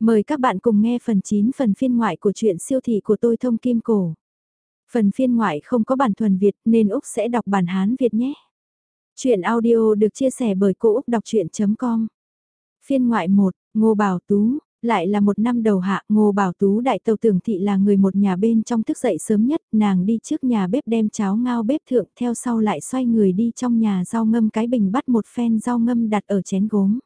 Mời các bạn cùng nghe phần 9 phần phiên ngoại của truyện siêu thị của tôi thông kim cổ. Phần phiên ngoại không có bản thuần Việt nên Úc sẽ đọc bản Hán Việt nhé. Chuyện audio được chia sẻ bởi Cô Úc Đọc Chuyện.com Phiên ngoại 1, Ngô Bảo Tú, lại là một năm đầu hạ, Ngô Bảo Tú đại tàu tưởng thị là người một nhà bên trong thức dậy sớm nhất, nàng đi trước nhà bếp đem cháo ngao bếp thượng, theo sau lại xoay người đi trong nhà rau ngâm cái bình bắt một phen rau ngâm đặt ở chén gốm.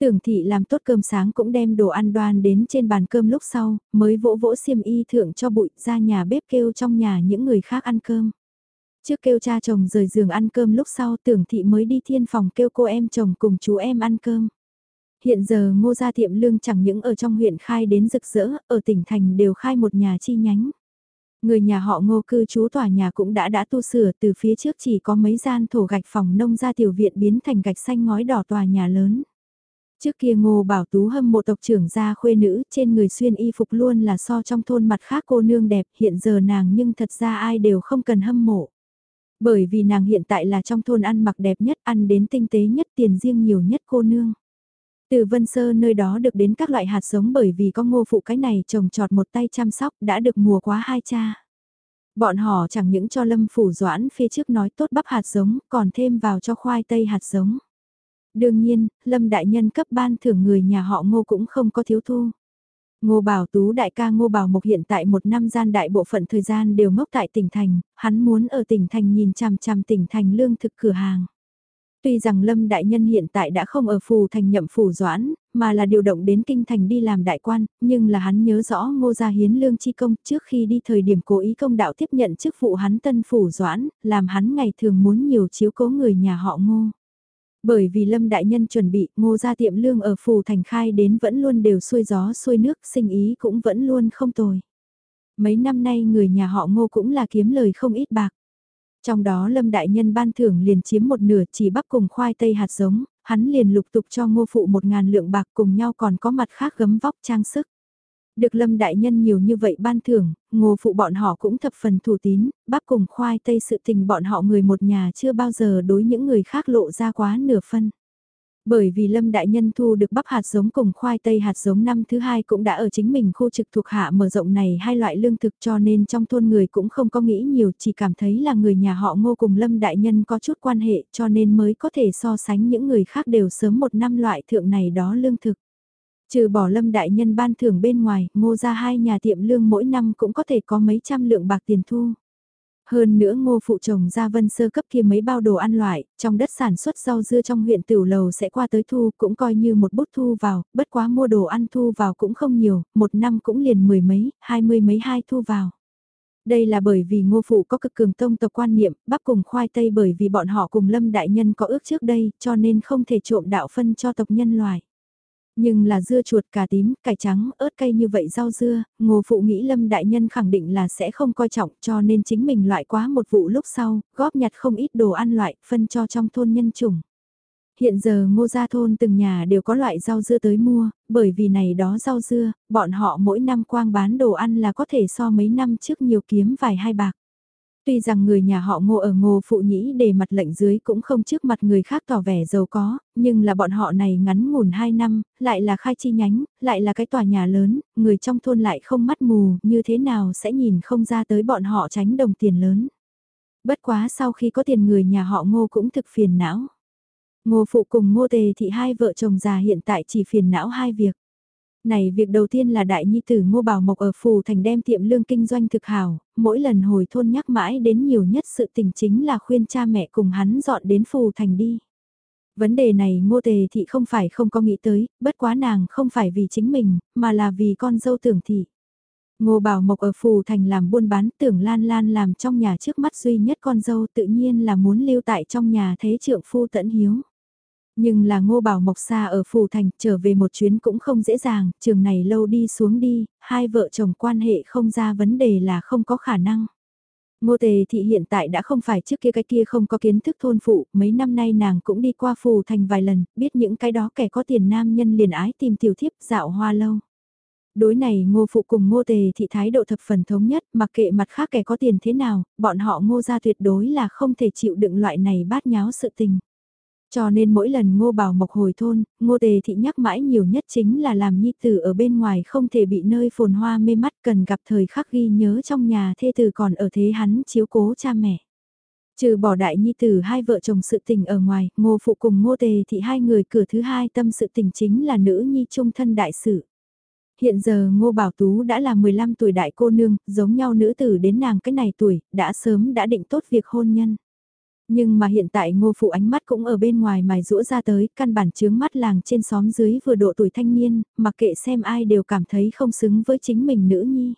Tưởng thị làm tốt cơm sáng cũng đem đồ ăn đoan đến trên bàn cơm lúc sau, mới vỗ vỗ xiêm y thượng cho bụi ra nhà bếp kêu trong nhà những người khác ăn cơm. Trước kêu cha chồng rời giường ăn cơm lúc sau tưởng thị mới đi thiên phòng kêu cô em chồng cùng chú em ăn cơm. Hiện giờ ngô gia tiệm lương chẳng những ở trong huyện khai đến rực rỡ, ở tỉnh thành đều khai một nhà chi nhánh. Người nhà họ ngô cư trú tòa nhà cũng đã đã tu sửa từ phía trước chỉ có mấy gian thổ gạch phòng nông gia tiểu viện biến thành gạch xanh ngói đỏ tòa nhà lớn. Trước kia ngô bảo tú hâm mộ tộc trưởng gia khuê nữ, trên người xuyên y phục luôn là so trong thôn mặt khác cô nương đẹp, hiện giờ nàng nhưng thật ra ai đều không cần hâm mộ. Bởi vì nàng hiện tại là trong thôn ăn mặc đẹp nhất, ăn đến tinh tế nhất, tiền riêng nhiều nhất cô nương. Từ Vân Sơ nơi đó được đến các loại hạt giống bởi vì có ngô phụ cái này, trồng trọt một tay chăm sóc, đã được mùa quá hai cha. Bọn họ chẳng những cho lâm phủ doãn phía trước nói tốt bắp hạt giống, còn thêm vào cho khoai tây hạt giống. Đương nhiên, Lâm Đại Nhân cấp ban thưởng người nhà họ ngô cũng không có thiếu thu. Ngô Bảo Tú đại ca Ngô Bảo Mộc hiện tại một năm gian đại bộ phận thời gian đều ngốc tại tỉnh thành, hắn muốn ở tỉnh thành nhìn chằm chằm tỉnh thành lương thực cửa hàng. Tuy rằng Lâm Đại Nhân hiện tại đã không ở phù thành nhậm phủ doãn, mà là điều động đến kinh thành đi làm đại quan, nhưng là hắn nhớ rõ ngô gia hiến lương chi công trước khi đi thời điểm cố ý công đạo tiếp nhận chức vụ hắn tân phủ doãn, làm hắn ngày thường muốn nhiều chiếu cố người nhà họ ngô. Bởi vì Lâm Đại Nhân chuẩn bị ngô ra tiệm lương ở Phù Thành khai đến vẫn luôn đều xuôi gió xuôi nước, sinh ý cũng vẫn luôn không tồi. Mấy năm nay người nhà họ ngô cũng là kiếm lời không ít bạc. Trong đó Lâm Đại Nhân ban thưởng liền chiếm một nửa chỉ bắp cùng khoai tây hạt giống, hắn liền lục tục cho ngô phụ một ngàn lượng bạc cùng nhau còn có mặt khác gấm vóc trang sức. Được lâm đại nhân nhiều như vậy ban thưởng, ngô phụ bọn họ cũng thập phần thủ tín, bác cùng khoai tây sự tình bọn họ người một nhà chưa bao giờ đối những người khác lộ ra quá nửa phân. Bởi vì Lâm Đại Nhân thu được bắp hạt giống cùng khoai tây hạt giống năm thứ hai cũng đã ở chính mình khu trực thuộc hạ mở rộng này hai loại lương thực cho nên trong thôn người cũng không có nghĩ nhiều chỉ cảm thấy là người nhà họ ngô cùng Lâm Đại Nhân có chút quan hệ cho nên mới có thể so sánh những người khác đều sớm một năm loại thượng này đó lương thực. Trừ bỏ lâm đại nhân ban thưởng bên ngoài, ngô ra hai nhà tiệm lương mỗi năm cũng có thể có mấy trăm lượng bạc tiền thu. Hơn nữa ngô phụ chồng ra vân sơ cấp kia mấy bao đồ ăn loại, trong đất sản xuất rau dưa trong huyện tiểu lầu sẽ qua tới thu cũng coi như một bút thu vào, bất quá mua đồ ăn thu vào cũng không nhiều, một năm cũng liền mười mấy, hai mươi mấy hai thu vào. Đây là bởi vì ngô phụ có cực cường tông tộc quan niệm, bắp cùng khoai tây bởi vì bọn họ cùng lâm đại nhân có ước trước đây, cho nên không thể trộm đạo phân cho tộc nhân loại. Nhưng là dưa chuột cà tím, cải trắng, ớt cay như vậy rau dưa, ngô phụ nghĩ lâm đại nhân khẳng định là sẽ không coi trọng cho nên chính mình loại quá một vụ lúc sau, góp nhặt không ít đồ ăn loại, phân cho trong thôn nhân chủng. Hiện giờ ngô gia thôn từng nhà đều có loại rau dưa tới mua, bởi vì này đó rau dưa, bọn họ mỗi năm quang bán đồ ăn là có thể so mấy năm trước nhiều kiếm vài hai bạc. Tuy rằng người nhà họ ngô ở ngô phụ nhĩ để mặt lệnh dưới cũng không trước mặt người khác tỏ vẻ giàu có, nhưng là bọn họ này ngắn ngủn 2 năm, lại là khai chi nhánh, lại là cái tòa nhà lớn, người trong thôn lại không mắt mù, như thế nào sẽ nhìn không ra tới bọn họ tránh đồng tiền lớn. Bất quá sau khi có tiền người nhà họ ngô cũng thực phiền não. Ngô phụ cùng ngô tề thị hai vợ chồng già hiện tại chỉ phiền não hai việc. Này việc đầu tiên là đại nhi tử ngô bảo mộc ở phù thành đem tiệm lương kinh doanh thực hảo, mỗi lần hồi thôn nhắc mãi đến nhiều nhất sự tình chính là khuyên cha mẹ cùng hắn dọn đến phù thành đi. Vấn đề này ngô tề thị không phải không có nghĩ tới, bất quá nàng không phải vì chính mình, mà là vì con dâu tưởng thị. Ngô Bảo Mộc ở Phù Thành làm buôn bán tưởng Lan Lan làm trong nhà trước mắt duy nhất con dâu tự nhiên là muốn lưu tại trong nhà thế trượng phu tận hiếu. Nhưng là ngô bảo mộc xa ở Phù Thành, trở về một chuyến cũng không dễ dàng, trường này lâu đi xuống đi, hai vợ chồng quan hệ không ra vấn đề là không có khả năng. Ngô Tề Thị hiện tại đã không phải trước kia cái kia không có kiến thức thôn phụ, mấy năm nay nàng cũng đi qua Phù Thành vài lần, biết những cái đó kẻ có tiền nam nhân liền ái tìm tiểu thiếp dạo hoa lâu. Đối này ngô phụ cùng ngô tề thị thái độ thập phần thống nhất, mặc kệ mặt khác kẻ có tiền thế nào, bọn họ ngô ra tuyệt đối là không thể chịu đựng loại này bát nháo sự tình. Cho nên mỗi lần ngô bảo mộc hồi thôn, ngô tề thị nhắc mãi nhiều nhất chính là làm nhi tử ở bên ngoài không thể bị nơi phồn hoa mê mắt cần gặp thời khắc ghi nhớ trong nhà thê tử còn ở thế hắn chiếu cố cha mẹ. Trừ bỏ đại nhi tử hai vợ chồng sự tình ở ngoài, ngô phụ cùng ngô tề thị hai người cửa thứ hai tâm sự tình chính là nữ nhi trung thân đại sự. Hiện giờ ngô bảo tú đã là 15 tuổi đại cô nương, giống nhau nữ tử đến nàng cái này tuổi, đã sớm đã định tốt việc hôn nhân. Nhưng mà hiện tại ngô phụ ánh mắt cũng ở bên ngoài mài rũa ra tới, căn bản chướng mắt làng trên xóm dưới vừa độ tuổi thanh niên, mặc kệ xem ai đều cảm thấy không xứng với chính mình nữ nhi.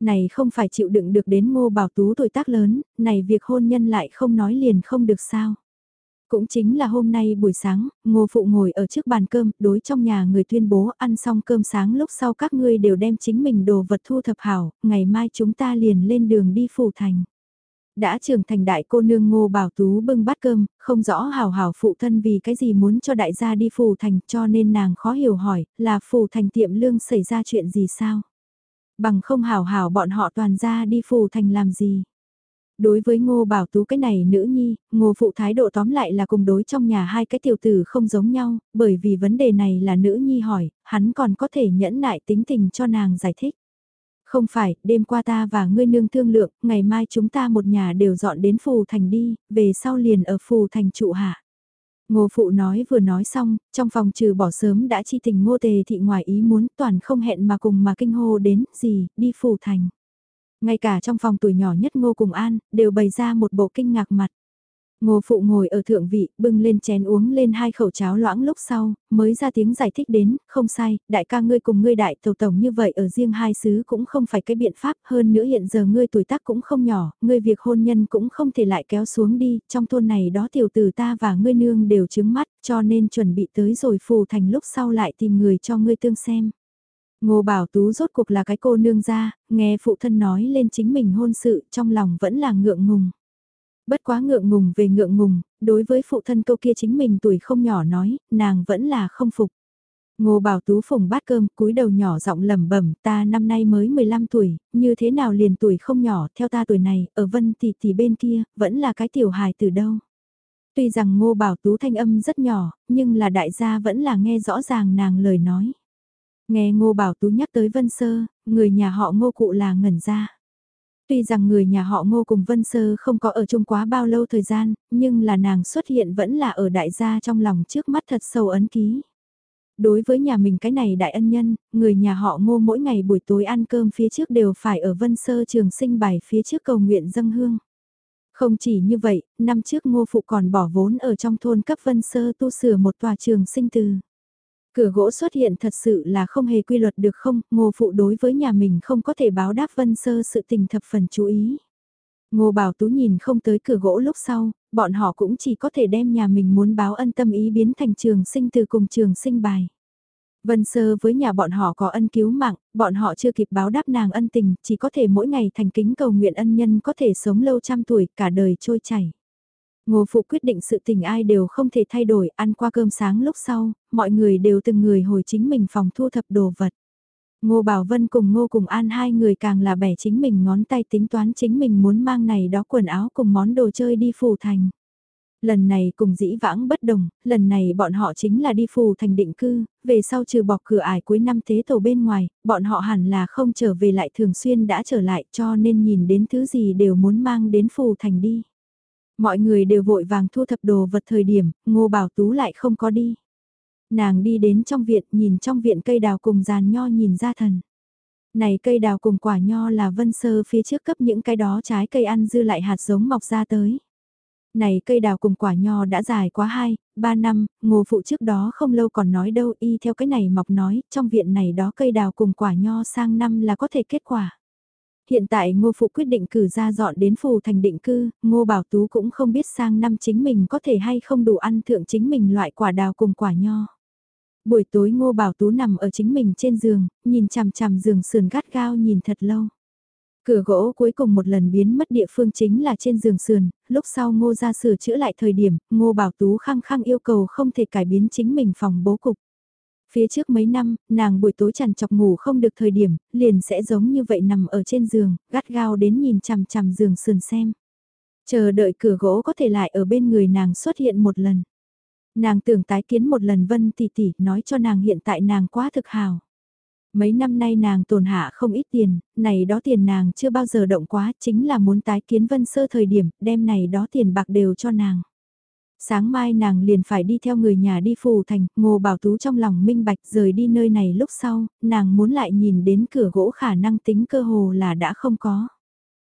Này không phải chịu đựng được đến ngô bảo tú tuổi tác lớn, này việc hôn nhân lại không nói liền không được sao. Cũng chính là hôm nay buổi sáng, ngô phụ ngồi ở trước bàn cơm, đối trong nhà người tuyên bố ăn xong cơm sáng lúc sau các ngươi đều đem chính mình đồ vật thu thập hảo, ngày mai chúng ta liền lên đường đi phủ thành. Đã trưởng thành đại cô nương ngô bảo tú bưng bát cơm, không rõ hào hào phụ thân vì cái gì muốn cho đại gia đi phù thành cho nên nàng khó hiểu hỏi, là phù thành tiệm lương xảy ra chuyện gì sao? Bằng không hào hào bọn họ toàn ra đi phù thành làm gì? Đối với ngô bảo tú cái này nữ nhi, ngô phụ thái độ tóm lại là cùng đối trong nhà hai cái tiểu tử không giống nhau, bởi vì vấn đề này là nữ nhi hỏi, hắn còn có thể nhẫn nại tính tình cho nàng giải thích. Không phải, đêm qua ta và ngươi nương thương lượng, ngày mai chúng ta một nhà đều dọn đến Phù Thành đi, về sau liền ở Phù Thành trụ hạ. Ngô Phụ nói vừa nói xong, trong phòng trừ bỏ sớm đã chi tình ngô tề thị ngoài ý muốn toàn không hẹn mà cùng mà kinh hô đến, gì, đi Phù Thành. Ngay cả trong phòng tuổi nhỏ nhất ngô cùng an, đều bày ra một bộ kinh ngạc mặt. Ngô phụ ngồi ở thượng vị, bưng lên chén uống lên hai khẩu cháo loãng lúc sau, mới ra tiếng giải thích đến, không sai, đại ca ngươi cùng ngươi đại tàu tổng như vậy ở riêng hai xứ cũng không phải cái biện pháp, hơn nữa hiện giờ ngươi tuổi tác cũng không nhỏ, ngươi việc hôn nhân cũng không thể lại kéo xuống đi, trong thôn này đó tiểu tử ta và ngươi nương đều chứng mắt, cho nên chuẩn bị tới rồi phù thành lúc sau lại tìm người cho ngươi tương xem. Ngô Bảo Tú rốt cuộc là cái cô nương ra, nghe phụ thân nói lên chính mình hôn sự trong lòng vẫn là ngượng ngùng. Bất quá ngượng ngùng về ngượng ngùng, đối với phụ thân câu kia chính mình tuổi không nhỏ nói, nàng vẫn là không phục. Ngô Bảo Tú phùng bát cơm, cúi đầu nhỏ giọng lẩm bẩm, ta năm nay mới 15 tuổi, như thế nào liền tuổi không nhỏ, theo ta tuổi này, ở Vân tỷ tỷ bên kia, vẫn là cái tiểu hài từ đâu. Tuy rằng Ngô Bảo Tú thanh âm rất nhỏ, nhưng là đại gia vẫn là nghe rõ ràng nàng lời nói. Nghe Ngô Bảo Tú nhắc tới Vân Sơ, người nhà họ Ngô cụ là ngẩn ra. Tuy rằng người nhà họ Ngô cùng Vân Sơ không có ở chung quá bao lâu thời gian, nhưng là nàng xuất hiện vẫn là ở đại gia trong lòng trước mắt thật sâu ấn ký. Đối với nhà mình cái này đại ân nhân, người nhà họ Ngô mỗi ngày buổi tối ăn cơm phía trước đều phải ở Vân Sơ trường sinh bài phía trước cầu nguyện dâng hương. Không chỉ như vậy, năm trước Ngô Phụ còn bỏ vốn ở trong thôn cấp Vân Sơ tu sửa một tòa trường sinh từ. Cửa gỗ xuất hiện thật sự là không hề quy luật được không, ngô phụ đối với nhà mình không có thể báo đáp vân sơ sự tình thập phần chú ý. Ngô Bảo Tú nhìn không tới cửa gỗ lúc sau, bọn họ cũng chỉ có thể đem nhà mình muốn báo ân tâm ý biến thành trường sinh từ cùng trường sinh bài. Vân Sơ với nhà bọn họ có ân cứu mạng, bọn họ chưa kịp báo đáp nàng ân tình, chỉ có thể mỗi ngày thành kính cầu nguyện ân nhân có thể sống lâu trăm tuổi, cả đời trôi chảy. Ngô Phụ quyết định sự tình ai đều không thể thay đổi, ăn qua cơm sáng lúc sau, mọi người đều từng người hồi chính mình phòng thu thập đồ vật. Ngô Bảo Vân cùng Ngô cùng An hai người càng là bẻ chính mình ngón tay tính toán chính mình muốn mang này đó quần áo cùng món đồ chơi đi phù thành. Lần này cùng dĩ vãng bất đồng, lần này bọn họ chính là đi phù thành định cư, về sau trừ bọc cửa ải cuối năm thế tổ bên ngoài, bọn họ hẳn là không trở về lại thường xuyên đã trở lại cho nên nhìn đến thứ gì đều muốn mang đến phù thành đi. Mọi người đều vội vàng thu thập đồ vật thời điểm, ngô bảo tú lại không có đi. Nàng đi đến trong viện nhìn trong viện cây đào cùng giàn nho nhìn ra thần. Này cây đào cùng quả nho là vân sơ phía trước cấp những cái đó trái cây ăn dư lại hạt giống mọc ra tới. Này cây đào cùng quả nho đã dài quá 2, 3 năm, ngô phụ trước đó không lâu còn nói đâu y theo cái này mọc nói, trong viện này đó cây đào cùng quả nho sang năm là có thể kết quả. Hiện tại ngô phụ quyết định cử ra dọn đến phù thành định cư, ngô bảo tú cũng không biết sang năm chính mình có thể hay không đủ ăn thượng chính mình loại quả đào cùng quả nho. Buổi tối ngô bảo tú nằm ở chính mình trên giường, nhìn chằm chằm giường sườn gắt gao nhìn thật lâu. Cửa gỗ cuối cùng một lần biến mất địa phương chính là trên giường sườn, lúc sau ngô ra sửa chữa lại thời điểm, ngô bảo tú khăng khăng yêu cầu không thể cải biến chính mình phòng bố cục. Phía trước mấy năm, nàng buổi tối chằn chọc ngủ không được thời điểm, liền sẽ giống như vậy nằm ở trên giường, gắt gao đến nhìn chằm chằm giường sườn xem. Chờ đợi cửa gỗ có thể lại ở bên người nàng xuất hiện một lần. Nàng tưởng tái kiến một lần Vân tỷ tỷ nói cho nàng hiện tại nàng quá thực hào. Mấy năm nay nàng tồn hạ không ít tiền, này đó tiền nàng chưa bao giờ động quá, chính là muốn tái kiến Vân Sơ thời điểm, đem này đó tiền bạc đều cho nàng. Sáng mai nàng liền phải đi theo người nhà đi phù thành, ngô bảo tú trong lòng minh bạch rời đi nơi này lúc sau, nàng muốn lại nhìn đến cửa gỗ khả năng tính cơ hồ là đã không có.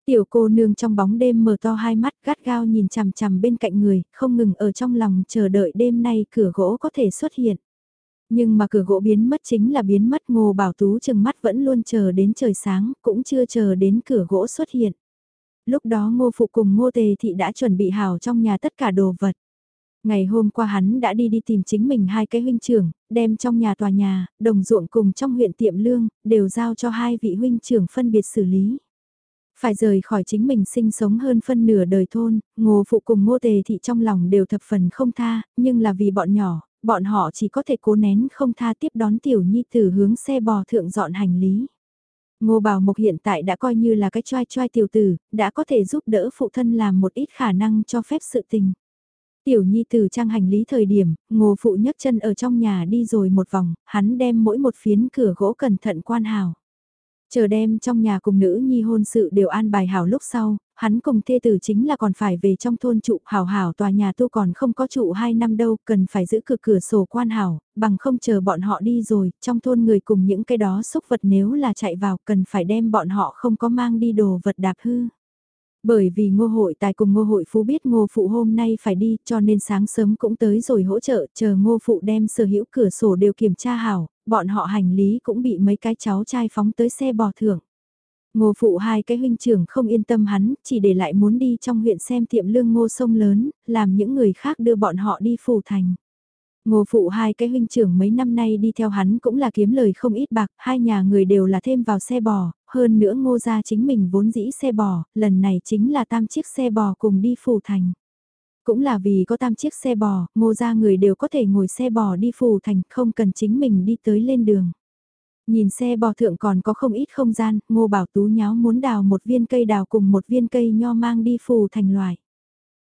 Tiểu cô nương trong bóng đêm mở to hai mắt gắt gao nhìn chằm chằm bên cạnh người, không ngừng ở trong lòng chờ đợi đêm nay cửa gỗ có thể xuất hiện. Nhưng mà cửa gỗ biến mất chính là biến mất ngô bảo tú chừng mắt vẫn luôn chờ đến trời sáng, cũng chưa chờ đến cửa gỗ xuất hiện. Lúc đó ngô phụ cùng ngô tề thị đã chuẩn bị hào trong nhà tất cả đồ vật. Ngày hôm qua hắn đã đi đi tìm chính mình hai cái huynh trưởng, đem trong nhà tòa nhà, đồng ruộng cùng trong huyện tiệm lương, đều giao cho hai vị huynh trưởng phân biệt xử lý. Phải rời khỏi chính mình sinh sống hơn phân nửa đời thôn, ngô phụ cùng ngô tề thị trong lòng đều thập phần không tha, nhưng là vì bọn nhỏ, bọn họ chỉ có thể cố nén không tha tiếp đón tiểu nhi từ hướng xe bò thượng dọn hành lý. Ngô Bảo Mộc hiện tại đã coi như là cái choai choai tiểu tử, đã có thể giúp đỡ phụ thân làm một ít khả năng cho phép sự tình. Tiểu nhi từ trang hành lý thời điểm, ngô phụ nhấc chân ở trong nhà đi rồi một vòng, hắn đem mỗi một phiến cửa gỗ cẩn thận quan hào. Chờ đem trong nhà cùng nữ nhi hôn sự đều an bài hảo lúc sau, hắn cùng thê tử chính là còn phải về trong thôn trụ hảo hảo tòa nhà tu còn không có trụ 2 năm đâu, cần phải giữ cửa cửa sổ quan hảo, bằng không chờ bọn họ đi rồi, trong thôn người cùng những cái đó xúc vật nếu là chạy vào cần phải đem bọn họ không có mang đi đồ vật đạp hư. Bởi vì ngô hội tài cùng ngô hội phú biết ngô phụ hôm nay phải đi cho nên sáng sớm cũng tới rồi hỗ trợ chờ ngô phụ đem sở hữu cửa sổ đều kiểm tra hảo, bọn họ hành lý cũng bị mấy cái cháu trai phóng tới xe bò thưởng. Ngô phụ hai cái huynh trưởng không yên tâm hắn, chỉ để lại muốn đi trong huyện xem tiệm lương ngô sông lớn, làm những người khác đưa bọn họ đi phủ thành. Ngô phụ hai cái huynh trưởng mấy năm nay đi theo hắn cũng là kiếm lời không ít bạc, hai nhà người đều là thêm vào xe bò, hơn nữa ngô gia chính mình vốn dĩ xe bò, lần này chính là tam chiếc xe bò cùng đi phủ thành. Cũng là vì có tam chiếc xe bò, ngô gia người đều có thể ngồi xe bò đi phủ thành, không cần chính mình đi tới lên đường. Nhìn xe bò thượng còn có không ít không gian, ngô bảo tú nháo muốn đào một viên cây đào cùng một viên cây nho mang đi phủ thành loài.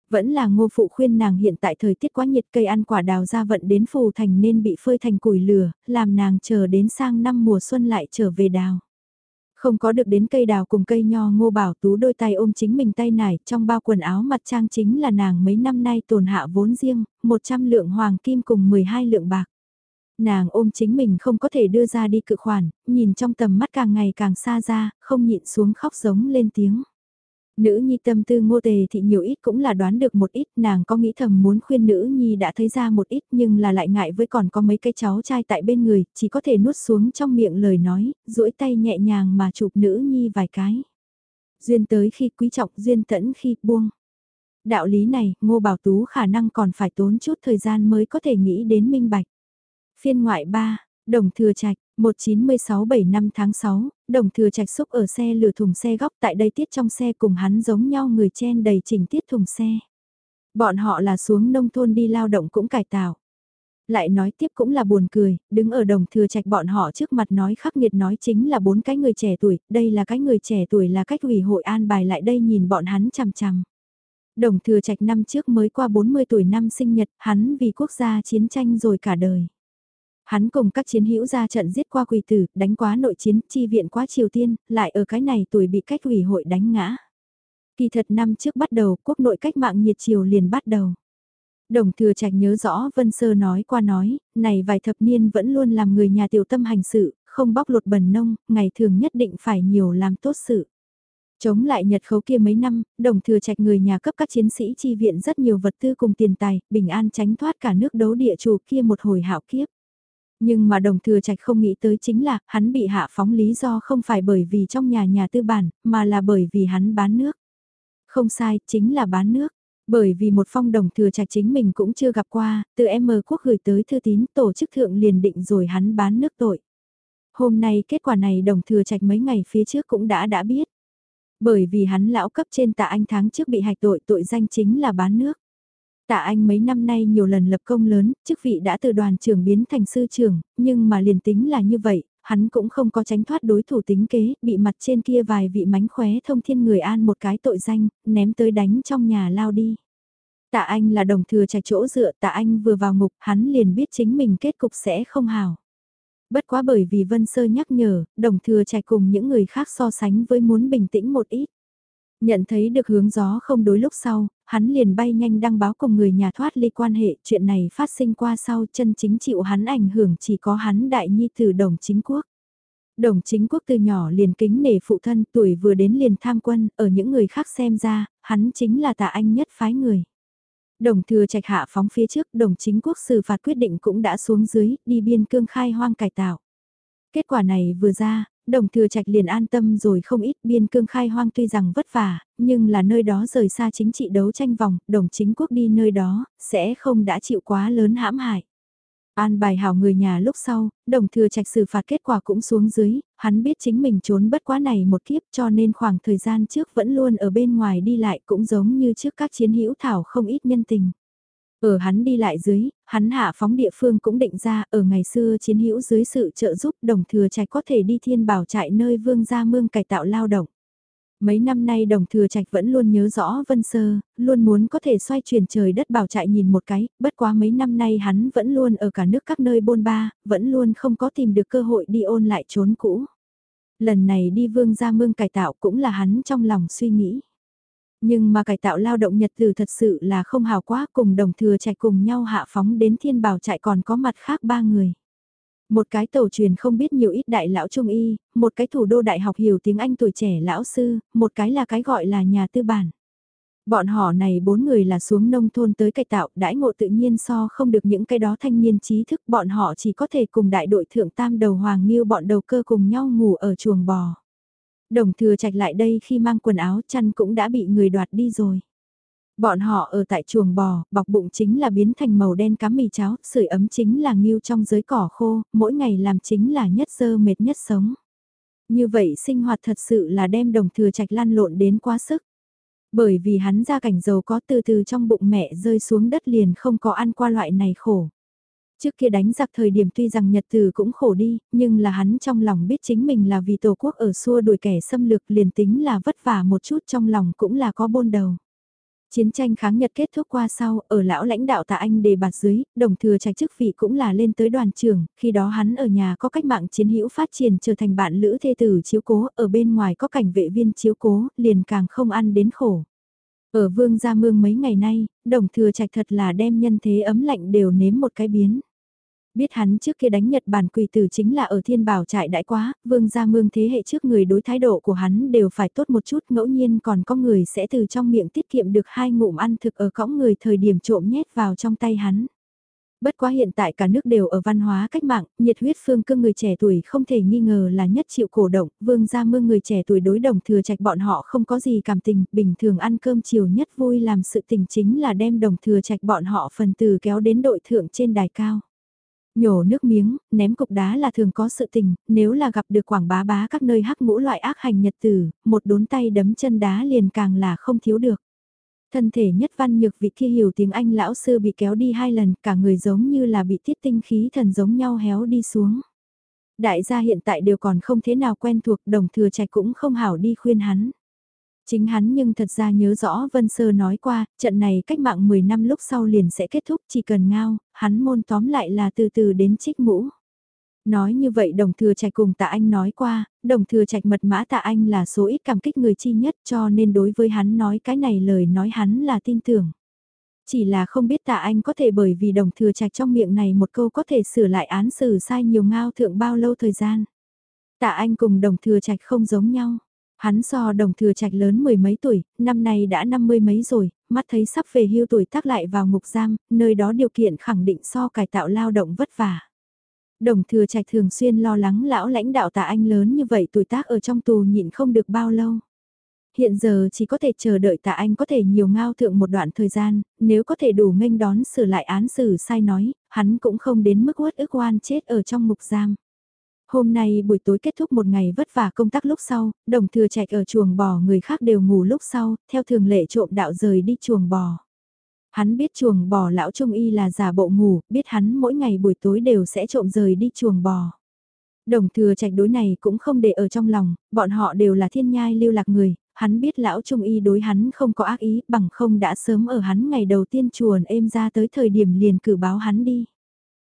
Vẫn là ngô phụ khuyên nàng hiện tại thời tiết quá nhiệt cây ăn quả đào ra vận đến phù thành nên bị phơi thành củi lửa, làm nàng chờ đến sang năm mùa xuân lại trở về đào. Không có được đến cây đào cùng cây nho ngô bảo tú đôi tay ôm chính mình tay nải trong bao quần áo mặt trang chính là nàng mấy năm nay tồn hạ vốn riêng, 100 lượng hoàng kim cùng 12 lượng bạc. Nàng ôm chính mình không có thể đưa ra đi cự khoản, nhìn trong tầm mắt càng ngày càng xa ra, không nhịn xuống khóc giống lên tiếng. Nữ nhi tâm tư ngô tề thì nhiều ít cũng là đoán được một ít, nàng có nghĩ thầm muốn khuyên nữ nhi đã thấy ra một ít nhưng là lại ngại với còn có mấy cái cháu trai tại bên người, chỉ có thể nuốt xuống trong miệng lời nói, duỗi tay nhẹ nhàng mà chụp nữ nhi vài cái. Duyên tới khi quý trọng, duyên tẫn khi buông. Đạo lý này, ngô bảo tú khả năng còn phải tốn chút thời gian mới có thể nghĩ đến minh bạch. Phiên ngoại 3, Đồng Thừa Trạch, 1966-7 năm tháng 6, Đồng Thừa Trạch xúc ở xe lửa thùng xe góc tại đây tiết trong xe cùng hắn giống nhau người chen đầy chỉnh tiết thùng xe. Bọn họ là xuống nông thôn đi lao động cũng cải tạo. Lại nói tiếp cũng là buồn cười, đứng ở đồng thừa trạch bọn họ trước mặt nói khắc nghiệt nói chính là bốn cái người trẻ tuổi, đây là cái người trẻ tuổi là cách ủy hội an bài lại đây nhìn bọn hắn chằm chằm. Đồng thừa trạch năm trước mới qua 40 tuổi năm sinh nhật, hắn vì quốc gia chiến tranh rồi cả đời. Hắn cùng các chiến hữu ra trận giết qua quỳ tử, đánh quá nội chiến, chi viện quá Triều Tiên, lại ở cái này tuổi bị cách ủy hội đánh ngã. Kỳ thật năm trước bắt đầu, quốc nội cách mạng nhiệt triều liền bắt đầu. Đồng thừa trạch nhớ rõ Vân Sơ nói qua nói, này vài thập niên vẫn luôn làm người nhà tiểu tâm hành sự, không bóc lột bần nông, ngày thường nhất định phải nhiều làm tốt sự. Chống lại Nhật khấu kia mấy năm, đồng thừa trạch người nhà cấp các chiến sĩ chi viện rất nhiều vật tư cùng tiền tài, bình an tránh thoát cả nước đấu địa chủ kia một hồi hạo kiếp. Nhưng mà đồng thừa trạch không nghĩ tới chính là, hắn bị hạ phóng lý do không phải bởi vì trong nhà nhà tư bản, mà là bởi vì hắn bán nước. Không sai, chính là bán nước. Bởi vì một phong đồng thừa trạch chính mình cũng chưa gặp qua, từ M quốc gửi tới thư tín tổ chức thượng liền định rồi hắn bán nước tội. Hôm nay kết quả này đồng thừa trạch mấy ngày phía trước cũng đã đã biết. Bởi vì hắn lão cấp trên tạ anh tháng trước bị hạch tội tội danh chính là bán nước. Tạ Anh mấy năm nay nhiều lần lập công lớn, chức vị đã từ đoàn trưởng biến thành sư trưởng, nhưng mà liền tính là như vậy, hắn cũng không có tránh thoát đối thủ tính kế, bị mặt trên kia vài vị mánh khóe thông thiên người an một cái tội danh, ném tới đánh trong nhà lao đi. Tạ Anh là đồng thừa trạch chỗ dựa, Tạ Anh vừa vào ngục, hắn liền biết chính mình kết cục sẽ không hào. Bất quá bởi vì Vân Sơ nhắc nhở, đồng thừa trạch cùng những người khác so sánh với muốn bình tĩnh một ít. Nhận thấy được hướng gió không đối lúc sau, hắn liền bay nhanh đăng báo cùng người nhà thoát ly quan hệ, chuyện này phát sinh qua sau chân chính chịu hắn ảnh hưởng chỉ có hắn đại nhi từ đồng chính quốc. Đồng chính quốc từ nhỏ liền kính nể phụ thân tuổi vừa đến liền tham quân, ở những người khác xem ra, hắn chính là tạ anh nhất phái người. Đồng thừa trạch hạ phóng phía trước, đồng chính quốc xử phạt quyết định cũng đã xuống dưới, đi biên cương khai hoang cải tạo. Kết quả này vừa ra, đồng thừa trạch liền an tâm rồi không ít biên cương khai hoang tuy rằng vất vả, nhưng là nơi đó rời xa chính trị đấu tranh vòng, đồng chính quốc đi nơi đó, sẽ không đã chịu quá lớn hãm hại. An bài hảo người nhà lúc sau, đồng thừa trạch xử phạt kết quả cũng xuống dưới, hắn biết chính mình trốn bất quá này một kiếp cho nên khoảng thời gian trước vẫn luôn ở bên ngoài đi lại cũng giống như trước các chiến hữu thảo không ít nhân tình. Ở hắn đi lại dưới, hắn hạ phóng địa phương cũng định ra ở ngày xưa chiến hữu dưới sự trợ giúp đồng thừa trạch có thể đi thiên bảo trại nơi vương gia mương cải tạo lao động. Mấy năm nay đồng thừa trạch vẫn luôn nhớ rõ Vân Sơ, luôn muốn có thể xoay chuyển trời đất bảo trại nhìn một cái, bất quá mấy năm nay hắn vẫn luôn ở cả nước các nơi bôn ba, vẫn luôn không có tìm được cơ hội đi ôn lại trốn cũ. Lần này đi vương gia mương cải tạo cũng là hắn trong lòng suy nghĩ. Nhưng mà cải tạo lao động nhật từ thật sự là không hào quá cùng đồng thừa chạy cùng nhau hạ phóng đến thiên bảo trại còn có mặt khác ba người. Một cái tàu truyền không biết nhiều ít đại lão trung y, một cái thủ đô đại học hiểu tiếng Anh tuổi trẻ lão sư, một cái là cái gọi là nhà tư bản. Bọn họ này bốn người là xuống nông thôn tới cải tạo, đãi ngộ tự nhiên so không được những cái đó thanh niên trí thức, bọn họ chỉ có thể cùng đại đội thượng tam đầu hoàng nghiêu bọn đầu cơ cùng nhau ngủ ở chuồng bò. Đồng thừa trạch lại đây khi mang quần áo chăn cũng đã bị người đoạt đi rồi. Bọn họ ở tại chuồng bò, bọc bụng chính là biến thành màu đen cám mì cháo, sưởi ấm chính là nghiêu trong giới cỏ khô, mỗi ngày làm chính là nhất dơ mệt nhất sống. Như vậy sinh hoạt thật sự là đem đồng thừa trạch lăn lộn đến quá sức. Bởi vì hắn ra cảnh giàu có từ từ trong bụng mẹ rơi xuống đất liền không có ăn qua loại này khổ. Trước kia đánh giặc thời điểm tuy rằng nhật từ cũng khổ đi, nhưng là hắn trong lòng biết chính mình là vì tổ quốc ở xua đuổi kẻ xâm lược liền tính là vất vả một chút trong lòng cũng là có bôn đầu. Chiến tranh kháng Nhật kết thúc qua sau, ở lão lãnh đạo tạ anh đề bạt dưới, đồng thừa trạch chức vị cũng là lên tới đoàn trưởng, khi đó hắn ở nhà có cách mạng chiến hữu phát triển trở thành bạn lữ thê tử chiếu cố, ở bên ngoài có cảnh vệ viên chiếu cố, liền càng không ăn đến khổ. Ở vương gia mương mấy ngày nay, đồng thừa trạch thật là đem nhân thế ấm lạnh đều nếm một cái biến. Biết hắn trước kia đánh Nhật Bản quỳ tử chính là ở thiên bảo trại đại quá, vương gia mương thế hệ trước người đối thái độ của hắn đều phải tốt một chút ngẫu nhiên còn có người sẽ từ trong miệng tiết kiệm được hai ngụm ăn thực ở cõng người thời điểm trộm nhét vào trong tay hắn. Bất quá hiện tại cả nước đều ở văn hóa cách mạng, nhiệt huyết phương cương người trẻ tuổi không thể nghi ngờ là nhất chịu cổ động, vương gia mương người trẻ tuổi đối đồng thừa trạch bọn họ không có gì cảm tình, bình thường ăn cơm chiều nhất vui làm sự tình chính là đem đồng thừa trạch bọn họ phần từ kéo đến đội thượng trên đài cao. Nhổ nước miếng, ném cục đá là thường có sự tình, nếu là gặp được quảng bá bá các nơi hắc ngũ loại ác hành nhật tử, một đốn tay đấm chân đá liền càng là không thiếu được. Thân thể nhất văn nhược vị kia hiểu tiếng Anh lão sư bị kéo đi hai lần, cả người giống như là bị tiết tinh khí thần giống nhau héo đi xuống. Đại gia hiện tại đều còn không thế nào quen thuộc đồng thừa trạch cũng không hảo đi khuyên hắn. Chính hắn nhưng thật ra nhớ rõ Vân Sơ nói qua, trận này cách mạng 10 năm lúc sau liền sẽ kết thúc chỉ cần ngao, hắn môn tóm lại là từ từ đến trích mũ. Nói như vậy đồng thừa trạch cùng tạ anh nói qua, đồng thừa trạch mật mã tạ anh là số ít cảm kích người chi nhất cho nên đối với hắn nói cái này lời nói hắn là tin tưởng. Chỉ là không biết tạ anh có thể bởi vì đồng thừa trạch trong miệng này một câu có thể sửa lại án xử sai nhiều ngao thượng bao lâu thời gian. Tạ anh cùng đồng thừa trạch không giống nhau. Hắn so đồng thừa trạch lớn mười mấy tuổi, năm nay đã năm mươi mấy rồi, mắt thấy sắp về hưu tuổi tác lại vào ngục giam, nơi đó điều kiện khẳng định so cải tạo lao động vất vả. Đồng thừa trạch thường xuyên lo lắng lão lãnh đạo tạ anh lớn như vậy tuổi tác ở trong tù nhịn không được bao lâu. Hiện giờ chỉ có thể chờ đợi tạ anh có thể nhiều ngao thượng một đoạn thời gian, nếu có thể đủ nghênh đón sửa lại án xử sai nói, hắn cũng không đến mức uất ức oan chết ở trong mục giam. Hôm nay buổi tối kết thúc một ngày vất vả công tác lúc sau, đồng thừa chạy ở chuồng bò người khác đều ngủ lúc sau, theo thường lệ trộm đạo rời đi chuồng bò. Hắn biết chuồng bò lão trung y là giả bộ ngủ, biết hắn mỗi ngày buổi tối đều sẽ trộm rời đi chuồng bò. Đồng thừa trạch đối này cũng không để ở trong lòng, bọn họ đều là thiên nhai lưu lạc người, hắn biết lão trung y đối hắn không có ác ý, bằng không đã sớm ở hắn ngày đầu tiên chuồn êm ra tới thời điểm liền cử báo hắn đi.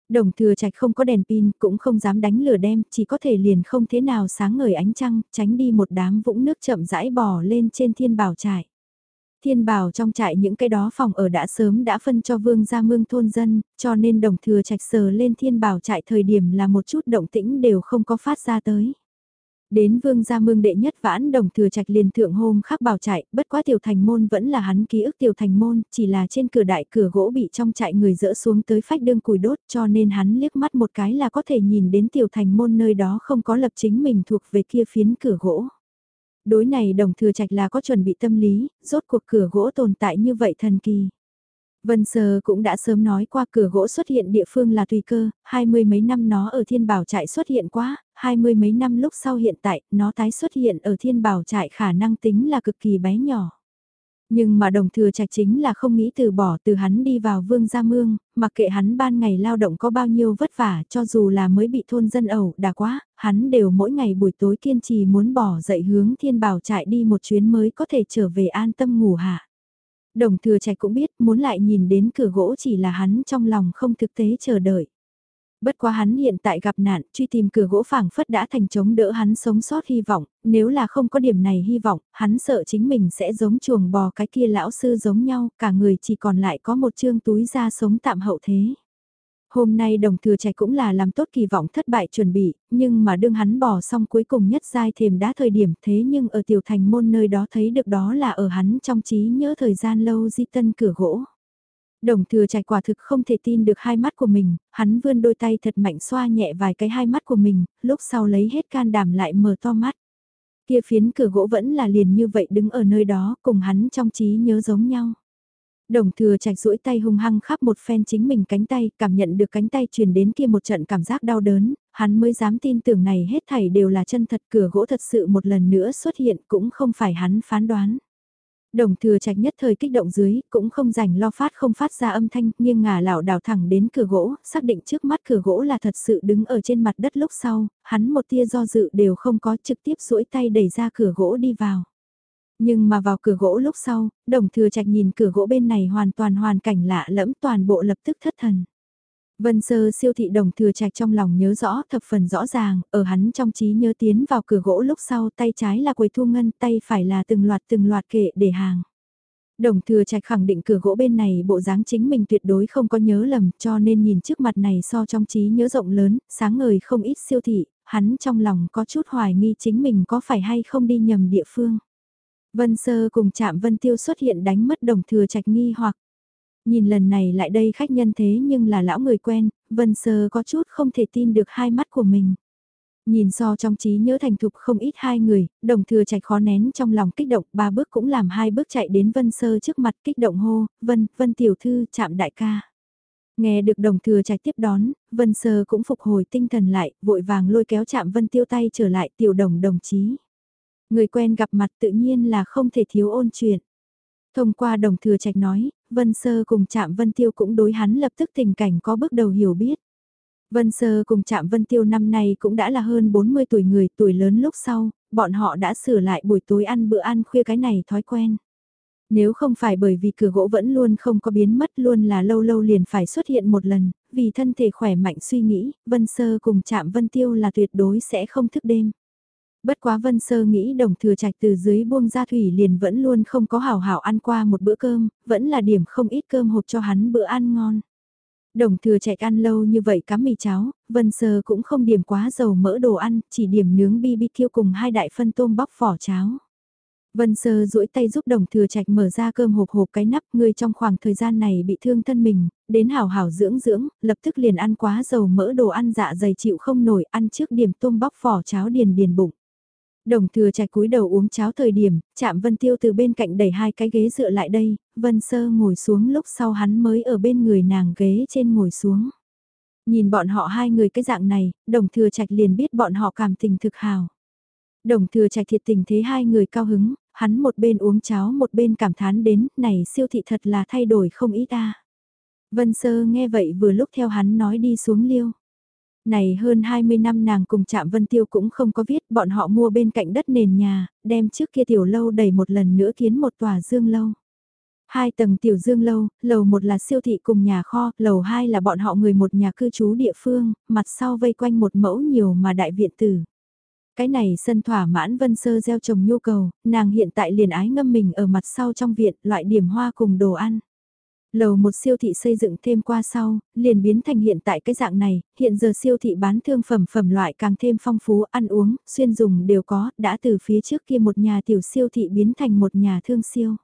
Đồng thừa trạch không có đèn pin, cũng không dám đánh lửa đem, chỉ có thể liền không thế nào sáng ngời ánh trăng, tránh đi một đám vũng nước chậm rãi bò lên trên thiên bảo trại. Thiên bảo trong trại những cái đó phòng ở đã sớm đã phân cho vương gia mương thôn dân, cho nên đồng thừa trạch sờ lên thiên bảo trại thời điểm là một chút động tĩnh đều không có phát ra tới. Đến vương gia mương đệ nhất vãn đồng thừa trạch liền thượng hôm khắc bảo trại, bất quá tiểu thành môn vẫn là hắn ký ức tiểu thành môn, chỉ là trên cửa đại cửa gỗ bị trong trại người dỡ xuống tới phách đương củi đốt cho nên hắn liếc mắt một cái là có thể nhìn đến tiểu thành môn nơi đó không có lập chính mình thuộc về kia phiến cửa gỗ. Đối này đồng thừa trạch là có chuẩn bị tâm lý, rốt cuộc cửa gỗ tồn tại như vậy thần kỳ. Vân Sơ cũng đã sớm nói qua cửa gỗ xuất hiện địa phương là tùy cơ, hai mươi mấy năm nó ở thiên bảo trại xuất hiện quá, hai mươi mấy năm lúc sau hiện tại, nó tái xuất hiện ở thiên bảo trại khả năng tính là cực kỳ bé nhỏ. Nhưng mà đồng thừa trạch chính là không nghĩ từ bỏ từ hắn đi vào vương gia mương, mặc kệ hắn ban ngày lao động có bao nhiêu vất vả cho dù là mới bị thôn dân ẩu đà quá, hắn đều mỗi ngày buổi tối kiên trì muốn bỏ dậy hướng thiên bảo trại đi một chuyến mới có thể trở về an tâm ngủ hạ. Đồng thừa trạch cũng biết muốn lại nhìn đến cửa gỗ chỉ là hắn trong lòng không thực tế chờ đợi. Bất quá hắn hiện tại gặp nạn, truy tìm cửa gỗ phảng phất đã thành chống đỡ hắn sống sót hy vọng, nếu là không có điểm này hy vọng, hắn sợ chính mình sẽ giống chuồng bò cái kia lão sư giống nhau, cả người chỉ còn lại có một chương túi da sống tạm hậu thế. Hôm nay đồng thừa trạch cũng là làm tốt kỳ vọng thất bại chuẩn bị, nhưng mà đương hắn bỏ xong cuối cùng nhất giai thềm đá thời điểm thế nhưng ở tiểu thành môn nơi đó thấy được đó là ở hắn trong trí nhớ thời gian lâu di tân cửa gỗ. Đồng thừa trạch quả thực không thể tin được hai mắt của mình, hắn vươn đôi tay thật mạnh xoa nhẹ vài cái hai mắt của mình, lúc sau lấy hết can đảm lại mở to mắt. Kia phiến cửa gỗ vẫn là liền như vậy đứng ở nơi đó cùng hắn trong trí nhớ giống nhau. Đồng thừa chạch duỗi tay hung hăng khắp một phen chính mình cánh tay, cảm nhận được cánh tay truyền đến kia một trận cảm giác đau đớn, hắn mới dám tin tưởng này hết thảy đều là chân thật cửa gỗ thật sự một lần nữa xuất hiện cũng không phải hắn phán đoán. Đồng thừa trạch nhất thời kích động dưới, cũng không rảnh lo phát không phát ra âm thanh, nghiêng ngả lảo đảo thẳng đến cửa gỗ, xác định trước mắt cửa gỗ là thật sự đứng ở trên mặt đất lúc sau, hắn một tia do dự đều không có trực tiếp duỗi tay đẩy ra cửa gỗ đi vào. Nhưng mà vào cửa gỗ lúc sau, đồng thừa trạch nhìn cửa gỗ bên này hoàn toàn hoàn cảnh lạ lẫm toàn bộ lập tức thất thần. Vân sơ siêu thị đồng thừa trạch trong lòng nhớ rõ thập phần rõ ràng, ở hắn trong trí nhớ tiến vào cửa gỗ lúc sau tay trái là quầy thu ngân, tay phải là từng loạt từng loạt kệ để hàng. Đồng thừa trạch khẳng định cửa gỗ bên này bộ dáng chính mình tuyệt đối không có nhớ lầm cho nên nhìn trước mặt này so trong trí nhớ rộng lớn, sáng ngời không ít siêu thị, hắn trong lòng có chút hoài nghi chính mình có phải hay không đi nhầm địa phương. Vân Sơ cùng chạm Vân Tiêu xuất hiện đánh mất đồng thừa trạch nghi hoặc. Nhìn lần này lại đây khách nhân thế nhưng là lão người quen, Vân Sơ có chút không thể tin được hai mắt của mình. Nhìn so trong trí nhớ thành thục không ít hai người, đồng thừa chạy khó nén trong lòng kích động, ba bước cũng làm hai bước chạy đến Vân Sơ trước mặt kích động hô, Vân, Vân Tiểu Thư, chạm đại ca. Nghe được đồng thừa trạch tiếp đón, Vân Sơ cũng phục hồi tinh thần lại, vội vàng lôi kéo chạm Vân Tiêu tay trở lại tiểu đồng đồng chí. Người quen gặp mặt tự nhiên là không thể thiếu ôn chuyện. Thông qua đồng thừa trạch nói, Vân Sơ cùng Trạm Vân Tiêu cũng đối hắn lập tức tình cảnh có bước đầu hiểu biết. Vân Sơ cùng Trạm Vân Tiêu năm nay cũng đã là hơn 40 tuổi người, tuổi lớn lúc sau, bọn họ đã sửa lại buổi tối ăn bữa ăn khuya cái này thói quen. Nếu không phải bởi vì cửa gỗ vẫn luôn không có biến mất luôn là lâu lâu liền phải xuất hiện một lần, vì thân thể khỏe mạnh suy nghĩ, Vân Sơ cùng Trạm Vân Tiêu là tuyệt đối sẽ không thức đêm. Bất quá Vân Sơ nghĩ đồng thừa trạch từ dưới buông ra thủy liền vẫn luôn không có hảo hảo ăn qua một bữa cơm, vẫn là điểm không ít cơm hộp cho hắn bữa ăn ngon. Đồng thừa trạch ăn lâu như vậy cắm mì cháo, Vân Sơ cũng không điểm quá dầu mỡ đồ ăn, chỉ điểm nướng BBQ cùng hai đại phân tôm bóc vỏ cháo. Vân Sơ duỗi tay giúp đồng thừa trạch mở ra cơm hộp hộp cái nắp, người trong khoảng thời gian này bị thương thân mình, đến hảo hảo dưỡng dưỡng, lập tức liền ăn quá dầu mỡ đồ ăn dạ dày chịu không nổi, ăn trước điểm tôm bóc vỏ cháo điền điền bụng. Đồng thừa trạch cúi đầu uống cháo thời điểm, chạm Vân Tiêu từ bên cạnh đẩy hai cái ghế dựa lại đây, Vân Sơ ngồi xuống lúc sau hắn mới ở bên người nàng ghế trên ngồi xuống. Nhìn bọn họ hai người cái dạng này, đồng thừa trạch liền biết bọn họ cảm tình thực hào. Đồng thừa trạch thiệt tình thế hai người cao hứng, hắn một bên uống cháo một bên cảm thán đến, này siêu thị thật là thay đổi không ít ta. Vân Sơ nghe vậy vừa lúc theo hắn nói đi xuống liêu. Này hơn 20 năm nàng cùng Trạm Vân Tiêu cũng không có viết, bọn họ mua bên cạnh đất nền nhà, đem trước kia tiểu lâu đầy một lần nữa kiến một tòa dương lâu. Hai tầng tiểu dương lâu, lầu một là siêu thị cùng nhà kho, lầu hai là bọn họ người một nhà cư trú địa phương, mặt sau vây quanh một mẫu nhiều mà đại viện tử. Cái này sân thỏa mãn vân sơ gieo trồng nhu cầu, nàng hiện tại liền ái ngâm mình ở mặt sau trong viện, loại điểm hoa cùng đồ ăn. Lầu một siêu thị xây dựng thêm qua sau, liền biến thành hiện tại cái dạng này, hiện giờ siêu thị bán thương phẩm phẩm loại càng thêm phong phú, ăn uống, xuyên dùng đều có, đã từ phía trước kia một nhà tiểu siêu thị biến thành một nhà thương siêu.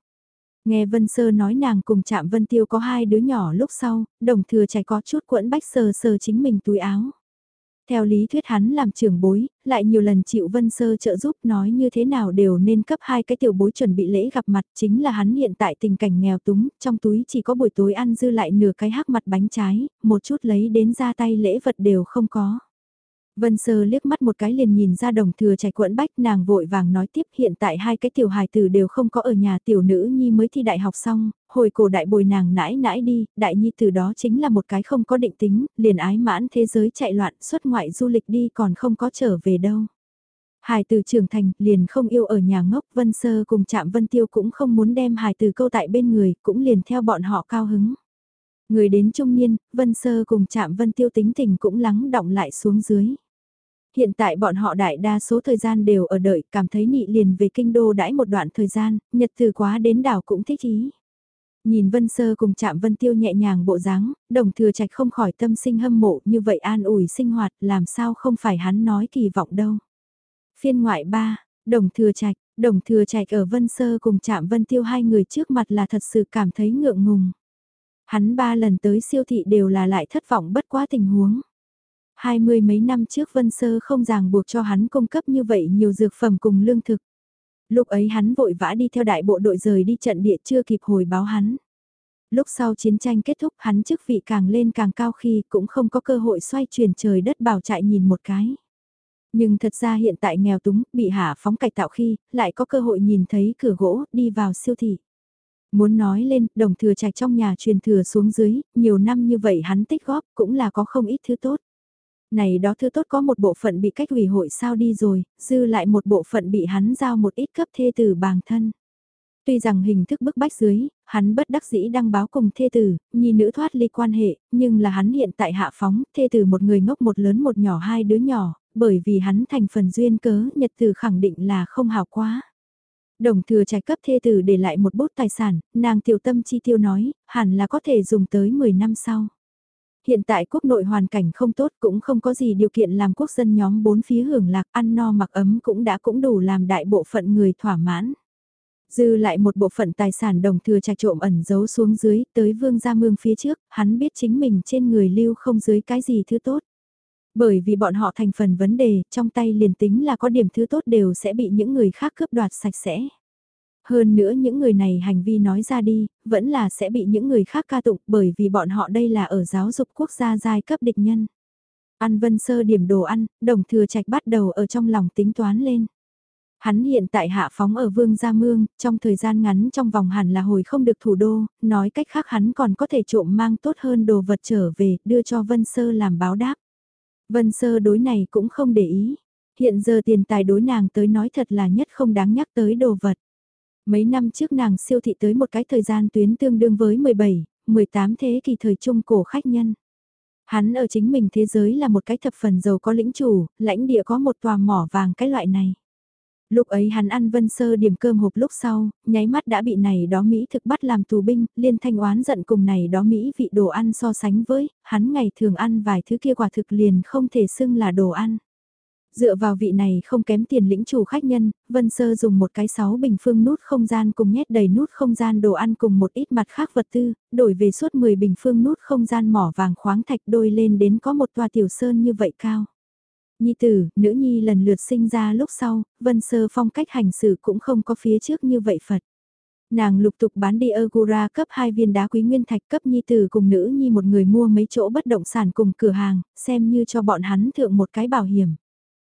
Nghe Vân Sơ nói nàng cùng chạm Vân Tiêu có hai đứa nhỏ lúc sau, đồng thừa trẻ có chút quẫn bách sờ sờ chính mình túi áo. Theo lý thuyết hắn làm trưởng bối, lại nhiều lần chịu Vân Sơ trợ giúp nói như thế nào đều nên cấp hai cái tiểu bối chuẩn bị lễ gặp mặt chính là hắn hiện tại tình cảnh nghèo túng, trong túi chỉ có buổi tối ăn dư lại nửa cái hắc mặt bánh trái, một chút lấy đến ra tay lễ vật đều không có. Vân Sơ liếc mắt một cái liền nhìn ra đồng thừa chạy quẫn bách nàng vội vàng nói tiếp hiện tại hai cái tiểu hài tử đều không có ở nhà tiểu nữ nhi mới thi đại học xong, hồi cổ đại bồi nàng nãi nãi đi, đại nhi từ đó chính là một cái không có định tính, liền ái mãn thế giới chạy loạn xuất ngoại du lịch đi còn không có trở về đâu. Hài Tử trưởng thành liền không yêu ở nhà ngốc Vân Sơ cùng chạm Vân Tiêu cũng không muốn đem hài Tử câu tại bên người cũng liền theo bọn họ cao hứng. Người đến trung niên, Vân Sơ cùng chạm Vân Tiêu tính tình cũng lắng động lại xuống dưới. Hiện tại bọn họ đại đa số thời gian đều ở đợi, cảm thấy nị liền về kinh đô đãi một đoạn thời gian, nhật từ quá đến đảo cũng thích ý. Nhìn Vân Sơ cùng chạm Vân Tiêu nhẹ nhàng bộ dáng, đồng thừa trạch không khỏi tâm sinh hâm mộ như vậy an ủi sinh hoạt làm sao không phải hắn nói kỳ vọng đâu. Phiên ngoại 3, đồng thừa trạch, đồng thừa trạch ở Vân Sơ cùng chạm Vân Tiêu hai người trước mặt là thật sự cảm thấy ngượng ngùng. Hắn ba lần tới siêu thị đều là lại thất vọng bất quá tình huống. Hai mươi mấy năm trước Vân Sơ không ràng buộc cho hắn cung cấp như vậy nhiều dược phẩm cùng lương thực. Lúc ấy hắn vội vã đi theo đại bộ đội rời đi trận địa chưa kịp hồi báo hắn. Lúc sau chiến tranh kết thúc hắn chức vị càng lên càng cao khi cũng không có cơ hội xoay chuyển trời đất bảo chạy nhìn một cái. Nhưng thật ra hiện tại nghèo túng, bị hạ phóng cải tạo khi, lại có cơ hội nhìn thấy cửa gỗ, đi vào siêu thị. Muốn nói lên, đồng thừa trạch trong nhà truyền thừa xuống dưới, nhiều năm như vậy hắn tích góp cũng là có không ít thứ tốt. Này đó thứ tốt có một bộ phận bị cách hủy hội sao đi rồi, dư lại một bộ phận bị hắn giao một ít cấp thê tử bàng thân. Tuy rằng hình thức bức bách dưới, hắn bất đắc dĩ đăng báo cùng thê tử, nhi nữ thoát ly quan hệ, nhưng là hắn hiện tại hạ phóng, thê tử một người ngốc một lớn một nhỏ hai đứa nhỏ, bởi vì hắn thành phần duyên cớ, nhật tử khẳng định là không hào quá. Đồng thừa trạch cấp thê tử để lại một bút tài sản, nàng tiểu tâm chi tiêu nói, hẳn là có thể dùng tới 10 năm sau. Hiện tại quốc nội hoàn cảnh không tốt cũng không có gì điều kiện làm quốc dân nhóm bốn phía hưởng lạc ăn no mặc ấm cũng đã cũng đủ làm đại bộ phận người thỏa mãn. Dư lại một bộ phận tài sản đồng thừa trạch trộm ẩn giấu xuống dưới tới vương gia mương phía trước, hắn biết chính mình trên người lưu không dưới cái gì thứ tốt. Bởi vì bọn họ thành phần vấn đề, trong tay liền tính là có điểm thứ tốt đều sẽ bị những người khác cướp đoạt sạch sẽ. Hơn nữa những người này hành vi nói ra đi, vẫn là sẽ bị những người khác ca tụng bởi vì bọn họ đây là ở giáo dục quốc gia giai cấp địch nhân. Ăn vân sơ điểm đồ ăn, đồng thừa trạch bắt đầu ở trong lòng tính toán lên. Hắn hiện tại hạ phóng ở Vương Gia Mương, trong thời gian ngắn trong vòng hẳn là hồi không được thủ đô, nói cách khác hắn còn có thể trộm mang tốt hơn đồ vật trở về, đưa cho Vân Sơ làm báo đáp. Vân Sơ đối này cũng không để ý. Hiện giờ tiền tài đối nàng tới nói thật là nhất không đáng nhắc tới đồ vật. Mấy năm trước nàng siêu thị tới một cái thời gian tuyến tương đương với 17, 18 thế kỷ thời trung cổ khách nhân. Hắn ở chính mình thế giới là một cái thập phần giàu có lĩnh chủ, lãnh địa có một tòa mỏ vàng cái loại này. Lúc ấy hắn ăn vân sơ điểm cơm hộp lúc sau, nháy mắt đã bị này đó Mỹ thực bắt làm tù binh, liên thanh oán giận cùng này đó Mỹ vị đồ ăn so sánh với, hắn ngày thường ăn vài thứ kia quả thực liền không thể xưng là đồ ăn. Dựa vào vị này không kém tiền lĩnh chủ khách nhân, Vân Sơ dùng một cái sáu bình phương nút không gian cùng nhét đầy nút không gian đồ ăn cùng một ít mặt khác vật tư, đổi về suốt 10 bình phương nút không gian mỏ vàng khoáng thạch đôi lên đến có một tòa tiểu sơn như vậy cao. Nhi tử, nữ nhi lần lượt sinh ra lúc sau, Vân Sơ phong cách hành xử cũng không có phía trước như vậy Phật. Nàng lục tục bán đi Agura cấp 2 viên đá quý nguyên thạch cấp nhi tử cùng nữ nhi một người mua mấy chỗ bất động sản cùng cửa hàng, xem như cho bọn hắn thượng một cái bảo hiểm.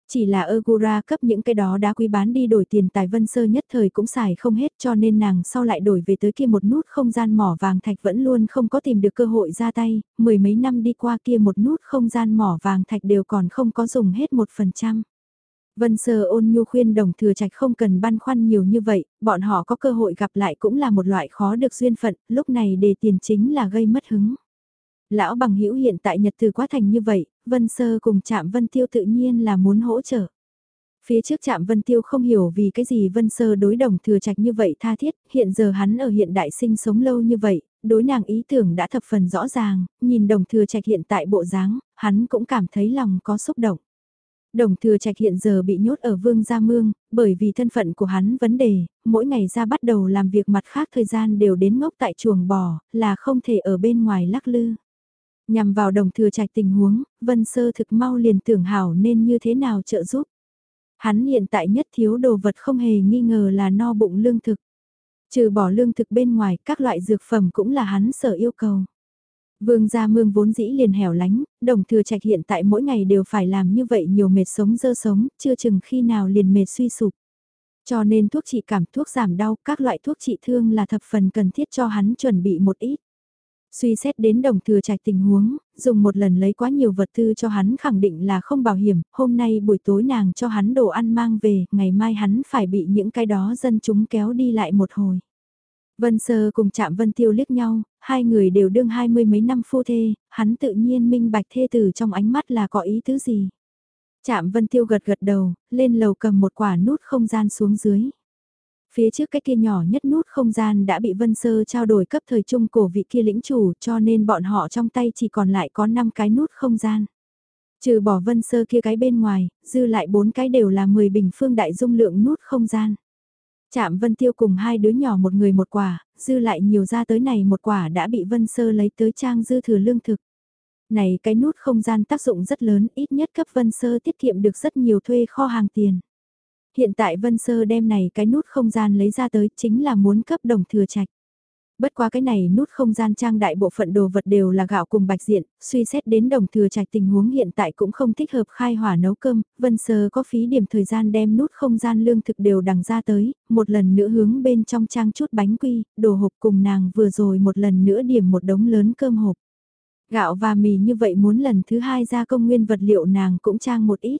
Chỉ là Agura cấp những cái đó đã quý bán đi đổi tiền tài vân sơ nhất thời cũng xài không hết cho nên nàng sau lại đổi về tới kia một nút không gian mỏ vàng thạch vẫn luôn không có tìm được cơ hội ra tay, mười mấy năm đi qua kia một nút không gian mỏ vàng thạch đều còn không có dùng hết một phần trăm. Vân Sơ ôn nhu khuyên đồng thừa trạch không cần băn khoăn nhiều như vậy, bọn họ có cơ hội gặp lại cũng là một loại khó được duyên phận, lúc này để tiền chính là gây mất hứng. Lão bằng hữu hiện tại nhật từ quá thành như vậy, Vân Sơ cùng chạm Vân Tiêu tự nhiên là muốn hỗ trợ. Phía trước chạm Vân Tiêu không hiểu vì cái gì Vân Sơ đối đồng thừa trạch như vậy tha thiết, hiện giờ hắn ở hiện đại sinh sống lâu như vậy, đối nàng ý tưởng đã thập phần rõ ràng, nhìn đồng thừa trạch hiện tại bộ dáng, hắn cũng cảm thấy lòng có xúc động. Đồng thừa trạch hiện giờ bị nhốt ở Vương Gia Mương, bởi vì thân phận của hắn vấn đề, mỗi ngày ra bắt đầu làm việc mặt khác thời gian đều đến ngốc tại chuồng bò, là không thể ở bên ngoài lắc lư. Nhằm vào đồng thừa trạch tình huống, Vân Sơ thực mau liền tưởng hảo nên như thế nào trợ giúp. Hắn hiện tại nhất thiếu đồ vật không hề nghi ngờ là no bụng lương thực. Trừ bỏ lương thực bên ngoài, các loại dược phẩm cũng là hắn sở yêu cầu. Vương gia mương vốn dĩ liền hẻo lánh, đồng thừa trạch hiện tại mỗi ngày đều phải làm như vậy nhiều mệt sống dơ sống, chưa chừng khi nào liền mệt suy sụp. Cho nên thuốc trị cảm thuốc giảm đau, các loại thuốc trị thương là thập phần cần thiết cho hắn chuẩn bị một ít. Suy xét đến đồng thừa trạch tình huống, dùng một lần lấy quá nhiều vật tư cho hắn khẳng định là không bảo hiểm, hôm nay buổi tối nàng cho hắn đồ ăn mang về, ngày mai hắn phải bị những cái đó dân chúng kéo đi lại một hồi. Vân Sơ cùng chạm Vân Tiêu liếc nhau, hai người đều đương hai mươi mấy năm phu thê, hắn tự nhiên minh bạch thê tử trong ánh mắt là có ý tứ gì. Chạm Vân Tiêu gật gật đầu, lên lầu cầm một quả nút không gian xuống dưới. Phía trước cái kia nhỏ nhất nút không gian đã bị Vân Sơ trao đổi cấp thời trung cổ vị kia lĩnh chủ cho nên bọn họ trong tay chỉ còn lại có 5 cái nút không gian. Trừ bỏ Vân Sơ kia cái bên ngoài, dư lại 4 cái đều là 10 bình phương đại dung lượng nút không gian. Chạm Vân Tiêu cùng hai đứa nhỏ một người một quả, dư lại nhiều ra tới này một quả đã bị Vân Sơ lấy tới trang dư thừa lương thực. Này cái nút không gian tác dụng rất lớn, ít nhất cấp Vân Sơ tiết kiệm được rất nhiều thuê kho hàng tiền. Hiện tại Vân Sơ đem này cái nút không gian lấy ra tới chính là muốn cấp đồng thừa trạch. Bất quá cái này nút không gian trang đại bộ phận đồ vật đều là gạo cùng bạch diện, suy xét đến đồng thừa trạch tình huống hiện tại cũng không thích hợp khai hỏa nấu cơm, Vân Sơ có phí điểm thời gian đem nút không gian lương thực đều đằng ra tới, một lần nữa hướng bên trong trang chút bánh quy, đồ hộp cùng nàng vừa rồi một lần nữa điểm một đống lớn cơm hộp. Gạo và mì như vậy muốn lần thứ hai ra công nguyên vật liệu nàng cũng trang một ít.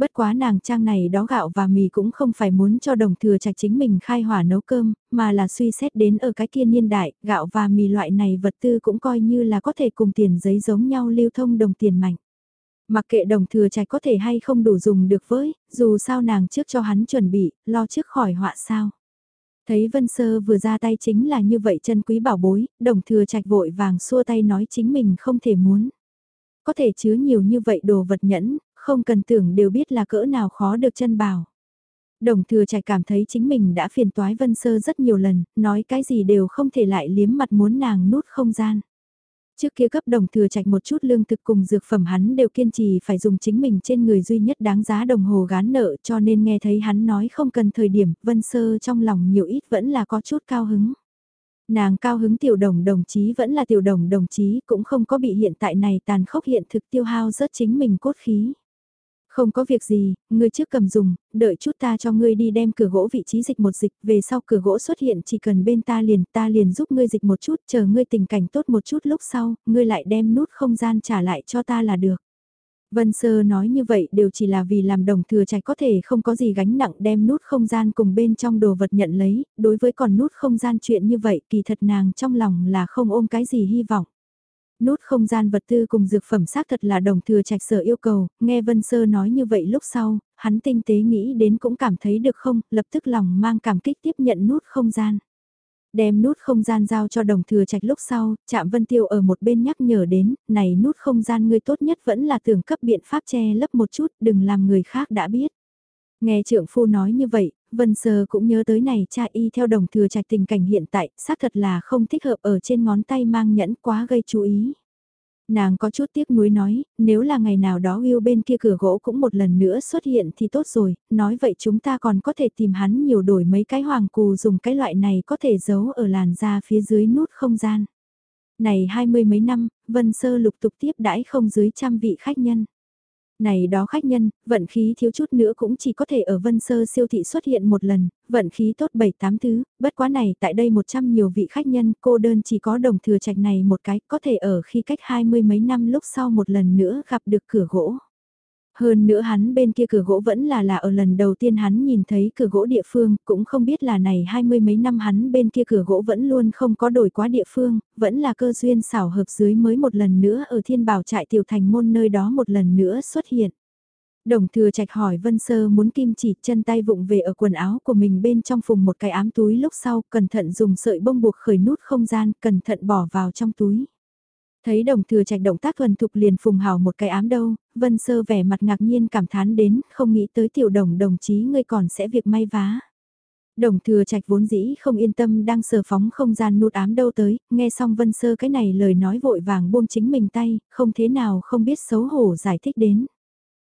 Bất quá nàng trang này đó gạo và mì cũng không phải muốn cho đồng thừa trạch chính mình khai hỏa nấu cơm, mà là suy xét đến ở cái kia niên đại, gạo và mì loại này vật tư cũng coi như là có thể cùng tiền giấy giống nhau lưu thông đồng tiền mạnh. Mặc kệ đồng thừa trạch có thể hay không đủ dùng được với, dù sao nàng trước cho hắn chuẩn bị, lo trước khỏi họa sao. Thấy Vân Sơ vừa ra tay chính là như vậy chân quý bảo bối, đồng thừa trạch vội vàng xua tay nói chính mình không thể muốn. Có thể chứa nhiều như vậy đồ vật nhẫn, không cần tưởng đều biết là cỡ nào khó được chân bảo. Đồng thừa trạch cảm thấy chính mình đã phiền toái Vân Sơ rất nhiều lần, nói cái gì đều không thể lại liếm mặt muốn nàng nút không gian. Trước kia cấp đồng thừa trạch một chút lương thực cùng dược phẩm hắn đều kiên trì phải dùng chính mình trên người duy nhất đáng giá đồng hồ gán nợ cho nên nghe thấy hắn nói không cần thời điểm Vân Sơ trong lòng nhiều ít vẫn là có chút cao hứng. Nàng cao hứng tiểu đồng đồng chí vẫn là tiểu đồng đồng chí cũng không có bị hiện tại này tàn khốc hiện thực tiêu hao rớt chính mình cốt khí. Không có việc gì, ngươi trước cầm dùng, đợi chút ta cho ngươi đi đem cửa gỗ vị trí dịch một dịch, về sau cửa gỗ xuất hiện chỉ cần bên ta liền, ta liền giúp ngươi dịch một chút, chờ ngươi tình cảnh tốt một chút lúc sau, ngươi lại đem nút không gian trả lại cho ta là được. Vân Sơ nói như vậy đều chỉ là vì làm đồng thừa trạch có thể không có gì gánh nặng đem nút không gian cùng bên trong đồ vật nhận lấy, đối với còn nút không gian chuyện như vậy kỳ thật nàng trong lòng là không ôm cái gì hy vọng. Nút không gian vật tư cùng dược phẩm xác thật là đồng thừa trạch sở yêu cầu, nghe Vân Sơ nói như vậy lúc sau, hắn tinh tế nghĩ đến cũng cảm thấy được không, lập tức lòng mang cảm kích tiếp nhận nút không gian. Đem nút không gian giao cho đồng thừa trạch lúc sau, chạm Vân Tiêu ở một bên nhắc nhở đến, này nút không gian ngươi tốt nhất vẫn là tưởng cấp biện pháp che lấp một chút, đừng làm người khác đã biết. Nghe trượng phu nói như vậy, Vân Sơ cũng nhớ tới này cha y theo đồng thừa trạch tình cảnh hiện tại, xác thật là không thích hợp ở trên ngón tay mang nhẫn quá gây chú ý. Nàng có chút tiếc nuối nói, nếu là ngày nào đó yêu bên kia cửa gỗ cũng một lần nữa xuất hiện thì tốt rồi, nói vậy chúng ta còn có thể tìm hắn nhiều đổi mấy cái hoàng cù dùng cái loại này có thể giấu ở làn da phía dưới nút không gian. Này hai mươi mấy năm, Vân Sơ lục tục tiếp đãi không dưới trăm vị khách nhân. Này đó khách nhân, vận khí thiếu chút nữa cũng chỉ có thể ở Vân Sơ siêu thị xuất hiện một lần, vận khí tốt 7-8 thứ, bất quá này tại đây 100 nhiều vị khách nhân, cô đơn chỉ có đồng thừa trạch này một cái, có thể ở khi cách hai mươi mấy năm lúc sau một lần nữa gặp được cửa gỗ. Hơn nữa hắn bên kia cửa gỗ vẫn là là ở lần đầu tiên hắn nhìn thấy cửa gỗ địa phương, cũng không biết là này hai mươi mấy năm hắn bên kia cửa gỗ vẫn luôn không có đổi quá địa phương, vẫn là cơ duyên xảo hợp dưới mới một lần nữa ở thiên bảo trại tiểu thành môn nơi đó một lần nữa xuất hiện. Đồng thừa trạch hỏi Vân Sơ muốn kim chỉ chân tay vụng về ở quần áo của mình bên trong phùng một cái ám túi lúc sau, cẩn thận dùng sợi bông buộc khởi nút không gian, cẩn thận bỏ vào trong túi. Thấy đồng thừa trạch động tác thuần thục liền phùng hào một cái ám đâu, Vân Sơ vẻ mặt ngạc nhiên cảm thán đến, không nghĩ tới tiểu đồng đồng chí ngươi còn sẽ việc may vá. Đồng thừa trạch vốn dĩ không yên tâm đang sờ phóng không gian nút ám đâu tới, nghe xong Vân Sơ cái này lời nói vội vàng buông chính mình tay, không thế nào không biết xấu hổ giải thích đến.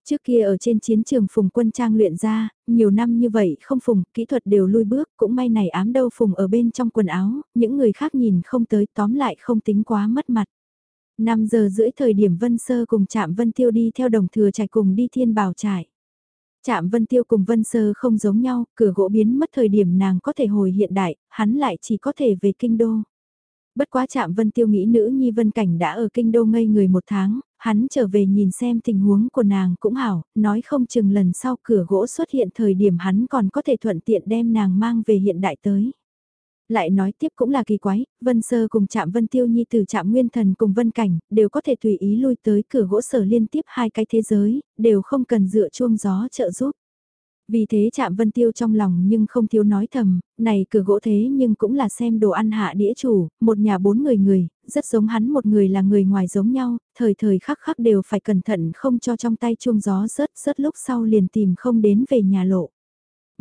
Trước kia ở trên chiến trường phùng quân trang luyện ra, nhiều năm như vậy không phùng, kỹ thuật đều lui bước, cũng may này ám đâu phùng ở bên trong quần áo, những người khác nhìn không tới tóm lại không tính quá mất mặt. 5 giờ rưỡi thời điểm Vân Sơ cùng Trạm Vân Tiêu đi theo đồng thừa trải cùng đi thiên bảo trải. Trạm Vân Tiêu cùng Vân Sơ không giống nhau, cửa gỗ biến mất thời điểm nàng có thể hồi hiện đại, hắn lại chỉ có thể về kinh đô. Bất quá Trạm Vân Tiêu nghĩ nữ nhi Vân Cảnh đã ở kinh đô ngây người một tháng, hắn trở về nhìn xem tình huống của nàng cũng hảo, nói không chừng lần sau cửa gỗ xuất hiện thời điểm hắn còn có thể thuận tiện đem nàng mang về hiện đại tới. Lại nói tiếp cũng là kỳ quái, Vân Sơ cùng chạm Vân Tiêu Nhi từ chạm Nguyên Thần cùng Vân Cảnh, đều có thể tùy ý lui tới cửa gỗ sở liên tiếp hai cái thế giới, đều không cần dựa chuông gió trợ giúp. Vì thế chạm Vân Tiêu trong lòng nhưng không thiếu nói thầm, này cửa gỗ thế nhưng cũng là xem đồ ăn hạ đĩa chủ, một nhà bốn người người, rất giống hắn một người là người ngoài giống nhau, thời thời khắc khắc đều phải cẩn thận không cho trong tay chuông gió rớt rớt lúc sau liền tìm không đến về nhà lộ.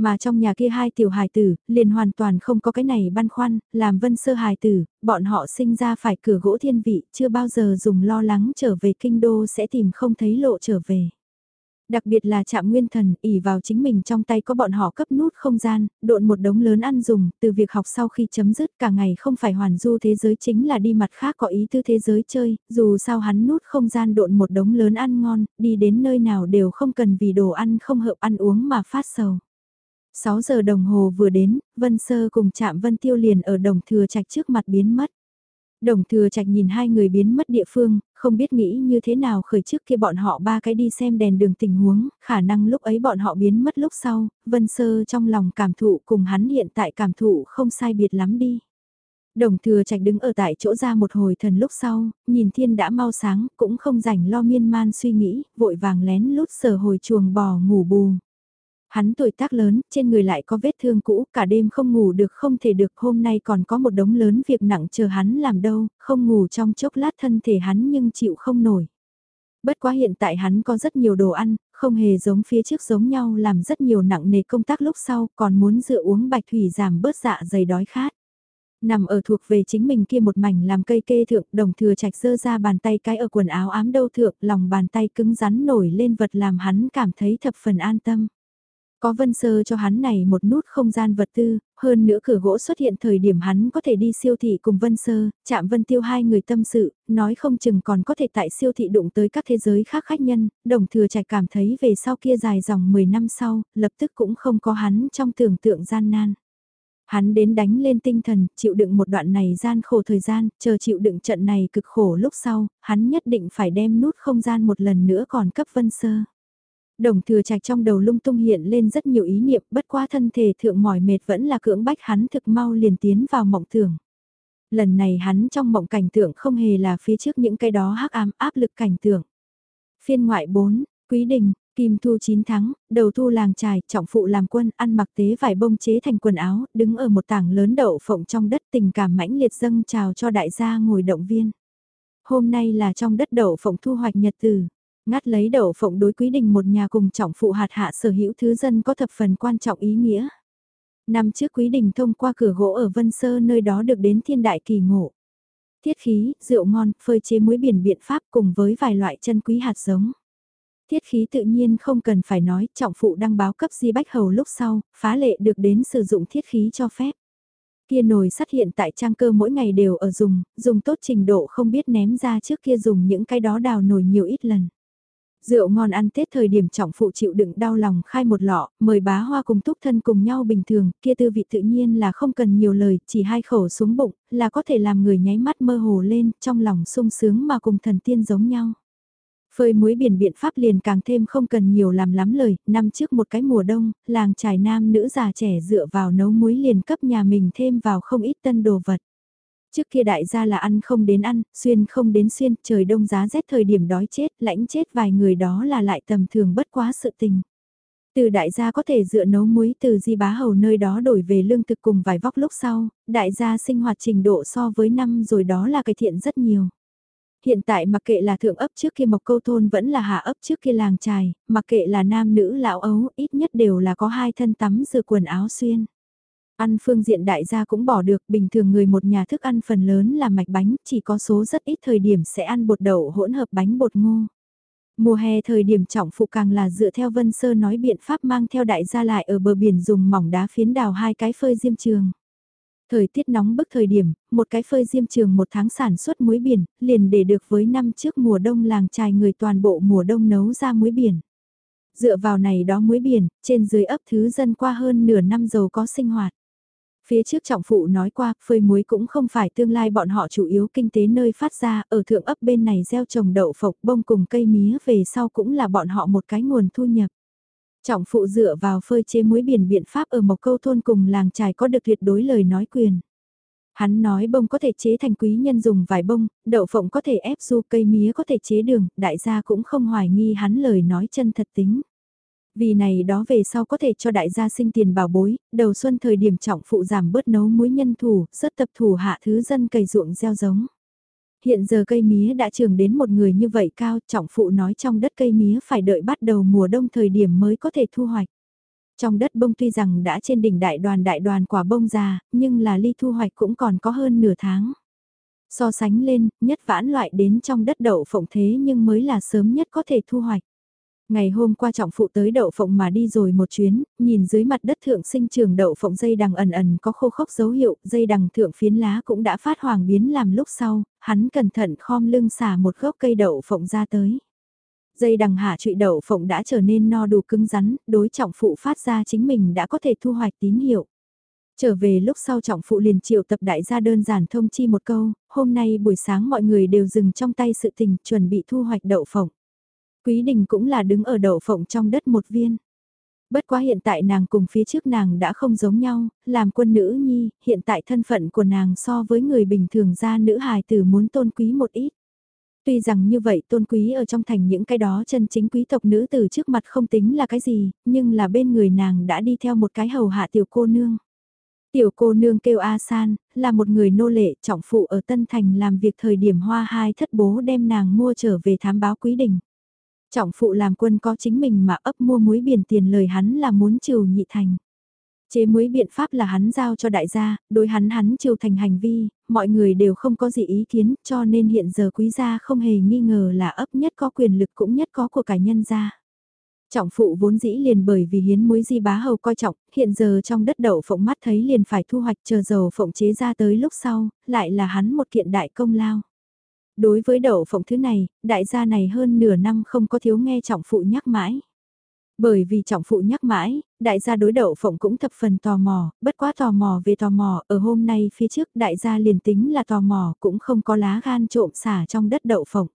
Mà trong nhà kia hai tiểu hài tử, liền hoàn toàn không có cái này băn khoăn, làm vân sơ hài tử, bọn họ sinh ra phải cửa gỗ thiên vị, chưa bao giờ dùng lo lắng trở về kinh đô sẽ tìm không thấy lộ trở về. Đặc biệt là chạm nguyên thần, ỉ vào chính mình trong tay có bọn họ cấp nút không gian, độn một đống lớn ăn dùng, từ việc học sau khi chấm dứt cả ngày không phải hoàn du thế giới chính là đi mặt khác có ý tư thế giới chơi, dù sao hắn nút không gian độn một đống lớn ăn ngon, đi đến nơi nào đều không cần vì đồ ăn không hợp ăn uống mà phát sầu. 6 giờ đồng hồ vừa đến, Vân Sơ cùng chạm Vân Tiêu liền ở đồng thừa trạch trước mặt biến mất. Đồng thừa trạch nhìn hai người biến mất địa phương, không biết nghĩ như thế nào khởi trước kia bọn họ ba cái đi xem đèn đường tình huống, khả năng lúc ấy bọn họ biến mất lúc sau, Vân Sơ trong lòng cảm thụ cùng hắn hiện tại cảm thụ không sai biệt lắm đi. Đồng thừa trạch đứng ở tại chỗ ra một hồi thần lúc sau, nhìn thiên đã mau sáng, cũng không rảnh lo miên man suy nghĩ, vội vàng lén lút sờ hồi chuồng bò ngủ bù. Hắn tuổi tác lớn, trên người lại có vết thương cũ, cả đêm không ngủ được không thể được, hôm nay còn có một đống lớn việc nặng chờ hắn làm đâu, không ngủ trong chốc lát thân thể hắn nhưng chịu không nổi. Bất quá hiện tại hắn có rất nhiều đồ ăn, không hề giống phía trước giống nhau làm rất nhiều nặng nề công tác lúc sau, còn muốn dựa uống bạch thủy giảm bớt dạ dày đói khát nằm ở thuộc về chính mình kia một mảnh làm cây kê thượng, đồng thừa trạch dơ ra bàn tay cái ở quần áo ám đâu thượng, lòng bàn tay cứng rắn nổi lên vật làm hắn cảm thấy thập phần an tâm. Có vân sơ cho hắn này một nút không gian vật tư, hơn nữa cửa gỗ xuất hiện thời điểm hắn có thể đi siêu thị cùng vân sơ, chạm vân tiêu hai người tâm sự, nói không chừng còn có thể tại siêu thị đụng tới các thế giới khác khách nhân, đồng thừa trạch cảm thấy về sau kia dài dòng 10 năm sau, lập tức cũng không có hắn trong tưởng tượng gian nan. Hắn đến đánh lên tinh thần, chịu đựng một đoạn này gian khổ thời gian, chờ chịu đựng trận này cực khổ lúc sau, hắn nhất định phải đem nút không gian một lần nữa còn cấp vân sơ. Đồng thừa trạch trong đầu lung tung hiện lên rất nhiều ý niệm bất qua thân thể thượng mỏi mệt vẫn là cưỡng bách hắn thực mau liền tiến vào mộng tưởng. Lần này hắn trong mộng cảnh tượng không hề là phía trước những cái đó hắc ám áp lực cảnh tượng. Phiên ngoại 4, Quý Đình, Kim Thu 9 tháng, đầu thu làng trài, trọng phụ làm quân, ăn mặc tế vải bông chế thành quần áo, đứng ở một tảng lớn đậu phộng trong đất tình cảm mãnh liệt dâng chào cho đại gia ngồi động viên. Hôm nay là trong đất đậu phộng thu hoạch nhật từ. Ngắt lấy đậu phộng đối quý đình một nhà cùng trọng phụ hạt hạ sở hữu thứ dân có thập phần quan trọng ý nghĩa. Năm trước quý đình thông qua cửa gỗ ở Vân Sơ nơi đó được đến thiên đại kỳ ngộ. Thiết khí, rượu ngon, phơi chế muối biển biện pháp cùng với vài loại chân quý hạt giống. Thiết khí tự nhiên không cần phải nói, trọng phụ đăng báo cấp di bách hầu lúc sau, phá lệ được đến sử dụng thiết khí cho phép. Kia nồi sắt hiện tại trang cơ mỗi ngày đều ở dùng, dùng tốt trình độ không biết ném ra trước kia dùng những cái đó đào nồi nhiều ít lần. Rượu ngon ăn Tết thời điểm trọng phụ chịu đựng đau lòng khai một lọ, mời bá hoa cùng túc thân cùng nhau bình thường, kia tư vị tự nhiên là không cần nhiều lời, chỉ hai khẩu xuống bụng, là có thể làm người nháy mắt mơ hồ lên, trong lòng sung sướng mà cùng thần tiên giống nhau. Phơi muối biển biện pháp liền càng thêm không cần nhiều làm lắm lời, năm trước một cái mùa đông, làng trải nam nữ già trẻ dựa vào nấu muối liền cấp nhà mình thêm vào không ít tân đồ vật. Trước kia đại gia là ăn không đến ăn, xuyên không đến xuyên, trời đông giá rét thời điểm đói chết, lãnh chết vài người đó là lại tầm thường bất quá sự tình. Từ đại gia có thể dựa nấu muối từ di bá hầu nơi đó đổi về lương thực cùng vài vóc lúc sau, đại gia sinh hoạt trình độ so với năm rồi đó là cải thiện rất nhiều. Hiện tại mặc kệ là thượng ấp trước kia mộc câu thôn vẫn là hạ ấp trước kia làng trài, mặc kệ là nam nữ lão ấu, ít nhất đều là có hai thân tắm rửa quần áo xuyên. Ăn phương diện đại gia cũng bỏ được, bình thường người một nhà thức ăn phần lớn là mạch bánh, chỉ có số rất ít thời điểm sẽ ăn bột đậu hỗn hợp bánh bột ngô. Mùa hè thời điểm trọng phụ càng là dựa theo Vân Sơ nói biện pháp mang theo đại gia lại ở bờ biển dùng mỏng đá phiến đào hai cái phơi diêm trường. Thời tiết nóng bức thời điểm, một cái phơi diêm trường một tháng sản xuất muối biển, liền để được với năm trước mùa đông làng trài người toàn bộ mùa đông nấu ra muối biển. Dựa vào này đó muối biển, trên dưới ấp thứ dân qua hơn nửa năm giàu có sinh hoạt. Phía trước trọng phụ nói qua, phơi muối cũng không phải tương lai bọn họ chủ yếu kinh tế nơi phát ra, ở thượng ấp bên này gieo trồng đậu phộng bông cùng cây mía về sau cũng là bọn họ một cái nguồn thu nhập. Trọng phụ dựa vào phơi chế muối biển biện pháp ở một câu thôn cùng làng trài có được tuyệt đối lời nói quyền. Hắn nói bông có thể chế thành quý nhân dùng vài bông, đậu phộng có thể ép du cây mía có thể chế đường, đại gia cũng không hoài nghi hắn lời nói chân thật tính. Vì này đó về sau có thể cho đại gia sinh tiền bảo bối, đầu xuân thời điểm trọng phụ giảm bớt nấu muối nhân thủ, rất tập thủ hạ thứ dân cày ruộng gieo giống. Hiện giờ cây mía đã trường đến một người như vậy cao, trọng phụ nói trong đất cây mía phải đợi bắt đầu mùa đông thời điểm mới có thể thu hoạch. Trong đất bông tuy rằng đã trên đỉnh đại đoàn đại đoàn quả bông già, nhưng là ly thu hoạch cũng còn có hơn nửa tháng. So sánh lên, nhất vãn loại đến trong đất đậu phộng thế nhưng mới là sớm nhất có thể thu hoạch. Ngày hôm qua trọng phụ tới đậu phộng mà đi rồi một chuyến, nhìn dưới mặt đất thượng sinh trường đậu phộng dây đằng ẩn ẩn có khô khốc dấu hiệu, dây đằng thượng phiến lá cũng đã phát hoàng biến làm lúc sau, hắn cẩn thận khom lưng xả một gốc cây đậu phộng ra tới. Dây đằng hạ trụy đậu phộng đã trở nên no đủ cứng rắn, đối trọng phụ phát ra chính mình đã có thể thu hoạch tín hiệu. Trở về lúc sau trọng phụ liền triệu tập đại gia đơn giản thông chi một câu, hôm nay buổi sáng mọi người đều dừng trong tay sự tình chuẩn bị thu hoạch đậu phộng. Quý đình cũng là đứng ở đậu phộng trong đất một viên. Bất quá hiện tại nàng cùng phía trước nàng đã không giống nhau, làm quân nữ nhi, hiện tại thân phận của nàng so với người bình thường ra nữ hài tử muốn tôn quý một ít. Tuy rằng như vậy tôn quý ở trong thành những cái đó chân chính quý tộc nữ tử trước mặt không tính là cái gì, nhưng là bên người nàng đã đi theo một cái hầu hạ tiểu cô nương. Tiểu cô nương kêu A San, là một người nô lệ trọng phụ ở Tân Thành làm việc thời điểm hoa hai thất bố đem nàng mua trở về thám báo quý đình. Trọng phụ làm quân có chính mình mà ấp mua muối biển tiền lời hắn là muốn trừ nhị thành. Chế muối biện pháp là hắn giao cho đại gia, đối hắn hắn trừ thành hành vi, mọi người đều không có gì ý kiến cho nên hiện giờ quý gia không hề nghi ngờ là ấp nhất có quyền lực cũng nhất có của cả nhân gia. Trọng phụ vốn dĩ liền bởi vì hiến muối di bá hầu coi trọng, hiện giờ trong đất đậu phộng mắt thấy liền phải thu hoạch chờ dầu phộng chế ra tới lúc sau, lại là hắn một kiện đại công lao. Đối với đậu phộng thứ này, đại gia này hơn nửa năm không có thiếu nghe trọng phụ nhắc mãi. Bởi vì trọng phụ nhắc mãi, đại gia đối đậu phộng cũng thập phần tò mò, bất quá tò mò về tò mò, ở hôm nay phía trước đại gia liền tính là tò mò cũng không có lá gan trộm xả trong đất đậu phộng.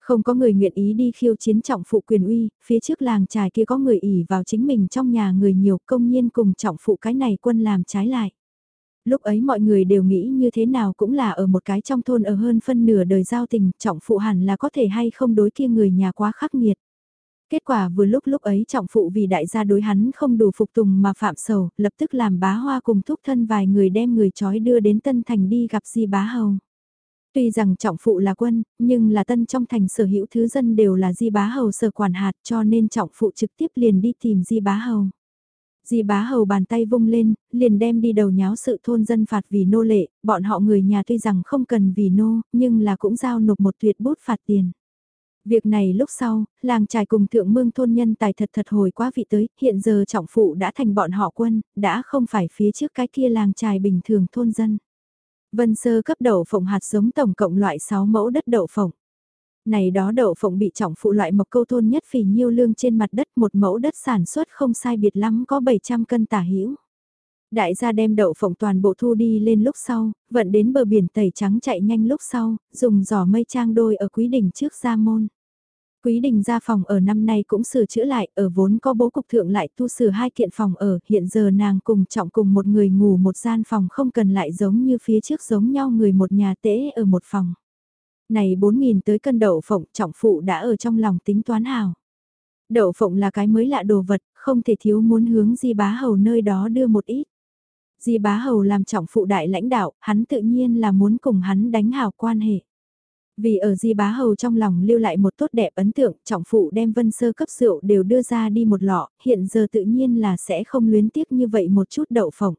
Không có người nguyện ý đi khiêu chiến trọng phụ quyền uy, phía trước làng trài kia có người ỉ vào chính mình trong nhà người nhiều công nhiên cùng trọng phụ cái này quân làm trái lại. Lúc ấy mọi người đều nghĩ như thế nào cũng là ở một cái trong thôn ở hơn phân nửa đời giao tình, trọng phụ hẳn là có thể hay không đối kia người nhà quá khắc nghiệt. Kết quả vừa lúc lúc ấy trọng phụ vì đại gia đối hắn không đủ phục tùng mà phạm sầu, lập tức làm bá hoa cùng thúc thân vài người đem người chói đưa đến Tân Thành đi gặp Di Bá Hầu. Tuy rằng trọng phụ là quân, nhưng là tân trong thành sở hữu thứ dân đều là Di Bá Hầu sở quản hạt cho nên trọng phụ trực tiếp liền đi tìm Di Bá Hầu. Di bá hầu bàn tay vung lên, liền đem đi đầu nháo sự thôn dân phạt vì nô lệ, bọn họ người nhà tuy rằng không cần vì nô, nhưng là cũng giao nộp một tuyệt bút phạt tiền. Việc này lúc sau, làng trài cùng thượng mương thôn nhân tài thật thật hồi quá vị tới, hiện giờ trọng phụ đã thành bọn họ quân, đã không phải phía trước cái kia làng trài bình thường thôn dân. Vân sơ cấp đậu phộng hạt giống tổng cộng loại 6 mẫu đất đậu phộng. Này đó đậu phộng bị trọng phụ loại mộc câu thôn nhất phì nhiêu lương trên mặt đất một mẫu đất sản xuất không sai biệt lắm có 700 cân tả hữu Đại gia đem đậu phộng toàn bộ thu đi lên lúc sau, vận đến bờ biển tẩy trắng chạy nhanh lúc sau, dùng giỏ mây trang đôi ở quý đỉnh trước ra môn. Quý đình gia phòng ở năm nay cũng sửa chữa lại, ở vốn có bố cục thượng lại tu sửa hai kiện phòng ở, hiện giờ nàng cùng trọng cùng một người ngủ một gian phòng không cần lại giống như phía trước giống nhau người một nhà tễ ở một phòng. Này 4.000 tới cân đậu phộng trọng phụ đã ở trong lòng tính toán hào. Đậu phộng là cái mới lạ đồ vật, không thể thiếu muốn hướng di bá hầu nơi đó đưa một ít. Di bá hầu làm trọng phụ đại lãnh đạo, hắn tự nhiên là muốn cùng hắn đánh hào quan hệ. Vì ở Di Bá Hầu trong lòng lưu lại một tốt đẹp ấn tượng, trọng phụ đem vân sơ cấp rượu đều đưa ra đi một lọ, hiện giờ tự nhiên là sẽ không luyến tiếc như vậy một chút đậu phộng.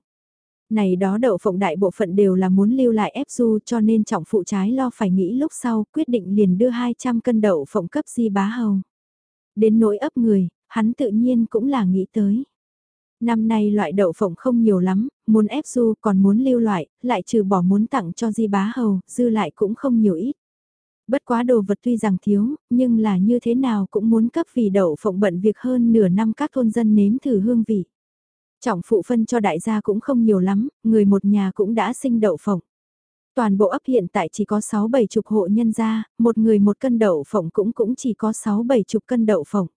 Này đó đậu phộng đại bộ phận đều là muốn lưu lại ép du cho nên trọng phụ trái lo phải nghĩ lúc sau quyết định liền đưa 200 cân đậu phộng cấp Di Bá Hầu. Đến nỗi ấp người, hắn tự nhiên cũng là nghĩ tới. Năm nay loại đậu phộng không nhiều lắm, muốn ép du còn muốn lưu loại, lại trừ bỏ muốn tặng cho Di Bá Hầu, dư lại cũng không nhiều ít. Bất quá đồ vật tuy rằng thiếu, nhưng là như thế nào cũng muốn cấp vì đậu phộng bận việc hơn nửa năm các thôn dân nếm thử hương vị. Trọng phụ phân cho đại gia cũng không nhiều lắm, người một nhà cũng đã sinh đậu phộng. Toàn bộ ấp hiện tại chỉ có 6-7 chục hộ nhân gia, một người một cân đậu phộng cũng cũng chỉ có 6-7 chục cân đậu phộng.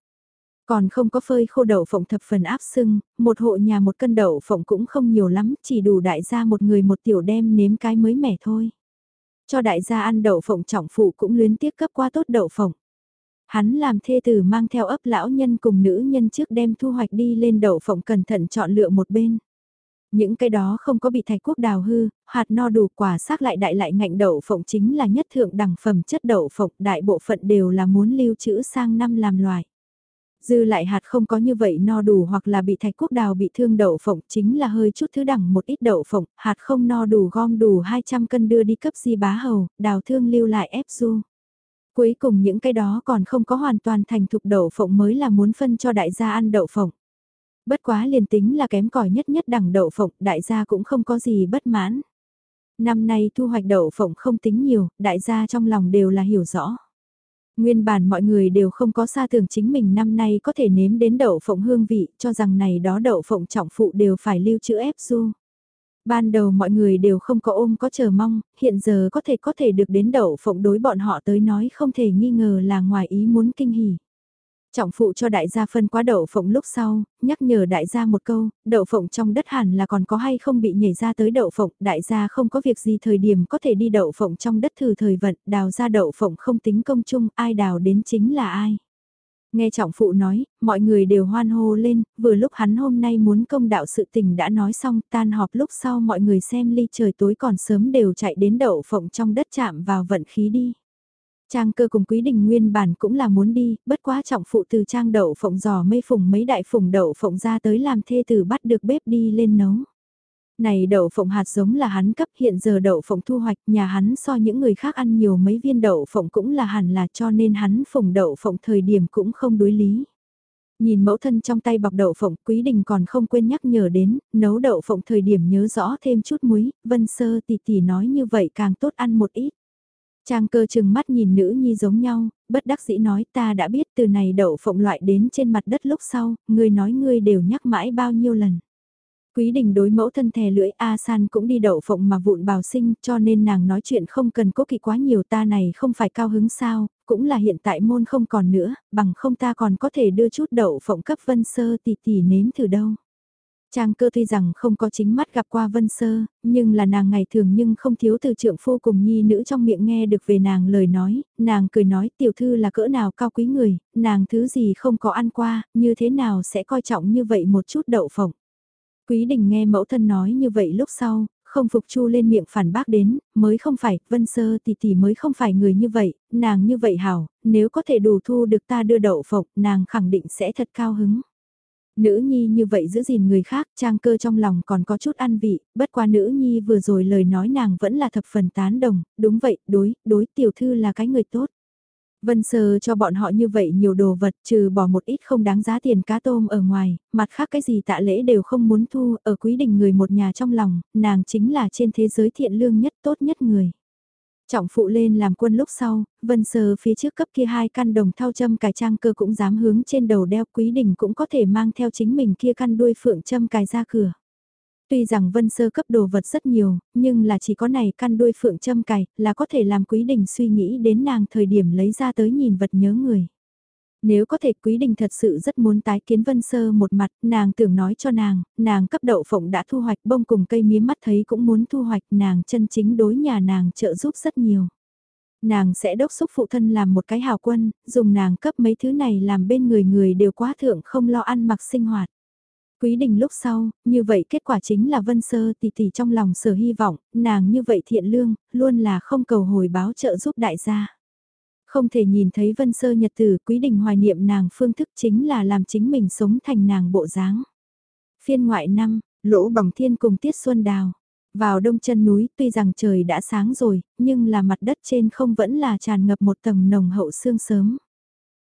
Còn không có phơi khô đậu phộng thập phần áp sưng, một hộ nhà một cân đậu phộng cũng không nhiều lắm, chỉ đủ đại gia một người một tiểu đem nếm cái mới mẻ thôi. Cho đại gia ăn đậu phộng trọng phụ cũng luyến tiếc cấp qua tốt đậu phộng. Hắn làm thê tử mang theo ấp lão nhân cùng nữ nhân trước đem thu hoạch đi lên đậu phộng cẩn thận chọn lựa một bên. Những cái đó không có bị thạch quốc đào hư, hạt no đủ quả xác lại đại lại ngạnh đậu phộng chính là nhất thượng đẳng phẩm chất đậu phộng đại bộ phận đều là muốn lưu trữ sang năm làm loài. Dư lại hạt không có như vậy no đủ hoặc là bị thạch quốc đào bị thương đậu phộng chính là hơi chút thứ đẳng một ít đậu phộng, hạt không no đủ gom đủ 200 cân đưa đi cấp di bá hầu, đào thương lưu lại ép du. Cuối cùng những cái đó còn không có hoàn toàn thành thục đậu phộng mới là muốn phân cho đại gia ăn đậu phộng. Bất quá liền tính là kém cỏi nhất nhất đẳng đậu phộng, đại gia cũng không có gì bất mãn. Năm nay thu hoạch đậu phộng không tính nhiều, đại gia trong lòng đều là hiểu rõ. Nguyên bản mọi người đều không có xa tưởng chính mình năm nay có thể nếm đến đậu phộng hương vị, cho rằng này đó đậu phộng trọng phụ đều phải lưu trữ ép du. Ban đầu mọi người đều không có ôm có chờ mong, hiện giờ có thể có thể được đến đậu phộng đối bọn họ tới nói không thể nghi ngờ là ngoài ý muốn kinh hỉ. Trọng phụ cho đại gia phân quá đậu phộng lúc sau, nhắc nhở đại gia một câu, đậu phộng trong đất hẳn là còn có hay không bị nhảy ra tới đậu phộng, đại gia không có việc gì thời điểm có thể đi đậu phộng trong đất thử thời vận, đào ra đậu phộng không tính công chung, ai đào đến chính là ai. Nghe trọng phụ nói, mọi người đều hoan hô lên, vừa lúc hắn hôm nay muốn công đạo sự tình đã nói xong, tan họp lúc sau mọi người xem ly trời tối còn sớm đều chạy đến đậu phộng trong đất chạm vào vận khí đi. Trang cơ cùng quý đình nguyên bản cũng là muốn đi, bất quá trọng phụ từ trang đậu phộng giò mây phùng mấy đại phùng đậu phộng ra tới làm thê tử bắt được bếp đi lên nấu. Này đậu phộng hạt giống là hắn cấp hiện giờ đậu phộng thu hoạch nhà hắn so những người khác ăn nhiều mấy viên đậu phộng cũng là hẳn là cho nên hắn phùng đậu phộng thời điểm cũng không đối lý. Nhìn mẫu thân trong tay bọc đậu phộng quý đình còn không quên nhắc nhở đến, nấu đậu phộng thời điểm nhớ rõ thêm chút muối, vân sơ tỷ tỷ nói như vậy càng tốt ăn một ít. Trang cơ chừng mắt nhìn nữ nhi giống nhau, bất đắc dĩ nói ta đã biết từ này đậu phộng loại đến trên mặt đất lúc sau, ngươi nói ngươi đều nhắc mãi bao nhiêu lần. Quý đình đối mẫu thân thè lưỡi A San cũng đi đậu phộng mà vụn bào sinh cho nên nàng nói chuyện không cần cố kỵ quá nhiều ta này không phải cao hứng sao, cũng là hiện tại môn không còn nữa, bằng không ta còn có thể đưa chút đậu phộng cấp vân sơ tỷ tỷ nếm thử đâu. Trang cơ tuy rằng không có chính mắt gặp qua Vân Sơ, nhưng là nàng ngày thường nhưng không thiếu từ trượng phu cùng nhi nữ trong miệng nghe được về nàng lời nói, nàng cười nói tiểu thư là cỡ nào cao quý người, nàng thứ gì không có ăn qua, như thế nào sẽ coi trọng như vậy một chút đậu phộng. Quý đình nghe mẫu thân nói như vậy lúc sau, không phục chu lên miệng phản bác đến, mới không phải, Vân Sơ tỷ tỷ mới không phải người như vậy, nàng như vậy hảo, nếu có thể đủ thu được ta đưa đậu phộng, nàng khẳng định sẽ thật cao hứng. Nữ nhi như vậy giữ gìn người khác, trang cơ trong lòng còn có chút ăn vị, bất qua nữ nhi vừa rồi lời nói nàng vẫn là thập phần tán đồng, đúng vậy, đối, đối tiểu thư là cái người tốt. Vân sơ cho bọn họ như vậy nhiều đồ vật trừ bỏ một ít không đáng giá tiền cá tôm ở ngoài, mặt khác cái gì tạ lễ đều không muốn thu, ở quý đình người một nhà trong lòng, nàng chính là trên thế giới thiện lương nhất tốt nhất người. Trọng phụ lên làm quân lúc sau, vân sơ phía trước cấp kia hai căn đồng thao châm cài trang cơ cũng dám hướng trên đầu đeo quý đình cũng có thể mang theo chính mình kia căn đuôi phượng châm cài ra cửa. Tuy rằng vân sơ cấp đồ vật rất nhiều, nhưng là chỉ có này căn đuôi phượng châm cài là có thể làm quý đình suy nghĩ đến nàng thời điểm lấy ra tới nhìn vật nhớ người. Nếu có thể Quý Đình thật sự rất muốn tái kiến Vân Sơ một mặt, nàng tưởng nói cho nàng, nàng cấp đậu phộng đã thu hoạch bông cùng cây mía mắt thấy cũng muốn thu hoạch nàng chân chính đối nhà nàng trợ giúp rất nhiều. Nàng sẽ đốc xúc phụ thân làm một cái hào quân, dùng nàng cấp mấy thứ này làm bên người người đều quá thượng không lo ăn mặc sinh hoạt. Quý đình lúc sau, như vậy kết quả chính là Vân Sơ tỷ tỷ trong lòng sở hy vọng, nàng như vậy thiện lương, luôn là không cầu hồi báo trợ giúp đại gia. Không thể nhìn thấy vân sơ nhật tử quý đình hoài niệm nàng phương thức chính là làm chính mình sống thành nàng bộ dáng. Phiên ngoại năm, lỗ bằng thiên cùng tiết xuân đào. Vào đông chân núi tuy rằng trời đã sáng rồi, nhưng là mặt đất trên không vẫn là tràn ngập một tầng nồng hậu sương sớm.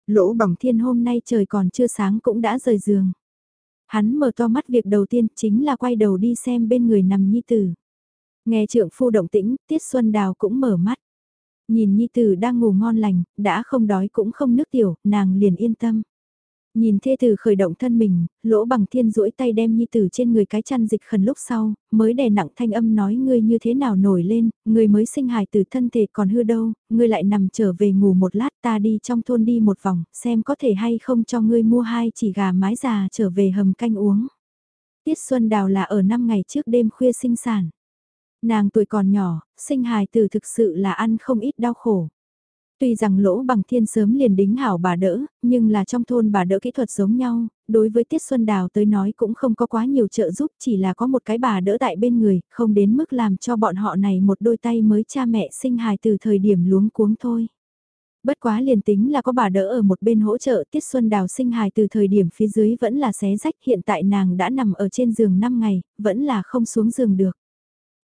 Lỗ bằng thiên hôm nay trời còn chưa sáng cũng đã rời giường. Hắn mở to mắt việc đầu tiên chính là quay đầu đi xem bên người nằm nhi tử. Nghe trượng phu động tĩnh, Tiết Xuân Đào cũng mở mắt. Nhìn Nhi Tử đang ngủ ngon lành, đã không đói cũng không nước tiểu, nàng liền yên tâm. Nhìn thê tử khởi động thân mình, lỗ bằng thiên duỗi tay đem Nhi Tử trên người cái chăn dịch khẩn lúc sau, mới đè nặng thanh âm nói ngươi như thế nào nổi lên, ngươi mới sinh hài từ thân thể còn hư đâu, ngươi lại nằm trở về ngủ một lát ta đi trong thôn đi một vòng, xem có thể hay không cho ngươi mua hai chỉ gà mái già trở về hầm canh uống. Tiết Xuân Đào là ở năm ngày trước đêm khuya sinh sản. Nàng tuổi còn nhỏ, sinh hài tử thực sự là ăn không ít đau khổ. Tuy rằng lỗ bằng thiên sớm liền đính hảo bà đỡ, nhưng là trong thôn bà đỡ kỹ thuật giống nhau, đối với Tiết Xuân Đào tới nói cũng không có quá nhiều trợ giúp chỉ là có một cái bà đỡ tại bên người, không đến mức làm cho bọn họ này một đôi tay mới cha mẹ sinh hài từ thời điểm luống cuống thôi. Bất quá liền tính là có bà đỡ ở một bên hỗ trợ Tiết Xuân Đào sinh hài từ thời điểm phía dưới vẫn là xé rách hiện tại nàng đã nằm ở trên giường 5 ngày, vẫn là không xuống giường được.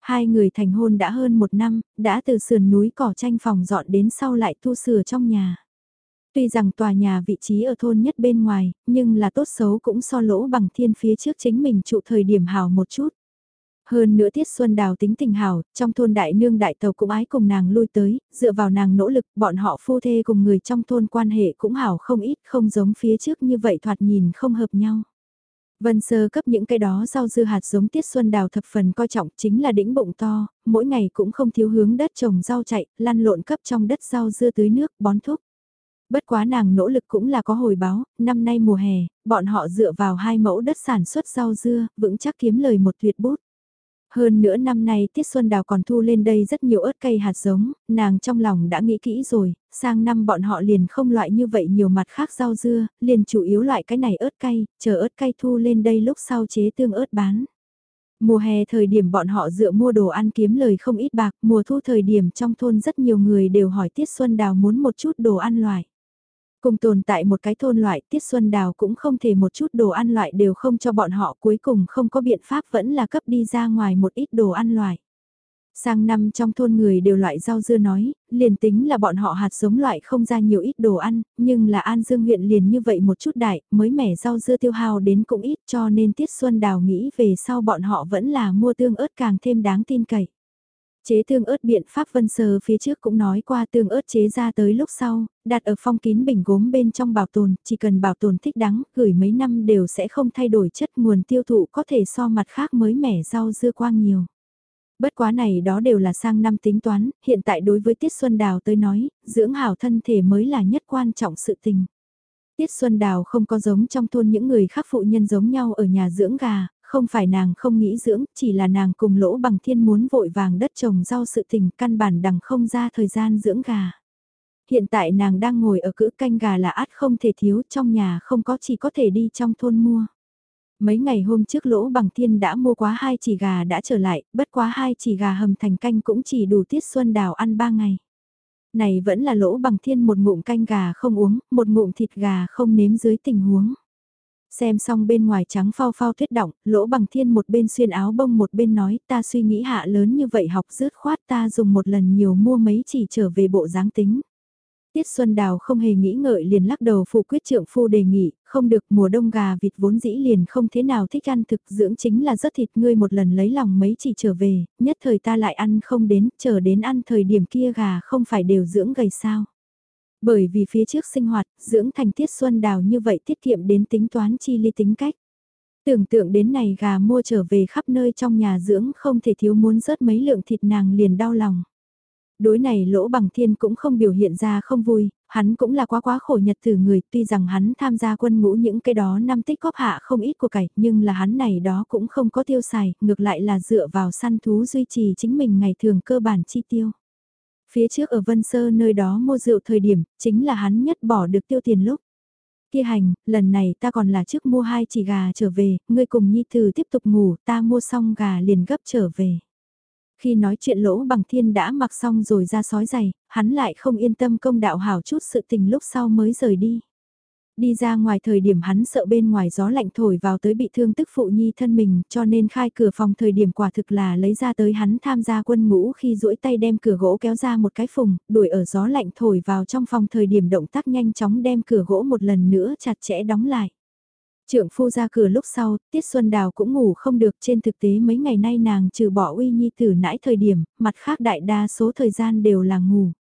Hai người thành hôn đã hơn một năm, đã từ sườn núi cỏ tranh phòng dọn đến sau lại thu sửa trong nhà. Tuy rằng tòa nhà vị trí ở thôn nhất bên ngoài, nhưng là tốt xấu cũng so lỗ bằng thiên phía trước chính mình trụ thời điểm hào một chút. Hơn nữa Tiết Xuân Đào tính tình hảo, trong thôn đại nương đại tàu cũng ái cùng nàng lui tới, dựa vào nàng nỗ lực, bọn họ phu thê cùng người trong thôn quan hệ cũng hảo không ít, không giống phía trước như vậy thoạt nhìn không hợp nhau. Vân Sơ cấp những cái đó rau dưa hạt giống tiết xuân đào thập phần coi trọng chính là đĩnh bụng to, mỗi ngày cũng không thiếu hướng đất trồng rau chạy, lăn lộn cấp trong đất rau dưa tưới nước, bón thuốc. Bất quá nàng nỗ lực cũng là có hồi báo, năm nay mùa hè, bọn họ dựa vào hai mẫu đất sản xuất rau dưa, vững chắc kiếm lời một tuyệt bút. Hơn nữa năm nay Tiết Xuân Đào còn thu lên đây rất nhiều ớt cây hạt giống, nàng trong lòng đã nghĩ kỹ rồi, sang năm bọn họ liền không loại như vậy nhiều mặt khác rau dưa, liền chủ yếu loại cái này ớt cay, chờ ớt cay thu lên đây lúc sau chế tương ớt bán. Mùa hè thời điểm bọn họ dựa mua đồ ăn kiếm lời không ít bạc, mùa thu thời điểm trong thôn rất nhiều người đều hỏi Tiết Xuân Đào muốn một chút đồ ăn loại. Cùng tồn tại một cái thôn loại Tiết Xuân Đào cũng không thể một chút đồ ăn loại đều không cho bọn họ cuối cùng không có biện pháp vẫn là cấp đi ra ngoài một ít đồ ăn loại. Sang năm trong thôn người đều loại rau dưa nói, liền tính là bọn họ hạt giống loại không ra nhiều ít đồ ăn, nhưng là An Dương huyện liền như vậy một chút đại, mới mẻ rau dưa tiêu hao đến cũng ít cho nên Tiết Xuân Đào nghĩ về sau bọn họ vẫn là mua tương ớt càng thêm đáng tin cậy. Chế tương ớt biện pháp vân sơ phía trước cũng nói qua tương ớt chế ra tới lúc sau, đặt ở phong kín bình gốm bên trong bảo tồn, chỉ cần bảo tồn thích đáng, gửi mấy năm đều sẽ không thay đổi chất nguồn tiêu thụ có thể so mặt khác mới mẻ rau dưa quang nhiều. Bất quá này đó đều là sang năm tính toán, hiện tại đối với Tiết Xuân Đào tới nói, dưỡng hảo thân thể mới là nhất quan trọng sự tình. Tiết Xuân Đào không có giống trong thôn những người khác phụ nhân giống nhau ở nhà dưỡng gà, không phải nàng không nghĩ dưỡng, chỉ là nàng cùng lỗ bằng thiên muốn vội vàng đất trồng rau sự tình căn bản đằng không ra thời gian dưỡng gà. Hiện tại nàng đang ngồi ở cữ canh gà là át không thể thiếu trong nhà không có chỉ có thể đi trong thôn mua. Mấy ngày hôm trước lỗ bằng thiên đã mua quá hai chỉ gà đã trở lại, bất quá hai chỉ gà hầm thành canh cũng chỉ đủ tiết xuân đào ăn ba ngày. Này vẫn là lỗ bằng thiên một ngụm canh gà không uống, một ngụm thịt gà không nếm dưới tình huống. Xem xong bên ngoài trắng phao phao tuyết động, lỗ bằng thiên một bên xuyên áo bông một bên nói ta suy nghĩ hạ lớn như vậy học rớt khoát ta dùng một lần nhiều mua mấy chỉ trở về bộ dáng tính. Tiết Xuân Đào không hề nghĩ ngợi liền lắc đầu phụ quyết trưởng phu đề nghị, không được mùa đông gà vịt vốn dĩ liền không thế nào thích ăn thực dưỡng chính là rất thịt ngươi một lần lấy lòng mấy chỉ trở về, nhất thời ta lại ăn không đến, chờ đến ăn thời điểm kia gà không phải đều dưỡng gầy sao. Bởi vì phía trước sinh hoạt, dưỡng thành tiết xuân đào như vậy tiết kiệm đến tính toán chi ly tính cách. Tưởng tượng đến này gà mua trở về khắp nơi trong nhà dưỡng không thể thiếu muốn rớt mấy lượng thịt nàng liền đau lòng. Đối này lỗ bằng thiên cũng không biểu hiện ra không vui, hắn cũng là quá quá khổ nhật từ người, tuy rằng hắn tham gia quân ngũ những cái đó năm tích góp hạ không ít của cải, nhưng là hắn này đó cũng không có tiêu xài, ngược lại là dựa vào săn thú duy trì chính mình ngày thường cơ bản chi tiêu. Phía trước ở Vân Sơ nơi đó mua rượu thời điểm, chính là hắn nhất bỏ được tiêu tiền lúc. Kia hành, lần này ta còn là trước mua hai chỉ gà trở về, ngươi cùng Nhi tử tiếp tục ngủ, ta mua xong gà liền gấp trở về. Khi nói chuyện lỗ bằng thiên đã mặc xong rồi ra sói giày, hắn lại không yên tâm công đạo hảo chút sự tình lúc sau mới rời đi. Đi ra ngoài thời điểm hắn sợ bên ngoài gió lạnh thổi vào tới bị thương tức phụ nhi thân mình cho nên khai cửa phòng thời điểm quả thực là lấy ra tới hắn tham gia quân ngũ khi duỗi tay đem cửa gỗ kéo ra một cái phùng, đuổi ở gió lạnh thổi vào trong phòng thời điểm động tác nhanh chóng đem cửa gỗ một lần nữa chặt chẽ đóng lại. Trưởng phu ra cửa lúc sau, Tiết Xuân Đào cũng ngủ không được trên thực tế mấy ngày nay nàng trừ bỏ uy nhi tử nãi thời điểm, mặt khác đại đa số thời gian đều là ngủ.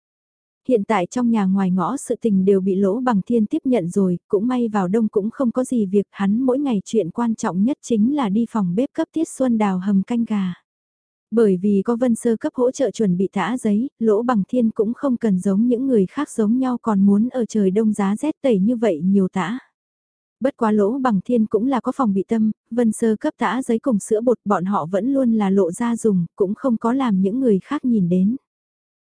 Hiện tại trong nhà ngoài ngõ sự tình đều bị lỗ bằng thiên tiếp nhận rồi, cũng may vào đông cũng không có gì việc hắn mỗi ngày chuyện quan trọng nhất chính là đi phòng bếp cấp Tiết Xuân Đào hầm canh gà. Bởi vì có vân sơ cấp hỗ trợ chuẩn bị thả giấy, lỗ bằng thiên cũng không cần giống những người khác giống nhau còn muốn ở trời đông giá rét tẩy như vậy nhiều tã. Bất quá lỗ bằng thiên cũng là có phòng bị tâm, vân sơ cấp tã giấy cùng sữa bột bọn họ vẫn luôn là lộ ra dùng, cũng không có làm những người khác nhìn đến.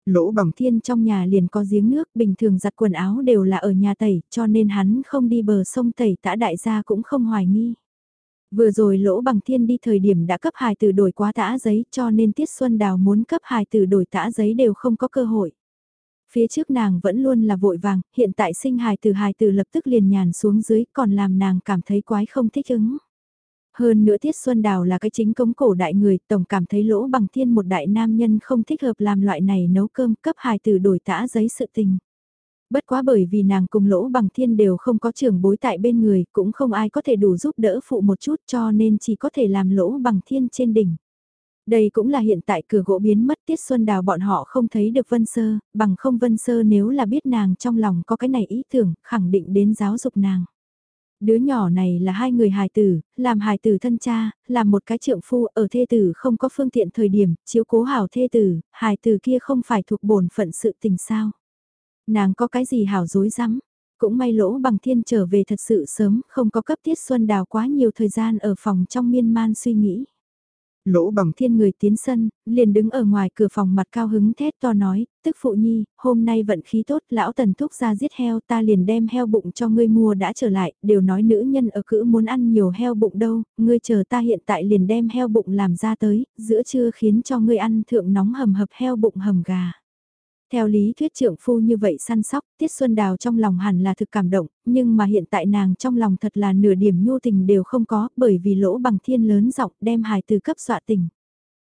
Lỗ bằng thiên trong nhà liền có giếng nước, bình thường giặt quần áo đều là ở nhà tẩy, cho nên hắn không đi bờ sông tẩy tã đại gia cũng không hoài nghi. Vừa rồi lỗ bằng thiên đi thời điểm đã cấp hài từ đổi quá tã giấy cho nên Tiết Xuân Đào muốn cấp hài từ đổi tã giấy đều không có cơ hội. Phía trước nàng vẫn luôn là vội vàng, hiện tại sinh hài từ hài từ lập tức liền nhàn xuống dưới còn làm nàng cảm thấy quái không thích ứng. Hơn nữa Tiết Xuân Đào là cái chính cống cổ đại người, tổng cảm thấy lỗ bằng thiên một đại nam nhân không thích hợp làm loại này nấu cơm cấp hài từ đổi tã giấy sự tình. Bất quá bởi vì nàng cùng lỗ bằng thiên đều không có trưởng bối tại bên người, cũng không ai có thể đủ giúp đỡ phụ một chút cho nên chỉ có thể làm lỗ bằng thiên trên đỉnh. Đây cũng là hiện tại cửa gỗ biến mất Tiết Xuân Đào bọn họ không thấy được Vân Sơ, bằng không Vân Sơ nếu là biết nàng trong lòng có cái này ý tưởng, khẳng định đến giáo dục nàng. Đứa nhỏ này là hai người hài tử, làm hài tử thân cha, làm một cái trượng phu ở thê tử không có phương tiện thời điểm, chiếu cố hảo thê tử, hài tử kia không phải thuộc bổn phận sự tình sao. Nàng có cái gì hảo dối rắm cũng may lỗ bằng thiên trở về thật sự sớm, không có cấp tiết xuân đào quá nhiều thời gian ở phòng trong miên man suy nghĩ. Lỗ bằng thiên người tiến sân, liền đứng ở ngoài cửa phòng mặt cao hứng thét to nói, tức phụ nhi, hôm nay vận khí tốt, lão tần thúc ra giết heo ta liền đem heo bụng cho ngươi mua đã trở lại, đều nói nữ nhân ở cữ muốn ăn nhiều heo bụng đâu, ngươi chờ ta hiện tại liền đem heo bụng làm ra tới, giữa trưa khiến cho ngươi ăn thượng nóng hầm hập heo bụng hầm gà. Theo lý thuyết trưởng phu như vậy săn sóc, Tiết Xuân Đào trong lòng hẳn là thực cảm động, nhưng mà hiện tại nàng trong lòng thật là nửa điểm nhu tình đều không có, bởi vì lỗ bằng thiên lớn giọng đem hài từ cấp dọa tình.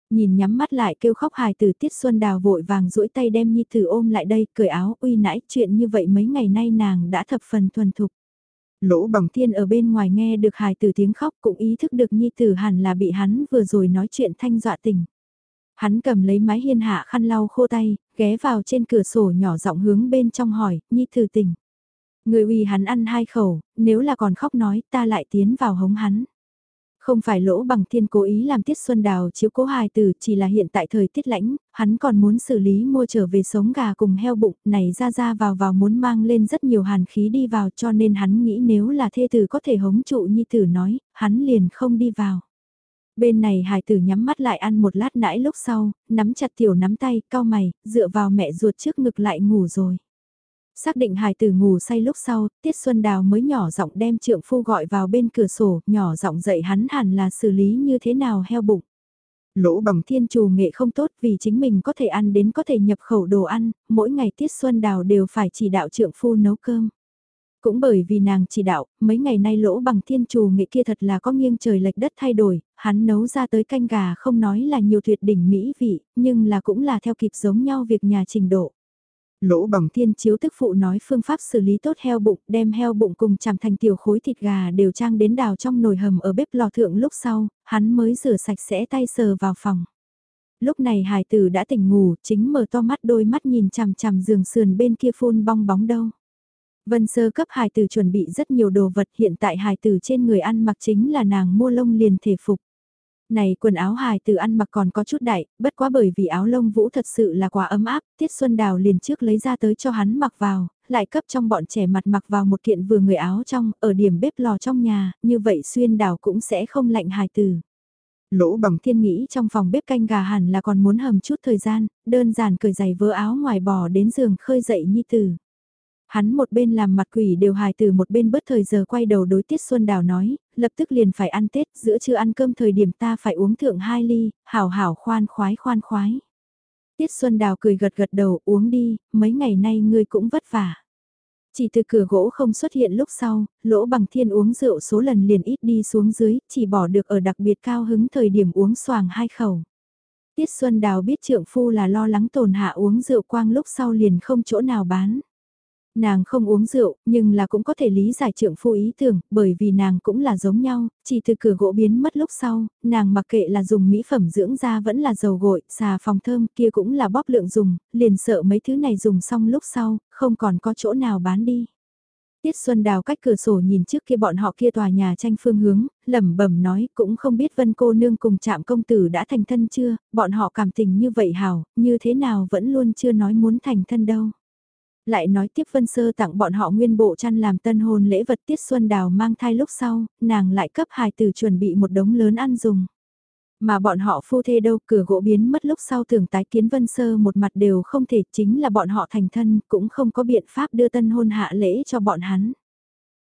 Nhìn nhắm mắt lại kêu khóc hài từ Tiết Xuân Đào vội vàng duỗi tay đem Nhi Tử ôm lại đây, cởi áo uy nãi chuyện như vậy mấy ngày nay nàng đã thập phần thuần thục. Lỗ bằng thiên ở bên ngoài nghe được hài từ tiếng khóc cũng ý thức được Nhi Tử hẳn là bị hắn vừa rồi nói chuyện thanh dọa tình. Hắn cầm lấy mái hiên hạ khăn lau khô tay, ghé vào trên cửa sổ nhỏ giọng hướng bên trong hỏi, nhi thử tình. Người uy hắn ăn hai khẩu, nếu là còn khóc nói ta lại tiến vào hống hắn. Không phải lỗ bằng thiên cố ý làm tiết xuân đào chiếu cố hài tử chỉ là hiện tại thời tiết lãnh, hắn còn muốn xử lý mua trở về sống gà cùng heo bụng này ra ra vào vào muốn mang lên rất nhiều hàn khí đi vào cho nên hắn nghĩ nếu là thê tử có thể hống trụ nhi tử nói, hắn liền không đi vào. Bên này hải tử nhắm mắt lại ăn một lát nãy lúc sau, nắm chặt tiểu nắm tay, cao mày, dựa vào mẹ ruột trước ngực lại ngủ rồi. Xác định hải tử ngủ say lúc sau, Tiết Xuân Đào mới nhỏ giọng đem trượng phu gọi vào bên cửa sổ, nhỏ giọng dạy hắn hẳn là xử lý như thế nào heo bụng. Lỗ bằng thiên trù nghệ không tốt vì chính mình có thể ăn đến có thể nhập khẩu đồ ăn, mỗi ngày Tiết Xuân Đào đều phải chỉ đạo trượng phu nấu cơm. Cũng bởi vì nàng chỉ đạo, mấy ngày nay lỗ bằng thiên trù nghệ kia thật là có nghiêng trời lệch đất thay đổi, hắn nấu ra tới canh gà không nói là nhiều tuyệt đỉnh mỹ vị, nhưng là cũng là theo kịp giống nhau việc nhà trình độ. Lỗ bằng thiên chiếu tức phụ nói phương pháp xử lý tốt heo bụng, đem heo bụng cùng chằm thành tiểu khối thịt gà đều trang đến đào trong nồi hầm ở bếp lò thượng lúc sau, hắn mới rửa sạch sẽ tay sờ vào phòng. Lúc này hải tử đã tỉnh ngủ, chính mở to mắt đôi mắt nhìn chằm chằm giường sườn bên kia phun bong bóng đâu. Vân sơ cấp hải tử chuẩn bị rất nhiều đồ vật hiện tại hải tử trên người ăn mặc chính là nàng mua lông liền thể phục này quần áo hài từ ăn mặc còn có chút đại, bất quá bởi vì áo lông vũ thật sự là quá ấm áp, Tiết Xuân Đào liền trước lấy ra tới cho hắn mặc vào, lại cấp trong bọn trẻ mặt mặc vào một kiện vừa người áo trong, ở điểm bếp lò trong nhà, như vậy xuyên đào cũng sẽ không lạnh hài từ. Lỗ bằng thiên nghĩ trong phòng bếp canh gà hẳn là còn muốn hầm chút thời gian, đơn giản cởi giày vớ áo ngoài bò đến giường khơi dậy nhi tử. Hắn một bên làm mặt quỷ đều hài từ một bên bớt thời giờ quay đầu đối Tiết Xuân Đào nói, lập tức liền phải ăn Tết, giữa trưa ăn cơm thời điểm ta phải uống thượng hai ly, hảo hảo khoan khoái khoan khoái. Tiết Xuân Đào cười gật gật đầu uống đi, mấy ngày nay ngươi cũng vất vả. Chỉ từ cửa gỗ không xuất hiện lúc sau, lỗ bằng thiên uống rượu số lần liền ít đi xuống dưới, chỉ bỏ được ở đặc biệt cao hứng thời điểm uống xoàng hai khẩu. Tiết Xuân Đào biết trượng phu là lo lắng tồn hạ uống rượu quang lúc sau liền không chỗ nào bán. Nàng không uống rượu, nhưng là cũng có thể lý giải trượng phu ý tưởng, bởi vì nàng cũng là giống nhau, chỉ từ cửa gỗ biến mất lúc sau, nàng mặc kệ là dùng mỹ phẩm dưỡng da vẫn là dầu gội, xà phòng thơm kia cũng là bóp lượng dùng, liền sợ mấy thứ này dùng xong lúc sau, không còn có chỗ nào bán đi. Tiết Xuân Đào cách cửa sổ nhìn trước kia bọn họ kia tòa nhà tranh phương hướng, lẩm bẩm nói cũng không biết Vân cô nương cùng chạm công tử đã thành thân chưa, bọn họ cảm tình như vậy hảo, như thế nào vẫn luôn chưa nói muốn thành thân đâu. Lại nói tiếp Vân Sơ tặng bọn họ nguyên bộ chăn làm tân hôn lễ vật Tiết Xuân Đào mang thai lúc sau, nàng lại cấp hài tử chuẩn bị một đống lớn ăn dùng. Mà bọn họ phu thê đâu cửa gỗ biến mất lúc sau thường tái kiến Vân Sơ một mặt đều không thể chính là bọn họ thành thân cũng không có biện pháp đưa tân hôn hạ lễ cho bọn hắn.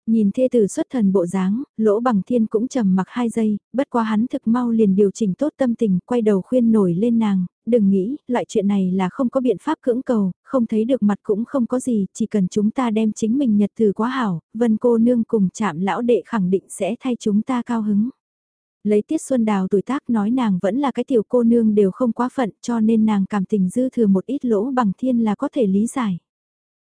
Nhìn thê tử xuất thần bộ dáng, lỗ bằng thiên cũng trầm mặc hai giây, bất quá hắn thực mau liền điều chỉnh tốt tâm tình, quay đầu khuyên nổi lên nàng, đừng nghĩ, loại chuyện này là không có biện pháp cưỡng cầu, không thấy được mặt cũng không có gì, chỉ cần chúng ta đem chính mình nhật từ quá hảo, vân cô nương cùng chạm lão đệ khẳng định sẽ thay chúng ta cao hứng. Lấy tiết xuân đào tuổi tác nói nàng vẫn là cái tiểu cô nương đều không quá phận cho nên nàng cảm tình dư thừa một ít lỗ bằng thiên là có thể lý giải.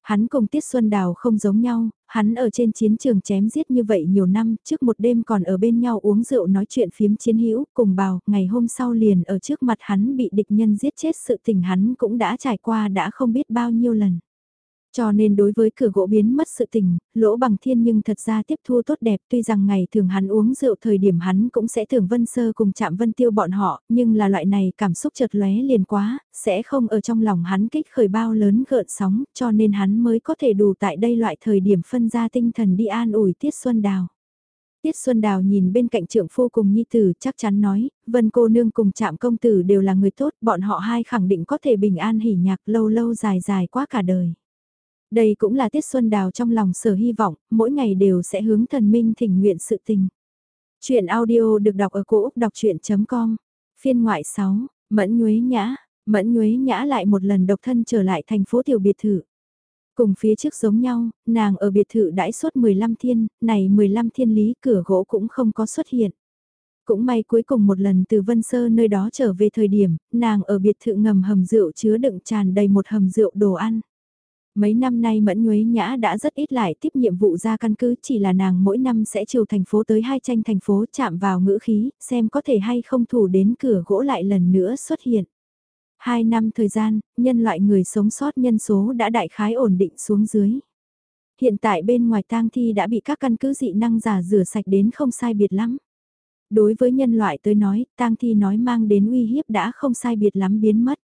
Hắn cùng Tiết Xuân Đào không giống nhau, hắn ở trên chiến trường chém giết như vậy nhiều năm, trước một đêm còn ở bên nhau uống rượu nói chuyện phiếm chiến hữu cùng bào, ngày hôm sau liền ở trước mặt hắn bị địch nhân giết chết sự tình hắn cũng đã trải qua đã không biết bao nhiêu lần. Cho nên đối với cửa gỗ biến mất sự tình, lỗ bằng thiên nhưng thật ra tiếp thu tốt đẹp tuy rằng ngày thường hắn uống rượu thời điểm hắn cũng sẽ thường vân sơ cùng chạm vân tiêu bọn họ, nhưng là loại này cảm xúc chợt lóe liền quá, sẽ không ở trong lòng hắn kích khởi bao lớn gợn sóng, cho nên hắn mới có thể đủ tại đây loại thời điểm phân ra tinh thần đi an ủi Tiết Xuân Đào. Tiết Xuân Đào nhìn bên cạnh trưởng phu cùng nhi tử chắc chắn nói, vân cô nương cùng chạm công tử đều là người tốt, bọn họ hai khẳng định có thể bình an hỉ nhạc lâu lâu dài dài quá cả đời. Đây cũng là Tiết Xuân Đào trong lòng sở hy vọng, mỗi ngày đều sẽ hướng thần minh thỉnh nguyện sự tình. Chuyện audio được đọc ở cổ Úc đọc chuyện.com, phiên ngoại 6, Mẫn Nhuế Nhã, Mẫn Nhuế Nhã lại một lần độc thân trở lại thành phố tiểu biệt thự. Cùng phía trước giống nhau, nàng ở biệt thự đãi suốt 15 thiên, này 15 thiên lý cửa gỗ cũng không có xuất hiện. Cũng may cuối cùng một lần từ Vân Sơ nơi đó trở về thời điểm, nàng ở biệt thự ngầm hầm rượu chứa đựng tràn đầy một hầm rượu đồ ăn. Mấy năm nay Mẫn Nhuế Nhã đã rất ít lại tiếp nhiệm vụ ra căn cứ chỉ là nàng mỗi năm sẽ chiều thành phố tới hai tranh thành phố chạm vào ngữ khí, xem có thể hay không thủ đến cửa gỗ lại lần nữa xuất hiện. Hai năm thời gian, nhân loại người sống sót nhân số đã đại khái ổn định xuống dưới. Hiện tại bên ngoài tang thi đã bị các căn cứ dị năng giả rửa sạch đến không sai biệt lắm. Đối với nhân loại tới nói, tang thi nói mang đến uy hiếp đã không sai biệt lắm biến mất.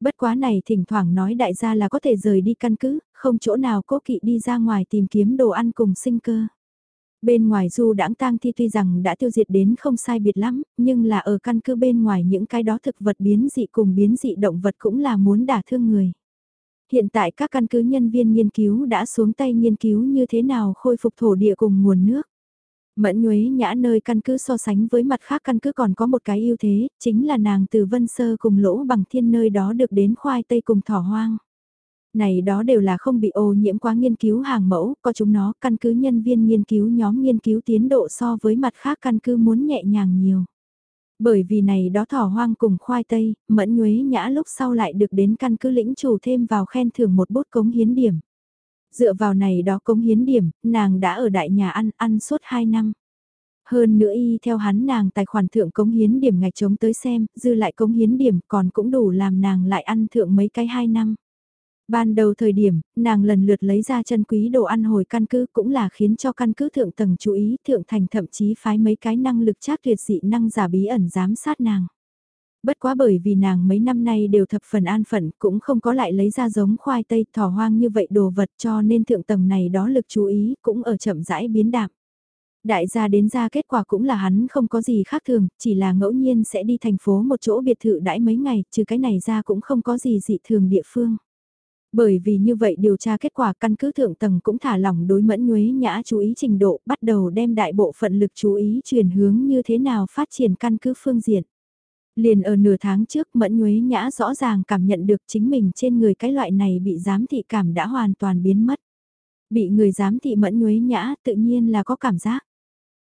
Bất quá này thỉnh thoảng nói đại gia là có thể rời đi căn cứ, không chỗ nào cố kỵ đi ra ngoài tìm kiếm đồ ăn cùng sinh cơ. Bên ngoài du đãng tang thi tuy rằng đã tiêu diệt đến không sai biệt lắm, nhưng là ở căn cứ bên ngoài những cái đó thực vật biến dị cùng biến dị động vật cũng là muốn đả thương người. Hiện tại các căn cứ nhân viên nghiên cứu đã xuống tay nghiên cứu như thế nào khôi phục thổ địa cùng nguồn nước. Mẫn Nhuế Nhã nơi căn cứ so sánh với mặt khác căn cứ còn có một cái ưu thế, chính là nàng từ Vân Sơ cùng lỗ bằng thiên nơi đó được đến khoai tây cùng thỏ hoang. Này đó đều là không bị ô nhiễm quá nghiên cứu hàng mẫu, có chúng nó căn cứ nhân viên nghiên cứu nhóm nghiên cứu tiến độ so với mặt khác căn cứ muốn nhẹ nhàng nhiều. Bởi vì này đó thỏ hoang cùng khoai tây, mẫn nhuế nhã lúc sau lại được đến căn cứ lĩnh chủ thêm vào khen thưởng một bút cống hiến điểm. Dựa vào này đó cống hiến điểm, nàng đã ở đại nhà ăn, ăn suốt 2 năm. Hơn nữa y theo hắn nàng tài khoản thượng cống hiến điểm ngạch chống tới xem, dư lại cống hiến điểm còn cũng đủ làm nàng lại ăn thượng mấy cái 2 năm. Ban đầu thời điểm, nàng lần lượt lấy ra chân quý đồ ăn hồi căn cứ cũng là khiến cho căn cứ thượng tầng chú ý thượng thành thậm chí phái mấy cái năng lực chắc tuyệt dị năng giả bí ẩn giám sát nàng. Bất quá bởi vì nàng mấy năm nay đều thập phần an phận cũng không có lại lấy ra giống khoai tây thỏ hoang như vậy đồ vật cho nên thượng tầng này đó lực chú ý cũng ở chậm rãi biến đạm. Đại gia đến ra kết quả cũng là hắn không có gì khác thường, chỉ là ngẫu nhiên sẽ đi thành phố một chỗ biệt thự đãi mấy ngày, trừ cái này ra cũng không có gì dị thường địa phương. Bởi vì như vậy điều tra kết quả căn cứ thượng tầng cũng thả lỏng đối mẫn nhuế nhã chú ý trình độ, bắt đầu đem đại bộ phận lực chú ý chuyển hướng như thế nào phát triển căn cứ phương diện. Liền ở nửa tháng trước mẫn nhuế nhã rõ ràng cảm nhận được chính mình trên người cái loại này bị giám thị cảm đã hoàn toàn biến mất. Bị người giám thị mẫn nhuế nhã tự nhiên là có cảm giác.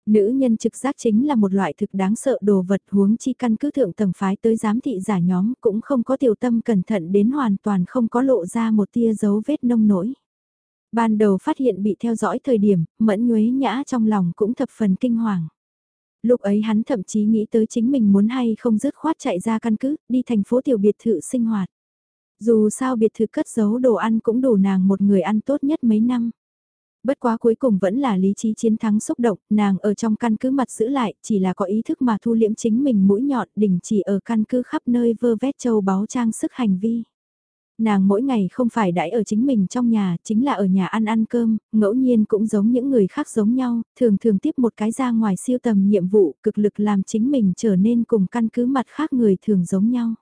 Nữ nhân trực giác chính là một loại thực đáng sợ đồ vật huống chi căn cứ thượng tầng phái tới giám thị giả nhóm cũng không có tiểu tâm cẩn thận đến hoàn toàn không có lộ ra một tia dấu vết nông nổi. Ban đầu phát hiện bị theo dõi thời điểm, mẫn nhuế nhã trong lòng cũng thập phần kinh hoàng. Lúc ấy hắn thậm chí nghĩ tới chính mình muốn hay không dứt khoát chạy ra căn cứ, đi thành phố tiểu biệt thự sinh hoạt. Dù sao biệt thự cất giấu đồ ăn cũng đủ nàng một người ăn tốt nhất mấy năm. Bất quá cuối cùng vẫn là lý trí chiến thắng xúc động, nàng ở trong căn cứ mặt giữ lại, chỉ là có ý thức mà thu liễm chính mình mũi nhọn, đỉnh chỉ ở căn cứ khắp nơi vơ vét châu báu trang sức hành vi. Nàng mỗi ngày không phải đãi ở chính mình trong nhà, chính là ở nhà ăn ăn cơm, ngẫu nhiên cũng giống những người khác giống nhau, thường thường tiếp một cái ra ngoài siêu tầm nhiệm vụ, cực lực làm chính mình trở nên cùng căn cứ mặt khác người thường giống nhau.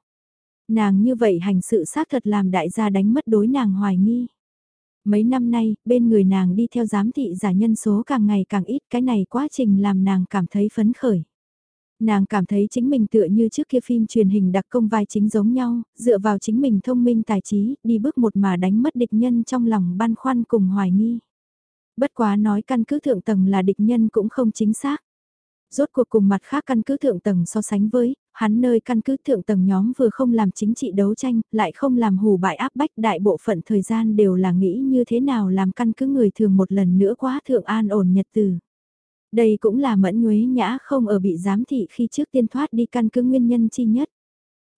Nàng như vậy hành sự xác thật làm đại gia đánh mất đối nàng hoài nghi. Mấy năm nay, bên người nàng đi theo giám thị giả nhân số càng ngày càng ít, cái này quá trình làm nàng cảm thấy phấn khởi. Nàng cảm thấy chính mình tựa như trước kia phim truyền hình đặc công vai chính giống nhau, dựa vào chính mình thông minh tài trí, đi bước một mà đánh mất địch nhân trong lòng băn khoăn cùng hoài nghi. Bất quá nói căn cứ thượng tầng là địch nhân cũng không chính xác. Rốt cuộc cùng mặt khác căn cứ thượng tầng so sánh với, hắn nơi căn cứ thượng tầng nhóm vừa không làm chính trị đấu tranh, lại không làm hù bại áp bách đại bộ phận thời gian đều là nghĩ như thế nào làm căn cứ người thường một lần nữa quá thượng an ổn nhật từ. Đây cũng là mẫn nhuế nhã không ở bị giám thị khi trước tiên thoát đi căn cứ nguyên nhân chi nhất.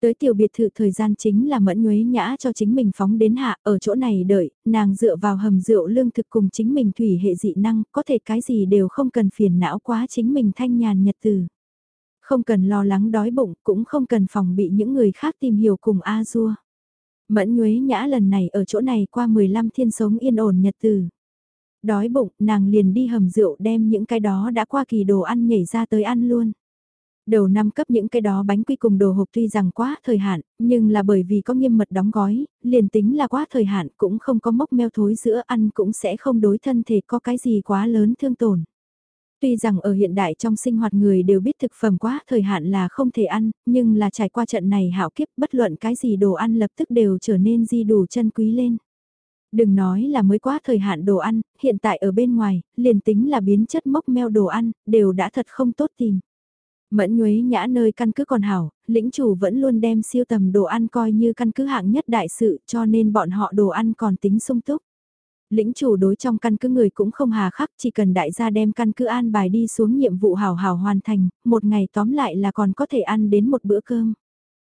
Tới tiểu biệt thự thời gian chính là mẫn nhuế nhã cho chính mình phóng đến hạ, ở chỗ này đợi, nàng dựa vào hầm rượu lương thực cùng chính mình thủy hệ dị năng, có thể cái gì đều không cần phiền não quá chính mình thanh nhàn nhật từ. Không cần lo lắng đói bụng, cũng không cần phòng bị những người khác tìm hiểu cùng A-dua. Mẫn nhuế nhã lần này ở chỗ này qua 15 thiên sống yên ổn nhật từ. Đói bụng, nàng liền đi hầm rượu đem những cái đó đã qua kỳ đồ ăn nhảy ra tới ăn luôn. Đầu năm cấp những cái đó bánh quy cùng đồ hộp tuy rằng quá thời hạn, nhưng là bởi vì có nghiêm mật đóng gói, liền tính là quá thời hạn cũng không có mốc meo thối giữa ăn cũng sẽ không đối thân thể có cái gì quá lớn thương tổn. Tuy rằng ở hiện đại trong sinh hoạt người đều biết thực phẩm quá thời hạn là không thể ăn, nhưng là trải qua trận này hạo kiếp bất luận cái gì đồ ăn lập tức đều trở nên di đủ chân quý lên. Đừng nói là mới quá thời hạn đồ ăn, hiện tại ở bên ngoài, liền tính là biến chất mốc meo đồ ăn, đều đã thật không tốt tìm. Mẫn nhuế nhã nơi căn cứ còn hảo, lĩnh chủ vẫn luôn đem siêu tầm đồ ăn coi như căn cứ hạng nhất đại sự cho nên bọn họ đồ ăn còn tính sung túc. Lĩnh chủ đối trong căn cứ người cũng không hà khắc chỉ cần đại gia đem căn cứ an bài đi xuống nhiệm vụ hảo hảo hoàn thành, một ngày tóm lại là còn có thể ăn đến một bữa cơm.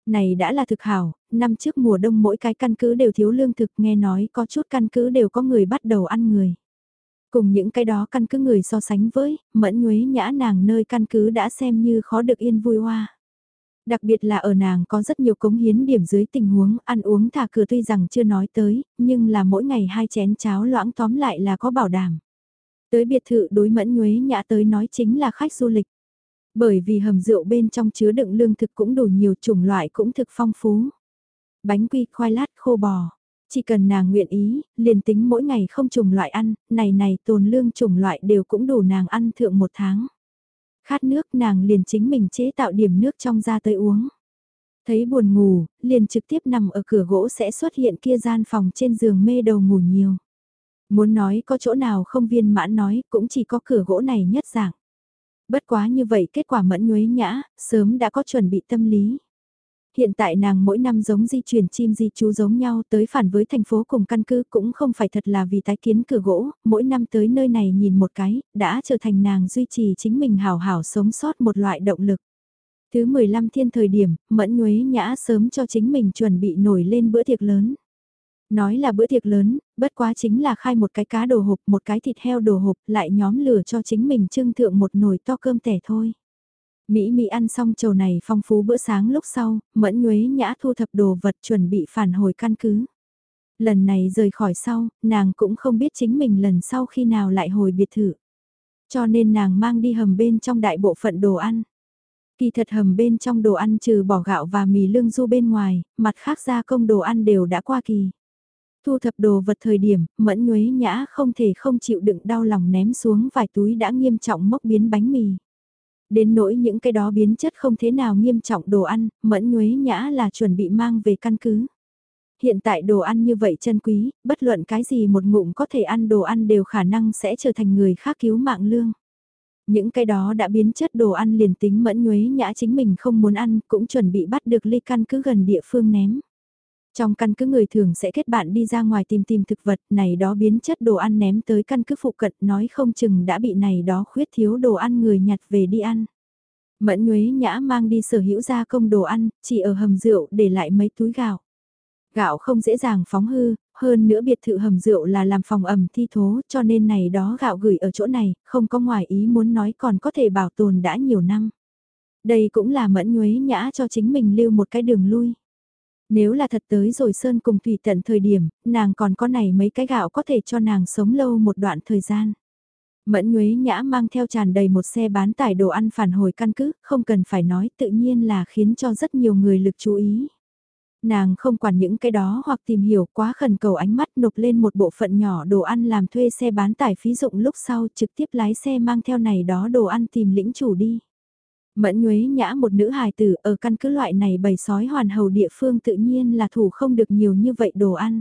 Này đã là thực hảo, năm trước mùa đông mỗi cái căn cứ đều thiếu lương thực nghe nói có chút căn cứ đều có người bắt đầu ăn người. Cùng những cái đó căn cứ người so sánh với, mẫn nhuế nhã nàng nơi căn cứ đã xem như khó được yên vui hoa. Đặc biệt là ở nàng có rất nhiều cống hiến điểm dưới tình huống ăn uống thả cửa tuy rằng chưa nói tới, nhưng là mỗi ngày hai chén cháo loãng tóm lại là có bảo đảm. Tới biệt thự đối mẫn nhuế nhã tới nói chính là khách du lịch. Bởi vì hầm rượu bên trong chứa đựng lương thực cũng đủ nhiều chủng loại cũng thực phong phú. Bánh quy, khoai lát, khô bò. Chỉ cần nàng nguyện ý, liền tính mỗi ngày không chủng loại ăn, này này tồn lương chủng loại đều cũng đủ nàng ăn thượng một tháng. Khát nước nàng liền chính mình chế tạo điểm nước trong ra tới uống. Thấy buồn ngủ, liền trực tiếp nằm ở cửa gỗ sẽ xuất hiện kia gian phòng trên giường mê đầu ngủ nhiều. Muốn nói có chỗ nào không viên mãn nói cũng chỉ có cửa gỗ này nhất dạng. Bất quá như vậy kết quả mẫn nhuế nhã, sớm đã có chuẩn bị tâm lý. Hiện tại nàng mỗi năm giống di chuyển chim di chú giống nhau tới phản với thành phố cùng căn cứ cũng không phải thật là vì tái kiến cửa gỗ, mỗi năm tới nơi này nhìn một cái, đã trở thành nàng duy trì chính mình hào hảo sống sót một loại động lực. Thứ 15 thiên thời điểm, mẫn nhuế nhã sớm cho chính mình chuẩn bị nổi lên bữa tiệc lớn. Nói là bữa tiệc lớn, bất quá chính là khai một cái cá đồ hộp, một cái thịt heo đồ hộp, lại nhóm lửa cho chính mình trưng thượng một nồi to cơm tẻ thôi. Mỹ Mỹ ăn xong chầu này phong phú bữa sáng lúc sau, mẫn nhuế nhã thu thập đồ vật chuẩn bị phản hồi căn cứ. Lần này rời khỏi sau, nàng cũng không biết chính mình lần sau khi nào lại hồi biệt thự. Cho nên nàng mang đi hầm bên trong đại bộ phận đồ ăn. Kỳ thật hầm bên trong đồ ăn trừ bỏ gạo và mì lương du bên ngoài, mặt khác gia công đồ ăn đều đã qua kỳ. Thu thập đồ vật thời điểm, mẫn nhuế nhã không thể không chịu đựng đau lòng ném xuống vài túi đã nghiêm trọng mốc biến bánh mì. Đến nỗi những cái đó biến chất không thế nào nghiêm trọng đồ ăn, mẫn nhuế nhã là chuẩn bị mang về căn cứ. Hiện tại đồ ăn như vậy chân quý, bất luận cái gì một ngụm có thể ăn đồ ăn đều khả năng sẽ trở thành người khác cứu mạng lương. Những cái đó đã biến chất đồ ăn liền tính mẫn nhuế nhã chính mình không muốn ăn cũng chuẩn bị bắt được ly căn cứ gần địa phương ném. Trong căn cứ người thường sẽ kết bạn đi ra ngoài tìm tìm thực vật này đó biến chất đồ ăn ném tới căn cứ phụ cận nói không chừng đã bị này đó khuyết thiếu đồ ăn người nhặt về đi ăn. Mẫn Nhuế Nhã mang đi sở hữu gia công đồ ăn, chỉ ở hầm rượu để lại mấy túi gạo. Gạo không dễ dàng phóng hư, hơn nữa biệt thự hầm rượu là làm phòng ẩm thi thố cho nên này đó gạo gửi ở chỗ này, không có ngoài ý muốn nói còn có thể bảo tồn đã nhiều năm. Đây cũng là mẫn nhuế nhã cho chính mình lưu một cái đường lui. Nếu là thật tới rồi Sơn cùng Thủy tận thời điểm, nàng còn có này mấy cái gạo có thể cho nàng sống lâu một đoạn thời gian. Mẫn Nhuế Nhã mang theo tràn đầy một xe bán tải đồ ăn phản hồi căn cứ, không cần phải nói tự nhiên là khiến cho rất nhiều người lực chú ý. Nàng không quản những cái đó hoặc tìm hiểu quá khẩn cầu ánh mắt nộp lên một bộ phận nhỏ đồ ăn làm thuê xe bán tải phí dụng lúc sau trực tiếp lái xe mang theo này đó đồ ăn tìm lĩnh chủ đi. Mẫn Nhuế Nhã một nữ hài tử ở căn cứ loại này bầy sói hoàn hầu địa phương tự nhiên là thủ không được nhiều như vậy đồ ăn.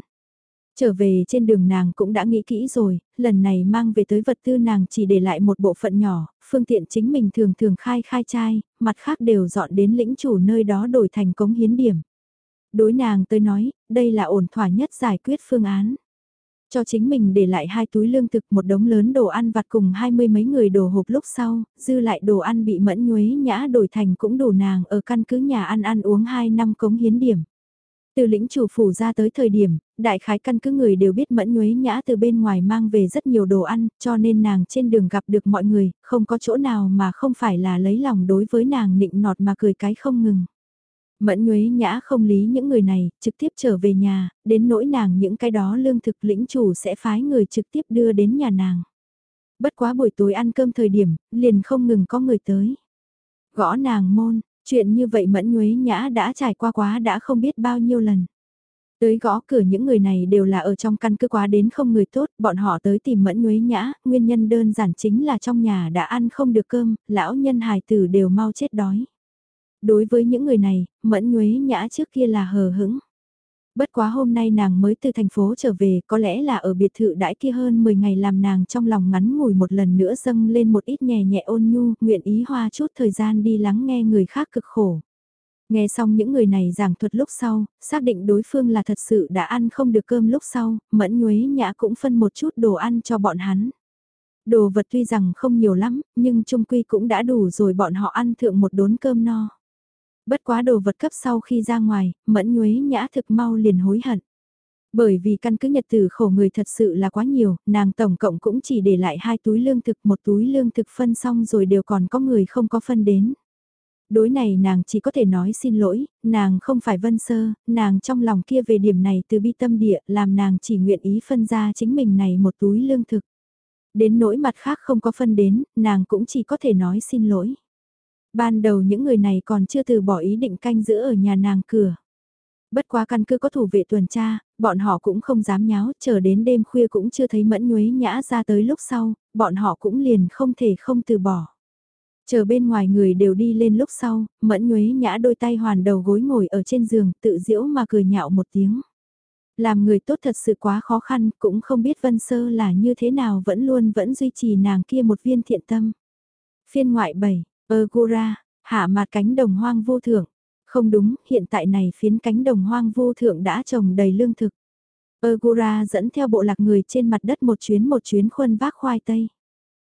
Trở về trên đường nàng cũng đã nghĩ kỹ rồi, lần này mang về tới vật tư nàng chỉ để lại một bộ phận nhỏ, phương tiện chính mình thường thường khai khai chai, mặt khác đều dọn đến lĩnh chủ nơi đó đổi thành cống hiến điểm. Đối nàng tới nói, đây là ổn thỏa nhất giải quyết phương án. Cho chính mình để lại hai túi lương thực một đống lớn đồ ăn vặt cùng hai mươi mấy người đồ hộp lúc sau, dư lại đồ ăn bị mẫn nhuế nhã đổi thành cũng đủ nàng ở căn cứ nhà ăn ăn uống hai năm cống hiến điểm. Từ lĩnh chủ phủ ra tới thời điểm, đại khái căn cứ người đều biết mẫn nhuế nhã từ bên ngoài mang về rất nhiều đồ ăn, cho nên nàng trên đường gặp được mọi người, không có chỗ nào mà không phải là lấy lòng đối với nàng nịnh nọt mà cười cái không ngừng. Mẫn nhuế nhã không lý những người này, trực tiếp trở về nhà, đến nỗi nàng những cái đó lương thực lĩnh chủ sẽ phái người trực tiếp đưa đến nhà nàng. Bất quá buổi tối ăn cơm thời điểm, liền không ngừng có người tới. Gõ nàng môn, chuyện như vậy mẫn nhuế nhã đã trải qua quá đã không biết bao nhiêu lần. Tới gõ cửa những người này đều là ở trong căn cứ quá đến không người tốt, bọn họ tới tìm mẫn nhuế nhã, nguyên nhân đơn giản chính là trong nhà đã ăn không được cơm, lão nhân hài tử đều mau chết đói. Đối với những người này, mẫn nhuế nhã trước kia là hờ hững. Bất quá hôm nay nàng mới từ thành phố trở về, có lẽ là ở biệt thự đãi kia hơn 10 ngày làm nàng trong lòng ngắn ngủi một lần nữa dâng lên một ít nhẹ nhẹ ôn nhu, nguyện ý hoa chút thời gian đi lắng nghe người khác cực khổ. Nghe xong những người này giảng thuật lúc sau, xác định đối phương là thật sự đã ăn không được cơm lúc sau, mẫn nhuế nhã cũng phân một chút đồ ăn cho bọn hắn. Đồ vật tuy rằng không nhiều lắm, nhưng trung quy cũng đã đủ rồi bọn họ ăn thượng một đốn cơm no. Bất quá đồ vật cấp sau khi ra ngoài, mẫn nhuế nhã thực mau liền hối hận. Bởi vì căn cứ nhật tử khổ người thật sự là quá nhiều, nàng tổng cộng cũng chỉ để lại hai túi lương thực, một túi lương thực phân xong rồi đều còn có người không có phân đến. Đối này nàng chỉ có thể nói xin lỗi, nàng không phải vân sơ, nàng trong lòng kia về điểm này từ bi tâm địa làm nàng chỉ nguyện ý phân ra chính mình này một túi lương thực. Đến nỗi mặt khác không có phân đến, nàng cũng chỉ có thể nói xin lỗi. Ban đầu những người này còn chưa từ bỏ ý định canh giữ ở nhà nàng cửa. Bất quá căn cứ có thủ vệ tuần tra, bọn họ cũng không dám nháo, chờ đến đêm khuya cũng chưa thấy mẫn nhuế nhã ra tới lúc sau, bọn họ cũng liền không thể không từ bỏ. Chờ bên ngoài người đều đi lên lúc sau, mẫn nhuế nhã đôi tay hoàn đầu gối ngồi ở trên giường tự diễu mà cười nhạo một tiếng. Làm người tốt thật sự quá khó khăn, cũng không biết Vân Sơ là như thế nào vẫn luôn vẫn duy trì nàng kia một viên thiện tâm. Phiên ngoại 7, Agora, hạ mặt cánh đồng hoang vô thượng. Không đúng, hiện tại này phiến cánh đồng hoang vô thượng đã trồng đầy lương thực. Ergura dẫn theo bộ lạc người trên mặt đất một chuyến một chuyến khuân vác khoai tây.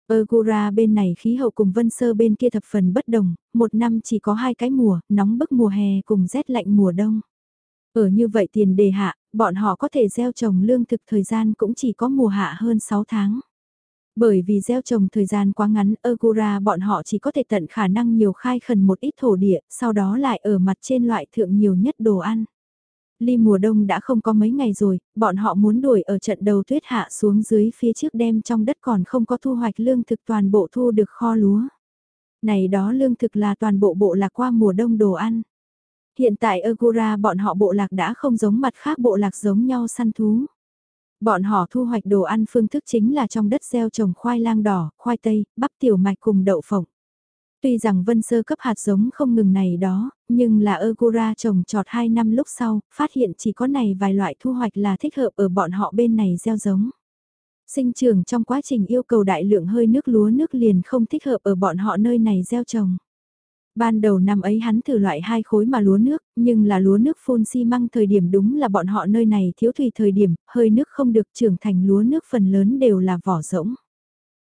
Ergura bên này khí hậu cùng Vân Sơ bên kia thập phần bất đồng, một năm chỉ có hai cái mùa, nóng bức mùa hè cùng rét lạnh mùa đông. Ở như vậy tiền đề hạ, bọn họ có thể gieo trồng lương thực thời gian cũng chỉ có mùa hạ hơn 6 tháng. Bởi vì gieo trồng thời gian quá ngắn, Agura bọn họ chỉ có thể tận khả năng nhiều khai khẩn một ít thổ địa, sau đó lại ở mặt trên loại thượng nhiều nhất đồ ăn. Ly mùa đông đã không có mấy ngày rồi, bọn họ muốn đuổi ở trận đầu tuyết hạ xuống dưới phía trước đem trong đất còn không có thu hoạch lương thực toàn bộ thu được kho lúa. Này đó lương thực là toàn bộ bộ lạc qua mùa đông đồ ăn. Hiện tại Agura bọn họ bộ lạc đã không giống mặt khác bộ lạc giống nhau săn thú. Bọn họ thu hoạch đồ ăn phương thức chính là trong đất gieo trồng khoai lang đỏ, khoai tây, bắp tiểu mạch cùng đậu phộng. Tuy rằng vân sơ cấp hạt giống không ngừng này đó, nhưng là agura trồng trọt 2 năm lúc sau, phát hiện chỉ có này vài loại thu hoạch là thích hợp ở bọn họ bên này gieo giống. Sinh trưởng trong quá trình yêu cầu đại lượng hơi nước lúa nước liền không thích hợp ở bọn họ nơi này gieo trồng. Ban đầu năm ấy hắn thử loại hai khối mà lúa nước, nhưng là lúa nước phun xi măng thời điểm đúng là bọn họ nơi này thiếu thủy thời điểm, hơi nước không được trưởng thành lúa nước phần lớn đều là vỏ rỗng.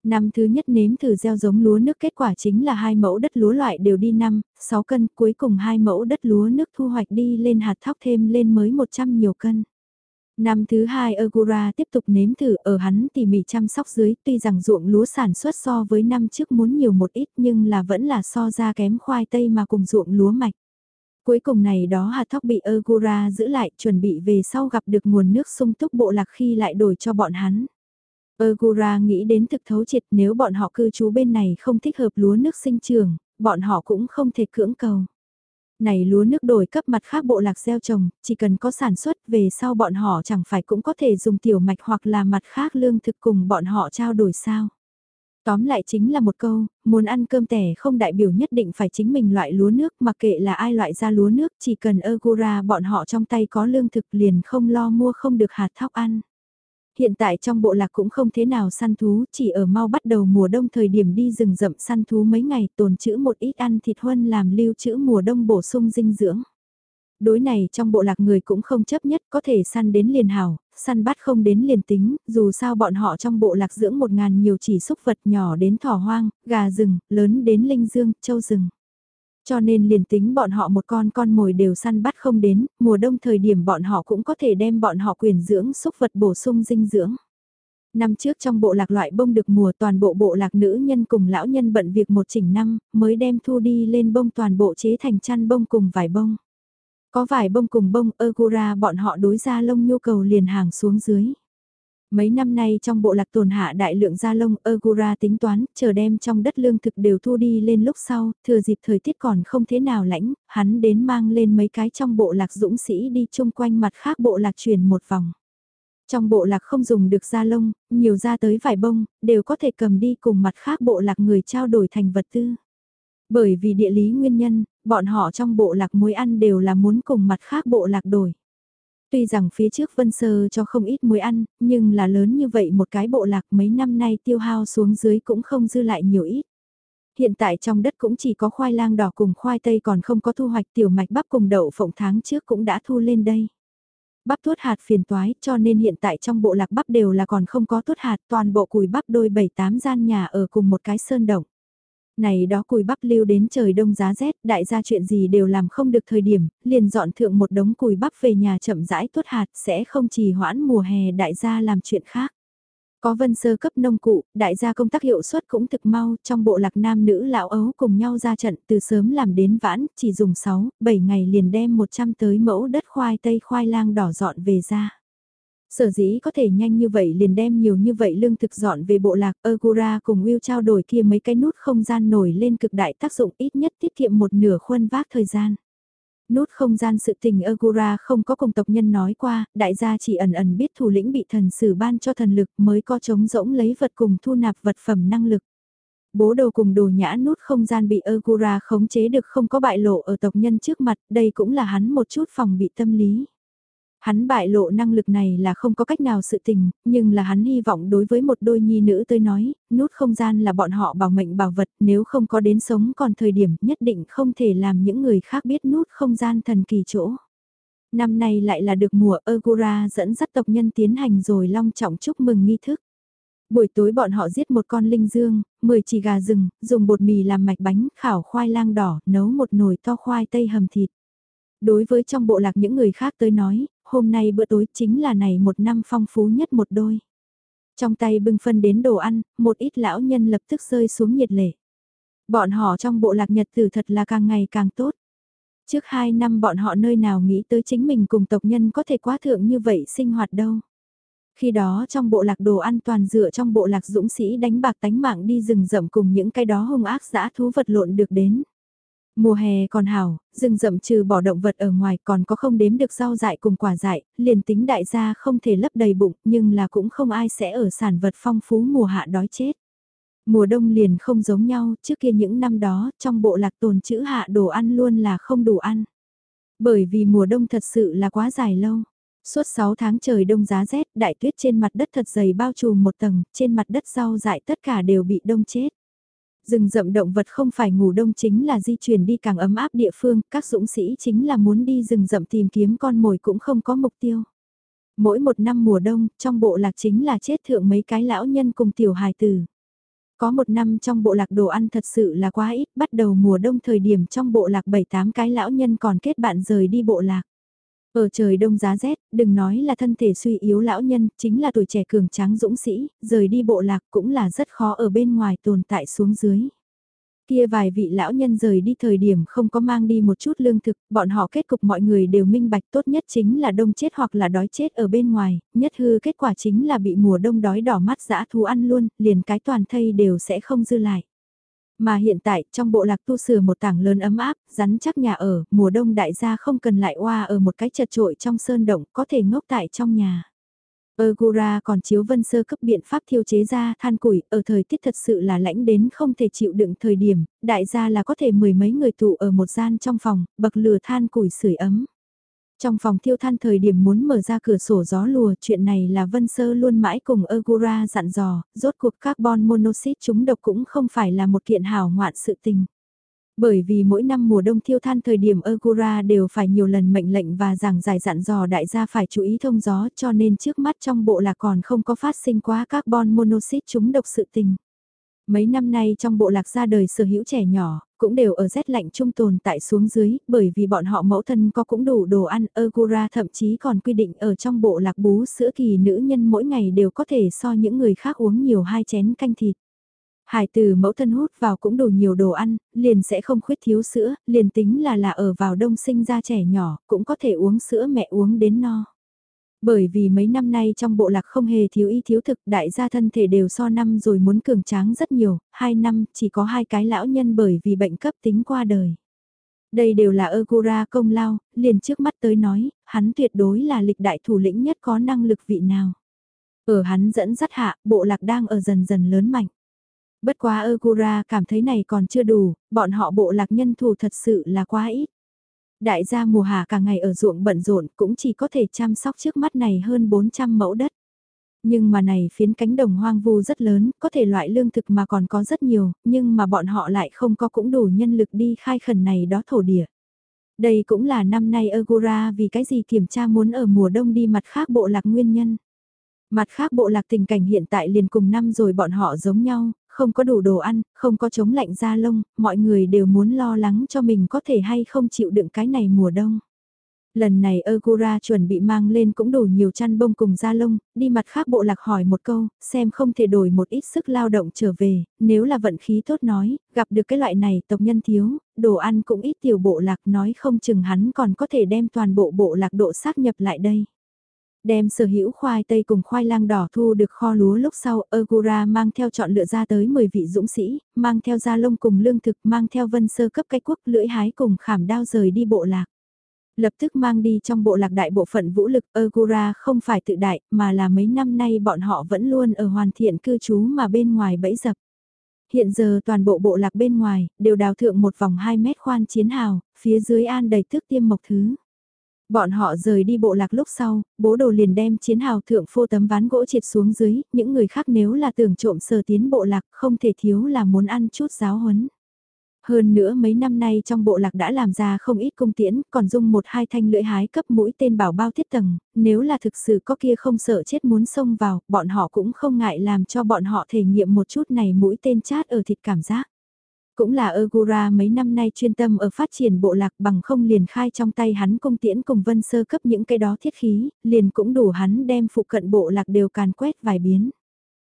Năm thứ nhất nếm thử gieo giống lúa nước kết quả chính là hai mẫu đất lúa loại đều đi 5, 6 cân, cuối cùng hai mẫu đất lúa nước thu hoạch đi lên hạt thóc thêm lên mới 100 nhiều cân. Năm thứ hai Agura tiếp tục nếm thử ở hắn tỉ mỉ chăm sóc dưới tuy rằng ruộng lúa sản xuất so với năm trước muốn nhiều một ít nhưng là vẫn là so ra kém khoai tây mà cùng ruộng lúa mạch. Cuối cùng này đó hạt thóc bị Agura giữ lại chuẩn bị về sau gặp được nguồn nước sung túc bộ lạc khi lại đổi cho bọn hắn. Agura nghĩ đến thực thấu triệt nếu bọn họ cư trú bên này không thích hợp lúa nước sinh trường, bọn họ cũng không thể cưỡng cầu này lúa nước đổi cấp mặt khác bộ lạc gieo trồng, chỉ cần có sản xuất về sau bọn họ chẳng phải cũng có thể dùng tiểu mạch hoặc là mặt khác lương thực cùng bọn họ trao đổi sao. Tóm lại chính là một câu, muốn ăn cơm tẻ không đại biểu nhất định phải chính mình loại lúa nước mặc kệ là ai loại ra lúa nước chỉ cần Agura bọn họ trong tay có lương thực liền không lo mua không được hạt thóc ăn. Hiện tại trong bộ lạc cũng không thế nào săn thú, chỉ ở mau bắt đầu mùa đông thời điểm đi rừng rậm săn thú mấy ngày tồn trữ một ít ăn thịt huân làm lưu trữ mùa đông bổ sung dinh dưỡng. Đối này trong bộ lạc người cũng không chấp nhất có thể săn đến liền hảo, săn bắt không đến liền tính, dù sao bọn họ trong bộ lạc dưỡng một ngàn nhiều chỉ xúc vật nhỏ đến thỏ hoang, gà rừng, lớn đến linh dương, châu rừng. Cho nên liền tính bọn họ một con con mồi đều săn bắt không đến, mùa đông thời điểm bọn họ cũng có thể đem bọn họ quyền dưỡng xúc vật bổ sung dinh dưỡng. Năm trước trong bộ lạc loại bông được mùa toàn bộ bộ lạc nữ nhân cùng lão nhân bận việc một chỉnh năm, mới đem thu đi lên bông toàn bộ chế thành chăn bông cùng vải bông. Có vải bông cùng bông agura bọn họ đối ra lông nhu cầu liền hàng xuống dưới. Mấy năm nay trong bộ lạc tồn hạ đại lượng gia lông Ergura tính toán, chờ đem trong đất lương thực đều thu đi lên lúc sau, thừa dịp thời tiết còn không thế nào lãnh, hắn đến mang lên mấy cái trong bộ lạc dũng sĩ đi chung quanh mặt khác bộ lạc chuyển một vòng. Trong bộ lạc không dùng được da lông, nhiều ra tới vải bông, đều có thể cầm đi cùng mặt khác bộ lạc người trao đổi thành vật tư. Bởi vì địa lý nguyên nhân, bọn họ trong bộ lạc muối ăn đều là muốn cùng mặt khác bộ lạc đổi. Tuy rằng phía trước Vân Sơ cho không ít muối ăn, nhưng là lớn như vậy một cái bộ lạc mấy năm nay tiêu hao xuống dưới cũng không dư lại nhiều ít. Hiện tại trong đất cũng chỉ có khoai lang đỏ cùng khoai tây còn không có thu hoạch tiểu mạch bắp cùng đậu phộng tháng trước cũng đã thu lên đây. Bắp tuốt hạt phiền toái cho nên hiện tại trong bộ lạc bắp đều là còn không có tuốt hạt toàn bộ cùi bắp đôi 7-8 gian nhà ở cùng một cái sơn động. Này đó cùi bắp lưu đến trời đông giá rét, đại gia chuyện gì đều làm không được thời điểm, liền dọn thượng một đống cùi bắp về nhà chậm rãi tuốt hạt sẽ không trì hoãn mùa hè đại gia làm chuyện khác. Có vân sơ cấp nông cụ, đại gia công tác hiệu suất cũng thực mau, trong bộ lạc nam nữ lão ấu cùng nhau ra trận từ sớm làm đến vãn, chỉ dùng 6, 7 ngày liền đem 100 tới mẫu đất khoai tây khoai lang đỏ dọn về ra. Sở dĩ có thể nhanh như vậy liền đem nhiều như vậy lương thực dọn về bộ lạc Agora cùng Will trao đổi kia mấy cái nút không gian nổi lên cực đại tác dụng ít nhất tiết kiệm một nửa khuôn vác thời gian. Nút không gian sự tình Agora không có cùng tộc nhân nói qua, đại gia chỉ ẩn ẩn biết thủ lĩnh bị thần sử ban cho thần lực mới có chống rỗng lấy vật cùng thu nạp vật phẩm năng lực. Bố đồ cùng đồ nhã nút không gian bị Agura khống chế được không có bại lộ ở tộc nhân trước mặt, đây cũng là hắn một chút phòng bị tâm lý. Hắn bại lộ năng lực này là không có cách nào sự tình, nhưng là hắn hy vọng đối với một đôi nhi nữ tới nói, nút không gian là bọn họ bảo mệnh bảo vật nếu không có đến sống còn thời điểm nhất định không thể làm những người khác biết nút không gian thần kỳ chỗ. Năm nay lại là được mùa Agura dẫn dắt tộc nhân tiến hành rồi long trọng chúc mừng nghi thức. Buổi tối bọn họ giết một con linh dương, 10 chỉ gà rừng, dùng bột mì làm mạch bánh, khảo khoai lang đỏ, nấu một nồi to khoai tây hầm thịt. Đối với trong bộ lạc những người khác tới nói, hôm nay bữa tối chính là này một năm phong phú nhất một đôi. Trong tay bưng phân đến đồ ăn, một ít lão nhân lập tức rơi xuống nhiệt lệ. Bọn họ trong bộ lạc nhật tử thật là càng ngày càng tốt. Trước hai năm bọn họ nơi nào nghĩ tới chính mình cùng tộc nhân có thể quá thượng như vậy sinh hoạt đâu. Khi đó trong bộ lạc đồ ăn toàn dựa trong bộ lạc dũng sĩ đánh bạc tánh mạng đi rừng rậm cùng những cái đó hung ác dã thú vật lộn được đến. Mùa hè còn hảo, rừng rậm trừ bỏ động vật ở ngoài còn có không đếm được rau dại cùng quả dại, liền tính đại gia không thể lấp đầy bụng nhưng là cũng không ai sẽ ở sản vật phong phú mùa hạ đói chết. Mùa đông liền không giống nhau, trước kia những năm đó trong bộ lạc tồn chữ hạ đồ ăn luôn là không đủ ăn. Bởi vì mùa đông thật sự là quá dài lâu. Suốt 6 tháng trời đông giá rét, đại tuyết trên mặt đất thật dày bao trùm một tầng, trên mặt đất rau dại tất cả đều bị đông chết. Rừng rậm động vật không phải ngủ đông chính là di chuyển đi càng ấm áp địa phương, các dũng sĩ chính là muốn đi rừng rậm tìm kiếm con mồi cũng không có mục tiêu. Mỗi một năm mùa đông, trong bộ lạc chính là chết thượng mấy cái lão nhân cùng tiểu hài tử. Có một năm trong bộ lạc đồ ăn thật sự là quá ít, bắt đầu mùa đông thời điểm trong bộ lạc 7-8 cái lão nhân còn kết bạn rời đi bộ lạc. Ở trời đông giá rét, đừng nói là thân thể suy yếu lão nhân, chính là tuổi trẻ cường tráng dũng sĩ, rời đi bộ lạc cũng là rất khó ở bên ngoài tồn tại xuống dưới. Kia vài vị lão nhân rời đi thời điểm không có mang đi một chút lương thực, bọn họ kết cục mọi người đều minh bạch tốt nhất chính là đông chết hoặc là đói chết ở bên ngoài, nhất hư kết quả chính là bị mùa đông đói đỏ mắt dã thú ăn luôn, liền cái toàn thây đều sẽ không dư lại. Mà hiện tại, trong bộ lạc tu sửa một tảng lớn ấm áp, rắn chắc nhà ở, mùa đông đại gia không cần lại oa ở một cái chật trội trong sơn động, có thể ngốc tại trong nhà. Ergura còn chiếu vân sơ cấp biện pháp thiêu chế ra than củi, ở thời tiết thật sự là lãnh đến không thể chịu đựng thời điểm, đại gia là có thể mười mấy người tụ ở một gian trong phòng, bậc lửa than củi sưởi ấm. Trong phòng thiêu than thời điểm muốn mở ra cửa sổ gió lùa, chuyện này là Vân Sơ luôn mãi cùng Agura dặn dò, rốt cuộc carbon monoxide chúng độc cũng không phải là một kiện hảo ngoạn sự tình. Bởi vì mỗi năm mùa đông thiêu than thời điểm Agura đều phải nhiều lần mệnh lệnh và giảng giải dặn dò đại gia phải chú ý thông gió cho nên trước mắt trong bộ là còn không có phát sinh quá carbon monoxide chúng độc sự tình. Mấy năm nay trong bộ lạc ra đời sở hữu trẻ nhỏ, cũng đều ở rét lạnh trung tồn tại xuống dưới, bởi vì bọn họ mẫu thân có cũng đủ đồ ăn, Ergura thậm chí còn quy định ở trong bộ lạc bú sữa kỳ nữ nhân mỗi ngày đều có thể so những người khác uống nhiều hai chén canh thịt. Hải từ mẫu thân hút vào cũng đủ nhiều đồ ăn, liền sẽ không khuyết thiếu sữa, liền tính là là ở vào đông sinh ra trẻ nhỏ, cũng có thể uống sữa mẹ uống đến no. Bởi vì mấy năm nay trong bộ lạc không hề thiếu y thiếu thực đại gia thân thể đều so năm rồi muốn cường tráng rất nhiều, hai năm chỉ có hai cái lão nhân bởi vì bệnh cấp tính qua đời. Đây đều là Ogura công lao, liền trước mắt tới nói, hắn tuyệt đối là lịch đại thủ lĩnh nhất có năng lực vị nào. Ở hắn dẫn dắt hạ, bộ lạc đang ở dần dần lớn mạnh. Bất quá Ogura cảm thấy này còn chưa đủ, bọn họ bộ lạc nhân thủ thật sự là quá ít. Đại gia mùa hạ cả ngày ở ruộng bận rộn cũng chỉ có thể chăm sóc trước mắt này hơn 400 mẫu đất. Nhưng mà này phiến cánh đồng hoang vu rất lớn, có thể loại lương thực mà còn có rất nhiều, nhưng mà bọn họ lại không có cũng đủ nhân lực đi khai khẩn này đó thổ địa. Đây cũng là năm nay Agora vì cái gì kiểm tra muốn ở mùa đông đi mặt khác bộ lạc nguyên nhân. Mặt khác bộ lạc tình cảnh hiện tại liền cùng năm rồi bọn họ giống nhau, không có đủ đồ ăn, không có chống lạnh da lông, mọi người đều muốn lo lắng cho mình có thể hay không chịu đựng cái này mùa đông. Lần này Agura chuẩn bị mang lên cũng đủ nhiều chăn bông cùng da lông, đi mặt khác bộ lạc hỏi một câu, xem không thể đổi một ít sức lao động trở về, nếu là vận khí tốt nói, gặp được cái loại này tộc nhân thiếu, đồ ăn cũng ít tiểu bộ lạc nói không chừng hắn còn có thể đem toàn bộ bộ lạc độ xác nhập lại đây. Đem sở hữu khoai tây cùng khoai lang đỏ thu được kho lúa lúc sau, Agura mang theo chọn lựa ra tới 10 vị dũng sĩ, mang theo da lông cùng lương thực, mang theo vân sơ cấp cái quốc lưỡi hái cùng khảm đao rời đi bộ lạc. Lập tức mang đi trong bộ lạc đại bộ phận vũ lực Agura không phải tự đại, mà là mấy năm nay bọn họ vẫn luôn ở hoàn thiện cư trú mà bên ngoài bẫy dập. Hiện giờ toàn bộ bộ lạc bên ngoài, đều đào thượng một vòng 2 mét khoan chiến hào, phía dưới an đầy thức tiêm mộc thứ. Bọn họ rời đi bộ lạc lúc sau, bố đồ liền đem chiến hào thượng phô tấm ván gỗ triệt xuống dưới, những người khác nếu là tưởng trộm sờ tiến bộ lạc không thể thiếu là muốn ăn chút giáo huấn. Hơn nữa mấy năm nay trong bộ lạc đã làm ra không ít cung tiễn, còn dung một hai thanh lưỡi hái cấp mũi tên bảo bao thiết tầng, nếu là thực sự có kia không sợ chết muốn xông vào, bọn họ cũng không ngại làm cho bọn họ thể nghiệm một chút này mũi tên chát ở thịt cảm giác. Cũng là Ogura mấy năm nay chuyên tâm ở phát triển bộ lạc bằng không liền khai trong tay hắn công tiễn cùng vân sơ cấp những cái đó thiết khí, liền cũng đủ hắn đem phụ cận bộ lạc đều càn quét vài biến.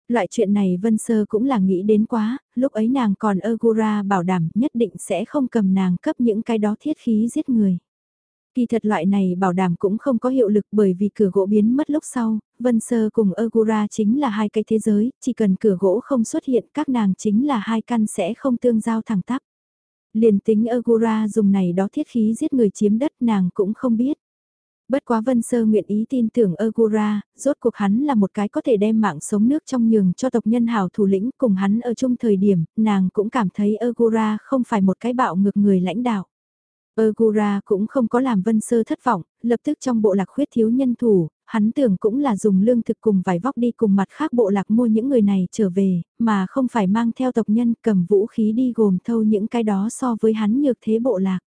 Loại chuyện này Vân Sơ cũng là nghĩ đến quá, lúc ấy nàng còn Ogura bảo đảm nhất định sẽ không cầm nàng cấp những cái đó thiết khí giết người. Kỳ thật loại này bảo đảm cũng không có hiệu lực bởi vì cửa gỗ biến mất lúc sau, Vân Sơ cùng Agura chính là hai cái thế giới, chỉ cần cửa gỗ không xuất hiện các nàng chính là hai căn sẽ không tương giao thẳng tắp. Liền tính Agura dùng này đó thiết khí giết người chiếm đất nàng cũng không biết. Bất quá Vân Sơ nguyện ý tin tưởng Agura, rốt cuộc hắn là một cái có thể đem mạng sống nước trong nhường cho tộc nhân hào thủ lĩnh cùng hắn ở chung thời điểm, nàng cũng cảm thấy Agura không phải một cái bạo ngược người lãnh đạo. Ogura cũng không có làm Vân Sơ thất vọng, lập tức trong bộ lạc khuyết thiếu nhân thủ, hắn tưởng cũng là dùng lương thực cùng vải vóc đi cùng mặt khác bộ lạc mua những người này trở về, mà không phải mang theo tộc nhân cầm vũ khí đi gồm thâu những cái đó so với hắn nhược thế bộ lạc.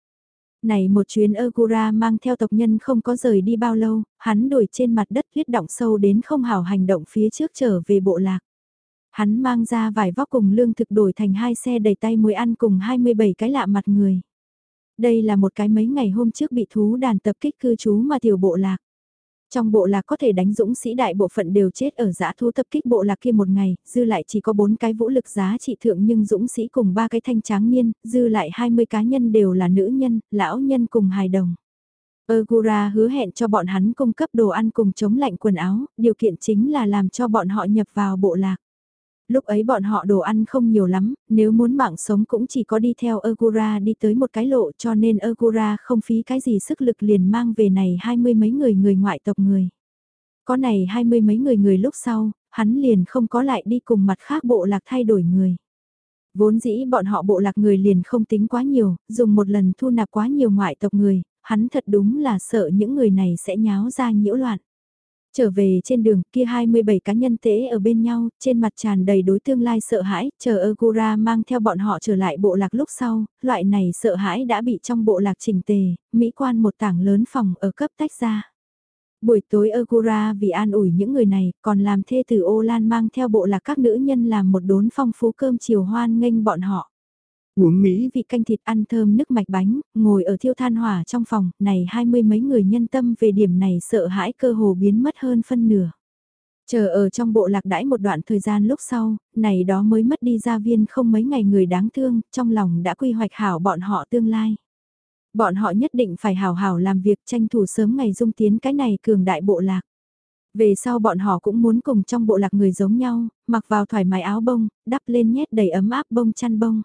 Này một chuyến Ogura mang theo tộc nhân không có rời đi bao lâu, hắn đuổi trên mặt đất huyết động sâu đến không hảo hành động phía trước trở về bộ lạc. Hắn mang ra vải vóc cùng lương thực đổi thành hai xe đầy tay muối ăn cùng 27 cái lạ mặt người. Đây là một cái mấy ngày hôm trước bị thú đàn tập kích cư trú mà tiểu bộ lạc. Trong bộ lạc có thể đánh dũng sĩ đại bộ phận đều chết ở giã thú tập kích bộ lạc kia một ngày, dư lại chỉ có 4 cái vũ lực giá trị thượng nhưng dũng sĩ cùng ba cái thanh tráng niên, dư lại 20 cá nhân đều là nữ nhân, lão nhân cùng hài đồng. Ergura hứa hẹn cho bọn hắn cung cấp đồ ăn cùng chống lạnh quần áo, điều kiện chính là làm cho bọn họ nhập vào bộ lạc. Lúc ấy bọn họ đồ ăn không nhiều lắm, nếu muốn mạng sống cũng chỉ có đi theo Agura đi tới một cái lộ cho nên Agura không phí cái gì sức lực liền mang về này hai mươi mấy người người ngoại tộc người. Có này hai mươi mấy người người lúc sau, hắn liền không có lại đi cùng mặt khác bộ lạc thay đổi người. Vốn dĩ bọn họ bộ lạc người liền không tính quá nhiều, dùng một lần thu nạp quá nhiều ngoại tộc người, hắn thật đúng là sợ những người này sẽ nháo ra nhiễu loạn. Trở về trên đường kia 27 cá nhân tế ở bên nhau, trên mặt tràn đầy đối tương lai sợ hãi, chờ Agura mang theo bọn họ trở lại bộ lạc lúc sau, loại này sợ hãi đã bị trong bộ lạc chỉnh tề, mỹ quan một tảng lớn phòng ở cấp tách ra. Buổi tối Agura vì an ủi những người này, còn làm thê tử ô lan mang theo bộ lạc các nữ nhân làm một đốn phong phú cơm chiều hoan nghênh bọn họ. Uống Mỹ vị canh thịt ăn thơm nước mạch bánh, ngồi ở thiêu than hỏa trong phòng, này hai mươi mấy người nhân tâm về điểm này sợ hãi cơ hồ biến mất hơn phân nửa. Chờ ở trong bộ lạc đãi một đoạn thời gian lúc sau, này đó mới mất đi gia viên không mấy ngày người đáng thương, trong lòng đã quy hoạch hảo bọn họ tương lai. Bọn họ nhất định phải hảo hảo làm việc tranh thủ sớm ngày dung tiến cái này cường đại bộ lạc. Về sau bọn họ cũng muốn cùng trong bộ lạc người giống nhau, mặc vào thoải mái áo bông, đắp lên nhét đầy ấm áp bông chăn bông.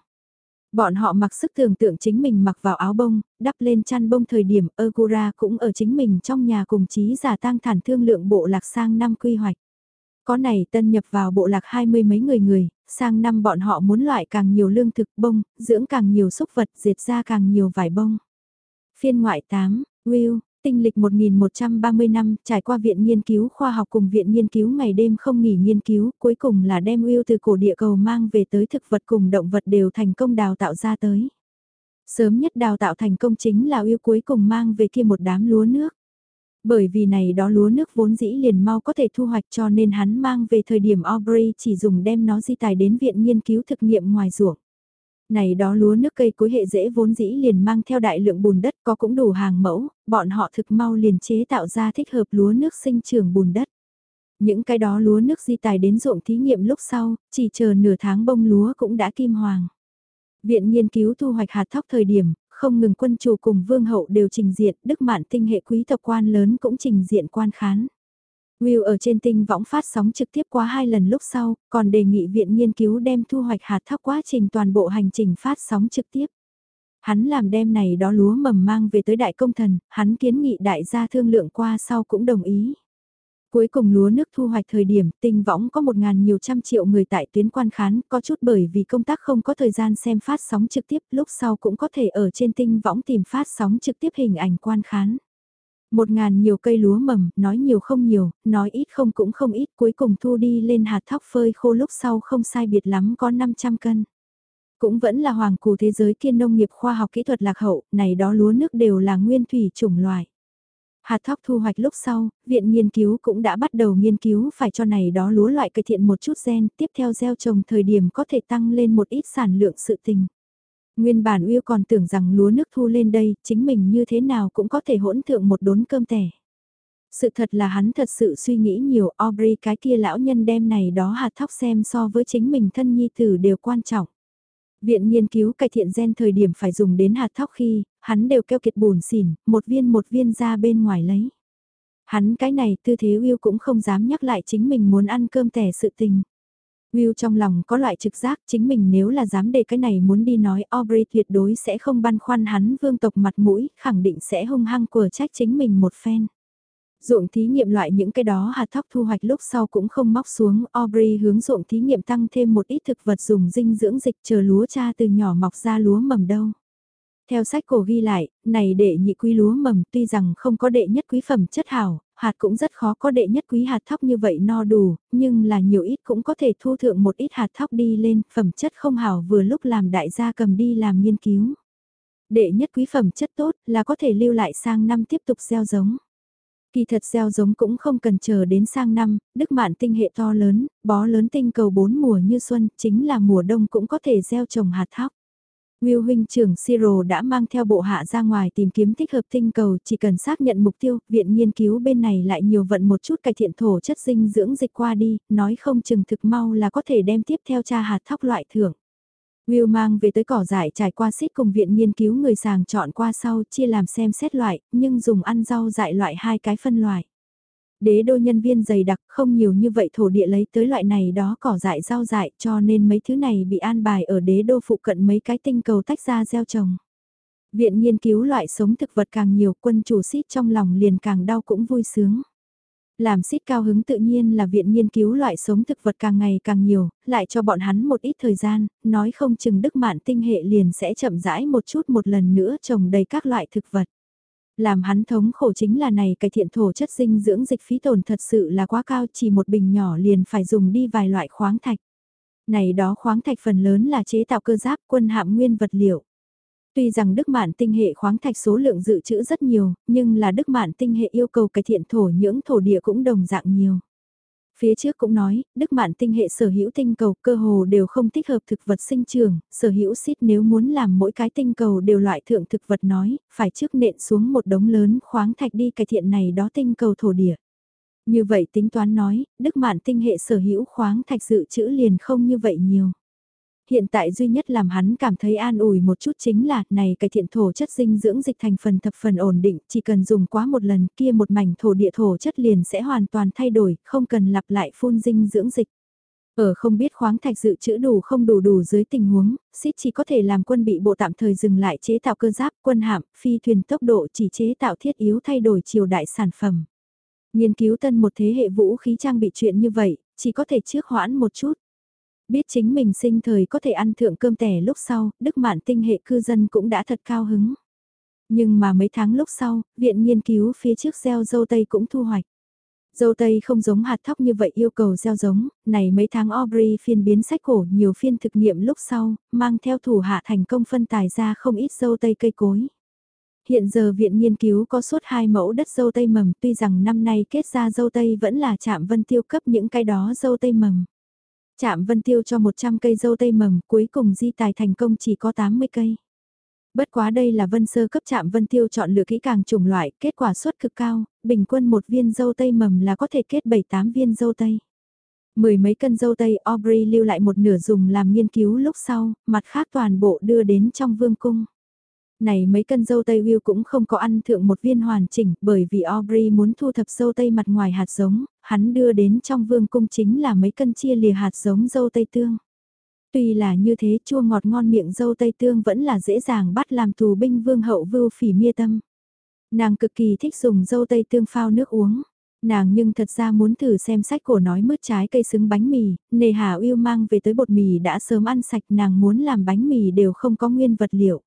Bọn họ mặc sức tưởng tượng chính mình mặc vào áo bông, đắp lên chăn bông thời điểm Ogura cũng ở chính mình trong nhà cùng chí giả tang thản thương lượng bộ lạc sang năm quy hoạch. Có này tân nhập vào bộ lạc hai mươi mấy người người, sang năm bọn họ muốn loại càng nhiều lương thực bông, dưỡng càng nhiều xúc vật, diệt ra càng nhiều vải bông. Phiên ngoại 8, Will, Tinh lịch 1130 năm, trải qua viện nghiên cứu khoa học cùng viện nghiên cứu ngày đêm không nghỉ nghiên cứu, cuối cùng là đem yêu từ cổ địa cầu mang về tới thực vật cùng động vật đều thành công đào tạo ra tới. Sớm nhất đào tạo thành công chính là yêu cuối cùng mang về kia một đám lúa nước. Bởi vì này đó lúa nước vốn dĩ liền mau có thể thu hoạch cho nên hắn mang về thời điểm Aubrey chỉ dùng đem nó di tài đến viện nghiên cứu thực nghiệm ngoài ruộng này đó lúa nước cây cối hệ dễ vốn dĩ liền mang theo đại lượng bùn đất có cũng đủ hàng mẫu, bọn họ thực mau liền chế tạo ra thích hợp lúa nước sinh trưởng bùn đất. Những cái đó lúa nước di tài đến ruộng thí nghiệm lúc sau, chỉ chờ nửa tháng bông lúa cũng đã kim hoàng. Viện nghiên cứu thu hoạch hạt thóc thời điểm, không ngừng quân chủ cùng vương hậu đều trình diện, đức mạn tinh hệ quý tộc quan lớn cũng trình diện quan khán. Will ở trên tinh võng phát sóng trực tiếp qua hai lần lúc sau, còn đề nghị viện nghiên cứu đem thu hoạch hạt thóc quá trình toàn bộ hành trình phát sóng trực tiếp. Hắn làm đem này đó lúa mầm mang về tới đại công thần, hắn kiến nghị đại gia thương lượng qua sau cũng đồng ý. Cuối cùng lúa nước thu hoạch thời điểm, tinh võng có một ngàn nhiều trăm triệu người tại tuyến quan khán, có chút bởi vì công tác không có thời gian xem phát sóng trực tiếp, lúc sau cũng có thể ở trên tinh võng tìm phát sóng trực tiếp hình ảnh quan khán. Một ngàn nhiều cây lúa mầm, nói nhiều không nhiều, nói ít không cũng không ít, cuối cùng thu đi lên hạt thóc phơi khô lúc sau không sai biệt lắm có 500 cân. Cũng vẫn là hoàng cù thế giới kiên nông nghiệp khoa học kỹ thuật lạc hậu, này đó lúa nước đều là nguyên thủy chủng loại. Hạt thóc thu hoạch lúc sau, viện nghiên cứu cũng đã bắt đầu nghiên cứu phải cho này đó lúa loại cải thiện một chút gen, tiếp theo gieo trồng thời điểm có thể tăng lên một ít sản lượng sự tình. Nguyên bản uyêu còn tưởng rằng lúa nước thu lên đây, chính mình như thế nào cũng có thể hỗn thượng một đốn cơm tẻ. Sự thật là hắn thật sự suy nghĩ nhiều, Aubrey cái kia lão nhân đem này đó hạt thóc xem so với chính mình thân nhi tử đều quan trọng. Viện nghiên cứu cải thiện gen thời điểm phải dùng đến hạt thóc khi, hắn đều keo kiệt bùn xỉn, một viên một viên ra bên ngoài lấy. Hắn cái này tư thế Will cũng không dám nhắc lại chính mình muốn ăn cơm tẻ sự tình. Will trong lòng có loại trực giác chính mình nếu là dám để cái này muốn đi nói Aubrey tuyệt đối sẽ không băn khoăn hắn vương tộc mặt mũi, khẳng định sẽ hung hăng của trách chính mình một phen. Ruộng thí nghiệm loại những cái đó hạt thóc thu hoạch lúc sau cũng không móc xuống, Aubrey hướng ruộng thí nghiệm tăng thêm một ít thực vật dùng dinh dưỡng dịch chờ lúa cha từ nhỏ mọc ra lúa mầm đâu. Theo sách cổ ghi lại, này đệ nhị quý lúa mầm tuy rằng không có đệ nhất quý phẩm chất hảo, hạt cũng rất khó có đệ nhất quý hạt thóc như vậy no đủ, nhưng là nhiều ít cũng có thể thu thượng một ít hạt thóc đi lên, phẩm chất không hảo vừa lúc làm đại gia cầm đi làm nghiên cứu. Đệ nhất quý phẩm chất tốt là có thể lưu lại sang năm tiếp tục gieo giống. Kỳ thật gieo giống cũng không cần chờ đến sang năm, đức mạn tinh hệ to lớn, bó lớn tinh cầu bốn mùa như xuân, chính là mùa đông cũng có thể gieo trồng hạt thóc. Will huynh trưởng Siro đã mang theo bộ hạ ra ngoài tìm kiếm thích hợp tinh cầu, chỉ cần xác nhận mục tiêu, viện nghiên cứu bên này lại nhiều vận một chút cải thiện thổ chất dinh dưỡng dịch qua đi, nói không chừng thực mau là có thể đem tiếp theo tra hạt thóc loại thưởng. Will mang về tới cỏ dại trải qua xít cùng viện nghiên cứu người sàng chọn qua sau chia làm xem xét loại, nhưng dùng ăn rau dại loại hai cái phân loại. Đế đô nhân viên dày đặc không nhiều như vậy thổ địa lấy tới loại này đó cỏ dại rau dại cho nên mấy thứ này bị an bài ở đế đô phụ cận mấy cái tinh cầu tách ra gieo trồng. Viện nghiên cứu loại sống thực vật càng nhiều quân chủ xít trong lòng liền càng đau cũng vui sướng. Làm xít cao hứng tự nhiên là viện nghiên cứu loại sống thực vật càng ngày càng nhiều, lại cho bọn hắn một ít thời gian, nói không chừng đức mạn tinh hệ liền sẽ chậm rãi một chút một lần nữa trồng đầy các loại thực vật. Làm hắn thống khổ chính là này cải thiện thổ chất dinh dưỡng dịch phí tổn thật sự là quá cao chỉ một bình nhỏ liền phải dùng đi vài loại khoáng thạch. Này đó khoáng thạch phần lớn là chế tạo cơ giáp quân hạm nguyên vật liệu. Tuy rằng Đức Mạn tinh hệ khoáng thạch số lượng dự trữ rất nhiều, nhưng là Đức Mạn tinh hệ yêu cầu cải thiện thổ nhưỡng thổ địa cũng đồng dạng nhiều. Phía trước cũng nói, Đức Mạn tinh hệ sở hữu tinh cầu cơ hồ đều không thích hợp thực vật sinh trường, sở hữu xít nếu muốn làm mỗi cái tinh cầu đều loại thượng thực vật nói, phải trước nện xuống một đống lớn khoáng thạch đi cải thiện này đó tinh cầu thổ địa. Như vậy tính toán nói, Đức Mạn tinh hệ sở hữu khoáng thạch dự trữ liền không như vậy nhiều. Hiện tại duy nhất làm hắn cảm thấy an ủi một chút chính là này cải thiện thổ chất dinh dưỡng dịch thành phần thập phần ổn định, chỉ cần dùng quá một lần kia một mảnh thổ địa thổ chất liền sẽ hoàn toàn thay đổi, không cần lặp lại phun dinh dưỡng dịch. Ở không biết khoáng thạch dự trữ đủ không đủ đủ dưới tình huống, xít chỉ có thể làm quân bị bộ tạm thời dừng lại chế tạo cơ giáp, quân hạm, phi thuyền tốc độ chỉ chế tạo thiết yếu thay đổi chiều đại sản phẩm. Nghiên cứu tân một thế hệ vũ khí trang bị chuyện như vậy, chỉ có thể trước hoãn một chút. Biết chính mình sinh thời có thể ăn thượng cơm tẻ lúc sau, Đức Mạn tinh hệ cư dân cũng đã thật cao hứng. Nhưng mà mấy tháng lúc sau, viện nghiên cứu phía trước gieo dâu tây cũng thu hoạch. Dâu tây không giống hạt thóc như vậy yêu cầu gieo giống, này mấy tháng Aubrey phiên biến sách cổ nhiều phiên thực nghiệm lúc sau, mang theo thủ hạ thành công phân tài ra không ít dâu tây cây cối. Hiện giờ viện nghiên cứu có suốt hai mẫu đất dâu tây mầm tuy rằng năm nay kết ra dâu tây vẫn là chạm vân tiêu cấp những cái đó dâu tây mầm. Chạm Vân Tiêu cho 100 cây dâu tây mầm, cuối cùng di tài thành công chỉ có 80 cây. Bất quá đây là vân sơ cấp chạm Vân Tiêu chọn lựa kỹ càng chủng loại, kết quả suất cực cao, bình quân một viên dâu tây mầm là có thể kết 7-8 viên dâu tây. Mười mấy cân dâu tây Aubrey lưu lại một nửa dùng làm nghiên cứu lúc sau, mặt khác toàn bộ đưa đến trong vương cung. Này mấy cân dâu tây Will cũng không có ăn thượng một viên hoàn chỉnh bởi vì Aubrey muốn thu thập dâu tây mặt ngoài hạt giống, hắn đưa đến trong vương cung chính là mấy cân chia lìa hạt giống dâu tây tương. Tuy là như thế chua ngọt ngon miệng dâu tây tương vẫn là dễ dàng bắt làm tù binh vương hậu vưu phỉ mia tâm. Nàng cực kỳ thích dùng dâu tây tương phao nước uống. Nàng nhưng thật ra muốn thử xem sách cổ nói mứt trái cây xứng bánh mì, nề hà yêu mang về tới bột mì đã sớm ăn sạch nàng muốn làm bánh mì đều không có nguyên vật liệu.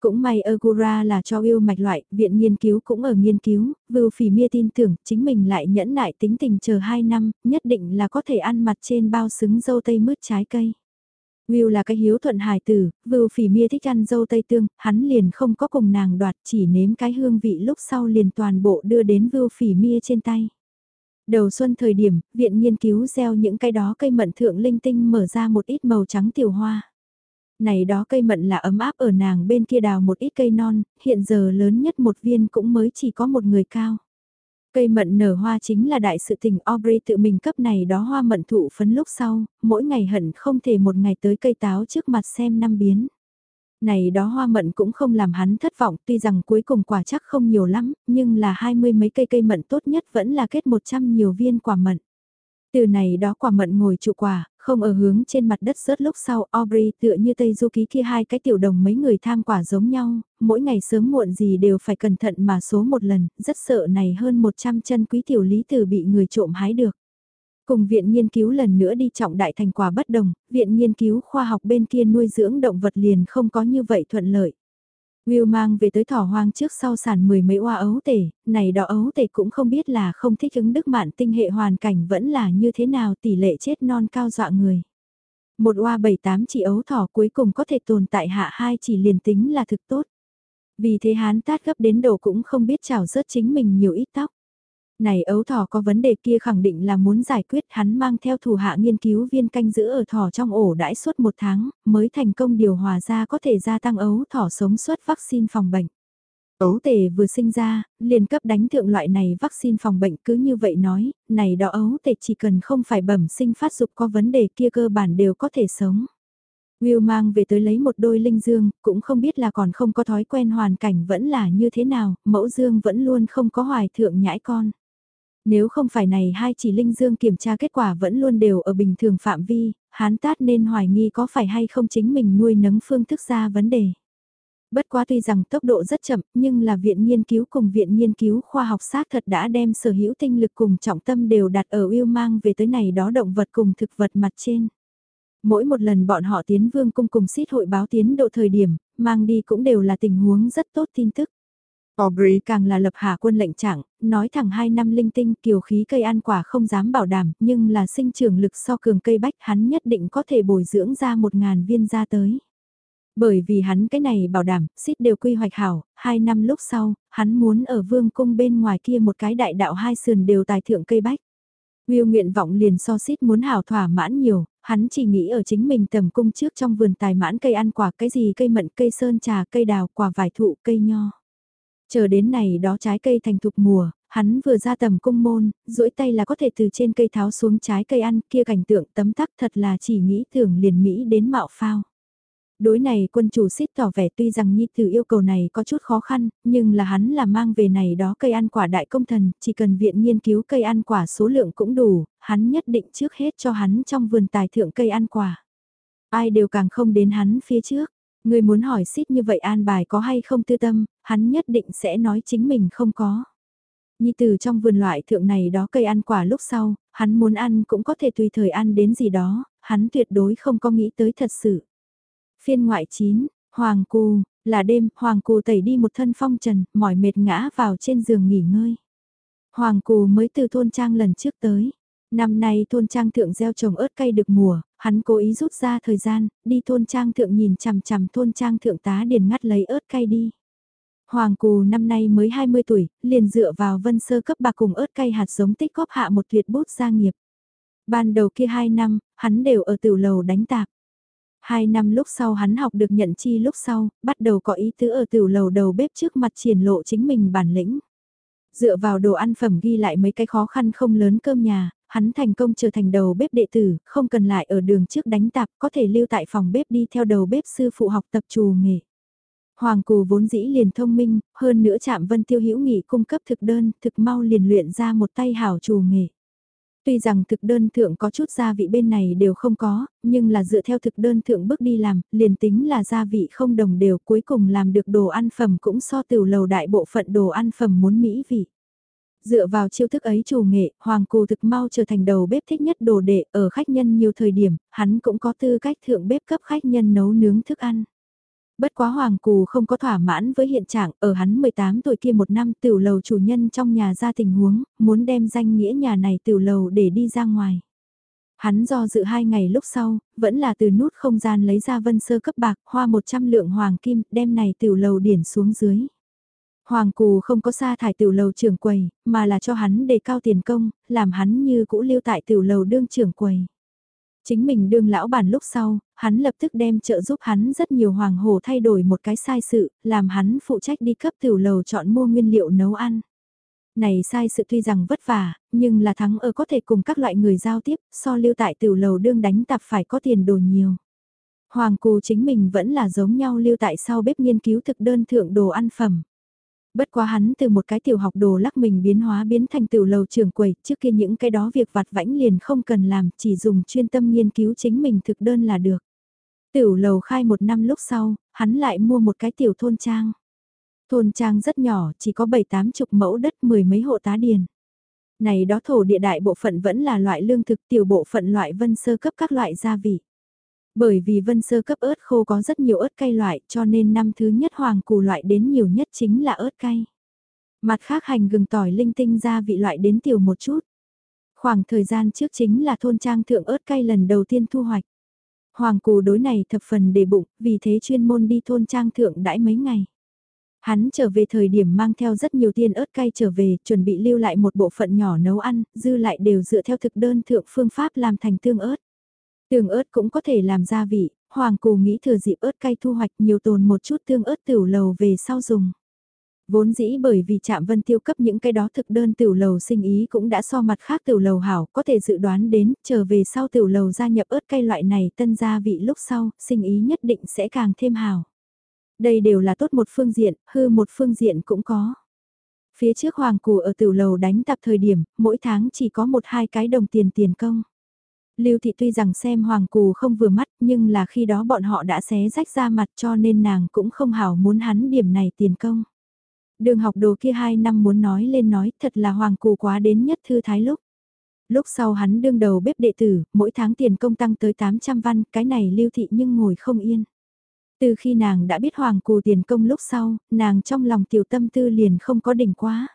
Cũng may Agura là cho yêu mạch loại, viện nghiên cứu cũng ở nghiên cứu, Vưu Phỉ Mia tin tưởng chính mình lại nhẫn nại tính tình chờ 2 năm, nhất định là có thể ăn mặt trên bao xứng dâu tây mứt trái cây. Will là cái hiếu thuận hài tử, Vưu Phỉ Mia thích ăn dâu tây tương, hắn liền không có cùng nàng đoạt chỉ nếm cái hương vị lúc sau liền toàn bộ đưa đến Vưu Phỉ Mia trên tay. Đầu xuân thời điểm, viện nghiên cứu gieo những cái đó cây mận thượng linh tinh mở ra một ít màu trắng tiểu hoa. Này đó cây mận là ấm áp ở nàng bên kia đào một ít cây non, hiện giờ lớn nhất một viên cũng mới chỉ có một người cao. Cây mận nở hoa chính là đại sự tình Aubrey tự mình cấp này đó hoa mận thụ phấn lúc sau, mỗi ngày hận không thể một ngày tới cây táo trước mặt xem năm biến. Này đó hoa mận cũng không làm hắn thất vọng tuy rằng cuối cùng quả chắc không nhiều lắm, nhưng là hai mươi mấy cây cây mận tốt nhất vẫn là kết một trăm nhiều viên quả mận. Từ này đó quả mận ngồi trụ quả, không ở hướng trên mặt đất rớt lúc sau Aubrey tựa như Tây Du Ký kia hai cái tiểu đồng mấy người tham quả giống nhau, mỗi ngày sớm muộn gì đều phải cẩn thận mà số một lần, rất sợ này hơn 100 chân quý tiểu lý tử bị người trộm hái được. Cùng viện nghiên cứu lần nữa đi trọng đại thành quả bất đồng, viện nghiên cứu khoa học bên kia nuôi dưỡng động vật liền không có như vậy thuận lợi. Will mang về tới thỏ hoang trước sau sản mười mấy oa ấu tể, này đó ấu tể cũng không biết là không thích ứng đức mạn tinh hệ hoàn cảnh vẫn là như thế nào tỷ lệ chết non cao dọa người. Một oa bảy tám chỉ ấu thỏ cuối cùng có thể tồn tại hạ hai chỉ liền tính là thực tốt. Vì thế hán tát gấp đến đầu cũng không biết chảo rớt chính mình nhiều ít tóc. Này ấu thỏ có vấn đề kia khẳng định là muốn giải quyết hắn mang theo thủ hạ nghiên cứu viên canh giữ ở thỏ trong ổ đãi suốt một tháng, mới thành công điều hòa ra có thể gia tăng ấu thỏ sống suốt vaccine phòng bệnh. Ấu tể vừa sinh ra, liền cấp đánh thượng loại này vaccine phòng bệnh cứ như vậy nói, này đó ấu tể chỉ cần không phải bẩm sinh phát dục có vấn đề kia cơ bản đều có thể sống. Will mang về tới lấy một đôi linh dương, cũng không biết là còn không có thói quen hoàn cảnh vẫn là như thế nào, mẫu dương vẫn luôn không có hoài thượng nhãi con. Nếu không phải này hai chỉ Linh Dương kiểm tra kết quả vẫn luôn đều ở bình thường phạm vi, hán tát nên hoài nghi có phải hay không chính mình nuôi nấng phương thức ra vấn đề. Bất quá tuy rằng tốc độ rất chậm, nhưng là viện nghiên cứu cùng viện nghiên cứu khoa học xác thật đã đem sở hữu tinh lực cùng trọng tâm đều đặt ở yêu mang về tới này đó động vật cùng thực vật mặt trên. Mỗi một lần bọn họ tiến vương cung cùng xít hội báo tiến độ thời điểm, mang đi cũng đều là tình huống rất tốt tin tức. Aubrey càng là lập hạ quân lệnh trạng, nói thẳng hai năm linh tinh kiều khí cây ăn quả không dám bảo đảm, nhưng là sinh trưởng lực so cường cây bách hắn nhất định có thể bồi dưỡng ra một ngàn viên ra tới. Bởi vì hắn cái này bảo đảm, xít đều quy hoạch hảo, hai năm lúc sau, hắn muốn ở vương cung bên ngoài kia một cái đại đạo hai sườn đều tài thượng cây bách. Will nguyện vọng liền so xít muốn hảo thỏa mãn nhiều, hắn chỉ nghĩ ở chính mình tầm cung trước trong vườn tài mãn cây ăn quả cái gì cây mận cây sơn trà cây đào quả vải thụ cây nho. Chờ đến này đó trái cây thành thục mùa, hắn vừa ra tầm cung môn, duỗi tay là có thể từ trên cây tháo xuống trái cây ăn kia cảnh tượng tấm tắc thật là chỉ nghĩ tưởng liền Mỹ đến mạo phao. Đối này quân chủ xít tỏ vẻ tuy rằng nhi tử yêu cầu này có chút khó khăn, nhưng là hắn là mang về này đó cây ăn quả đại công thần, chỉ cần viện nghiên cứu cây ăn quả số lượng cũng đủ, hắn nhất định trước hết cho hắn trong vườn tài thượng cây ăn quả. Ai đều càng không đến hắn phía trước. Người muốn hỏi xít như vậy an bài có hay không tư tâm, hắn nhất định sẽ nói chính mình không có. Nhi từ trong vườn loại thượng này đó cây ăn quả lúc sau, hắn muốn ăn cũng có thể tùy thời ăn đến gì đó, hắn tuyệt đối không có nghĩ tới thật sự. Phiên ngoại 9, Hoàng Cù, là đêm, Hoàng Cù tẩy đi một thân phong trần, mỏi mệt ngã vào trên giường nghỉ ngơi. Hoàng Cù mới từ thôn trang lần trước tới. Năm nay thôn trang thượng gieo trồng ớt cây được mùa, hắn cố ý rút ra thời gian, đi thôn trang thượng nhìn chằm chằm thôn trang thượng tá điền ngắt lấy ớt cây đi. Hoàng Cù năm nay mới 20 tuổi, liền dựa vào vân sơ cấp bạc cùng ớt cây hạt giống tích góp hạ một tuyệt bút gia nghiệp. Ban đầu kia 2 năm, hắn đều ở tiểu lầu đánh tạp. Hai năm lúc sau hắn học được nhận chi lúc sau, bắt đầu có ý tứ ở tiểu lầu đầu bếp trước mặt triển lộ chính mình bản lĩnh. Dựa vào đồ ăn phẩm ghi lại mấy cái khó khăn không lớn cơm nhà, hắn thành công trở thành đầu bếp đệ tử, không cần lại ở đường trước đánh tạp, có thể lưu tại phòng bếp đi theo đầu bếp sư phụ học tập trù nghề. Hoàng Cù vốn dĩ liền thông minh, hơn nữa chạm vân tiêu hữu nghị cung cấp thực đơn, thực mau liền luyện ra một tay hảo trù nghề. Tuy rằng thực đơn thượng có chút gia vị bên này đều không có, nhưng là dựa theo thực đơn thượng bước đi làm, liền tính là gia vị không đồng đều cuối cùng làm được đồ ăn phẩm cũng so tiểu lầu đại bộ phận đồ ăn phẩm muốn mỹ vị. Dựa vào chiêu thức ấy chủ nghệ, Hoàng Cù thực mau trở thành đầu bếp thích nhất đồ đệ ở khách nhân nhiều thời điểm, hắn cũng có tư cách thượng bếp cấp khách nhân nấu nướng thức ăn. Bất quá Hoàng Cù không có thỏa mãn với hiện trạng, ở hắn 18 tuổi kia một năm tiểu lầu chủ nhân trong nhà ra tình huống, muốn đem danh nghĩa nhà này tiểu lầu để đi ra ngoài. Hắn do dự hai ngày lúc sau, vẫn là từ nút không gian lấy ra vân sơ cấp bạc, hoa 100 lượng hoàng kim, đem này tiểu lầu điển xuống dưới. Hoàng Cù không có sa thải tiểu lầu trưởng quầy, mà là cho hắn đề cao tiền công, làm hắn như cũ lưu tại tiểu lầu đương trưởng quầy. Chính mình đương lão bản lúc sau, hắn lập tức đem trợ giúp hắn rất nhiều hoàng hồ thay đổi một cái sai sự, làm hắn phụ trách đi cấp tiểu lầu chọn mua nguyên liệu nấu ăn. Này sai sự tuy rằng vất vả, nhưng là thắng ở có thể cùng các loại người giao tiếp, so lưu tại tiểu lầu đương đánh tạp phải có tiền đồ nhiều. Hoàng cù chính mình vẫn là giống nhau lưu tại sau bếp nghiên cứu thực đơn thượng đồ ăn phẩm. Bất quá hắn từ một cái tiểu học đồ lắc mình biến hóa biến thành tiểu lầu trường quầy, trước kia những cái đó việc vặt vãnh liền không cần làm, chỉ dùng chuyên tâm nghiên cứu chính mình thực đơn là được. Tiểu lầu khai một năm lúc sau, hắn lại mua một cái tiểu thôn trang. Thôn trang rất nhỏ, chỉ có 7-8 chục mẫu đất mười mấy hộ tá điền. Này đó thổ địa đại bộ phận vẫn là loại lương thực tiểu bộ phận loại vân sơ cấp các loại gia vị. Bởi vì vân sơ cấp ớt khô có rất nhiều ớt cay loại cho nên năm thứ nhất hoàng củ loại đến nhiều nhất chính là ớt cay. Mặt khác hành gừng tỏi linh tinh gia vị loại đến tiểu một chút. Khoảng thời gian trước chính là thôn trang thượng ớt cay lần đầu tiên thu hoạch. Hoàng cù đối này thập phần đề bụng, vì thế chuyên môn đi thôn trang thượng đãi mấy ngày. Hắn trở về thời điểm mang theo rất nhiều tiền ớt cay trở về, chuẩn bị lưu lại một bộ phận nhỏ nấu ăn, dư lại đều dựa theo thực đơn thượng phương pháp làm thành tương ớt. Tương ớt cũng có thể làm gia vị, Hoàng Cù nghĩ thừa dịp ớt cay thu hoạch nhiều tồn một chút tương ớt tiểu lầu về sau dùng. Vốn dĩ bởi vì chạm vân tiêu cấp những cái đó thực đơn tiểu lầu sinh ý cũng đã so mặt khác tiểu lầu hảo có thể dự đoán đến trở về sau tiểu lầu gia nhập ớt cay loại này tân gia vị lúc sau sinh ý nhất định sẽ càng thêm hảo. Đây đều là tốt một phương diện, hư một phương diện cũng có. Phía trước hoàng cù ở tiểu lầu đánh tạp thời điểm, mỗi tháng chỉ có một hai cái đồng tiền tiền công. Lưu Thị tuy rằng xem Hoàng Cù không vừa mắt nhưng là khi đó bọn họ đã xé rách ra mặt cho nên nàng cũng không hảo muốn hắn điểm này tiền công. Đường học đồ kia hai năm muốn nói lên nói thật là Hoàng Cù quá đến nhất thư thái lúc. Lúc sau hắn đương đầu bếp đệ tử, mỗi tháng tiền công tăng tới 800 văn, cái này Lưu Thị nhưng ngồi không yên. Từ khi nàng đã biết Hoàng Cù tiền công lúc sau, nàng trong lòng tiểu tâm tư liền không có đỉnh quá.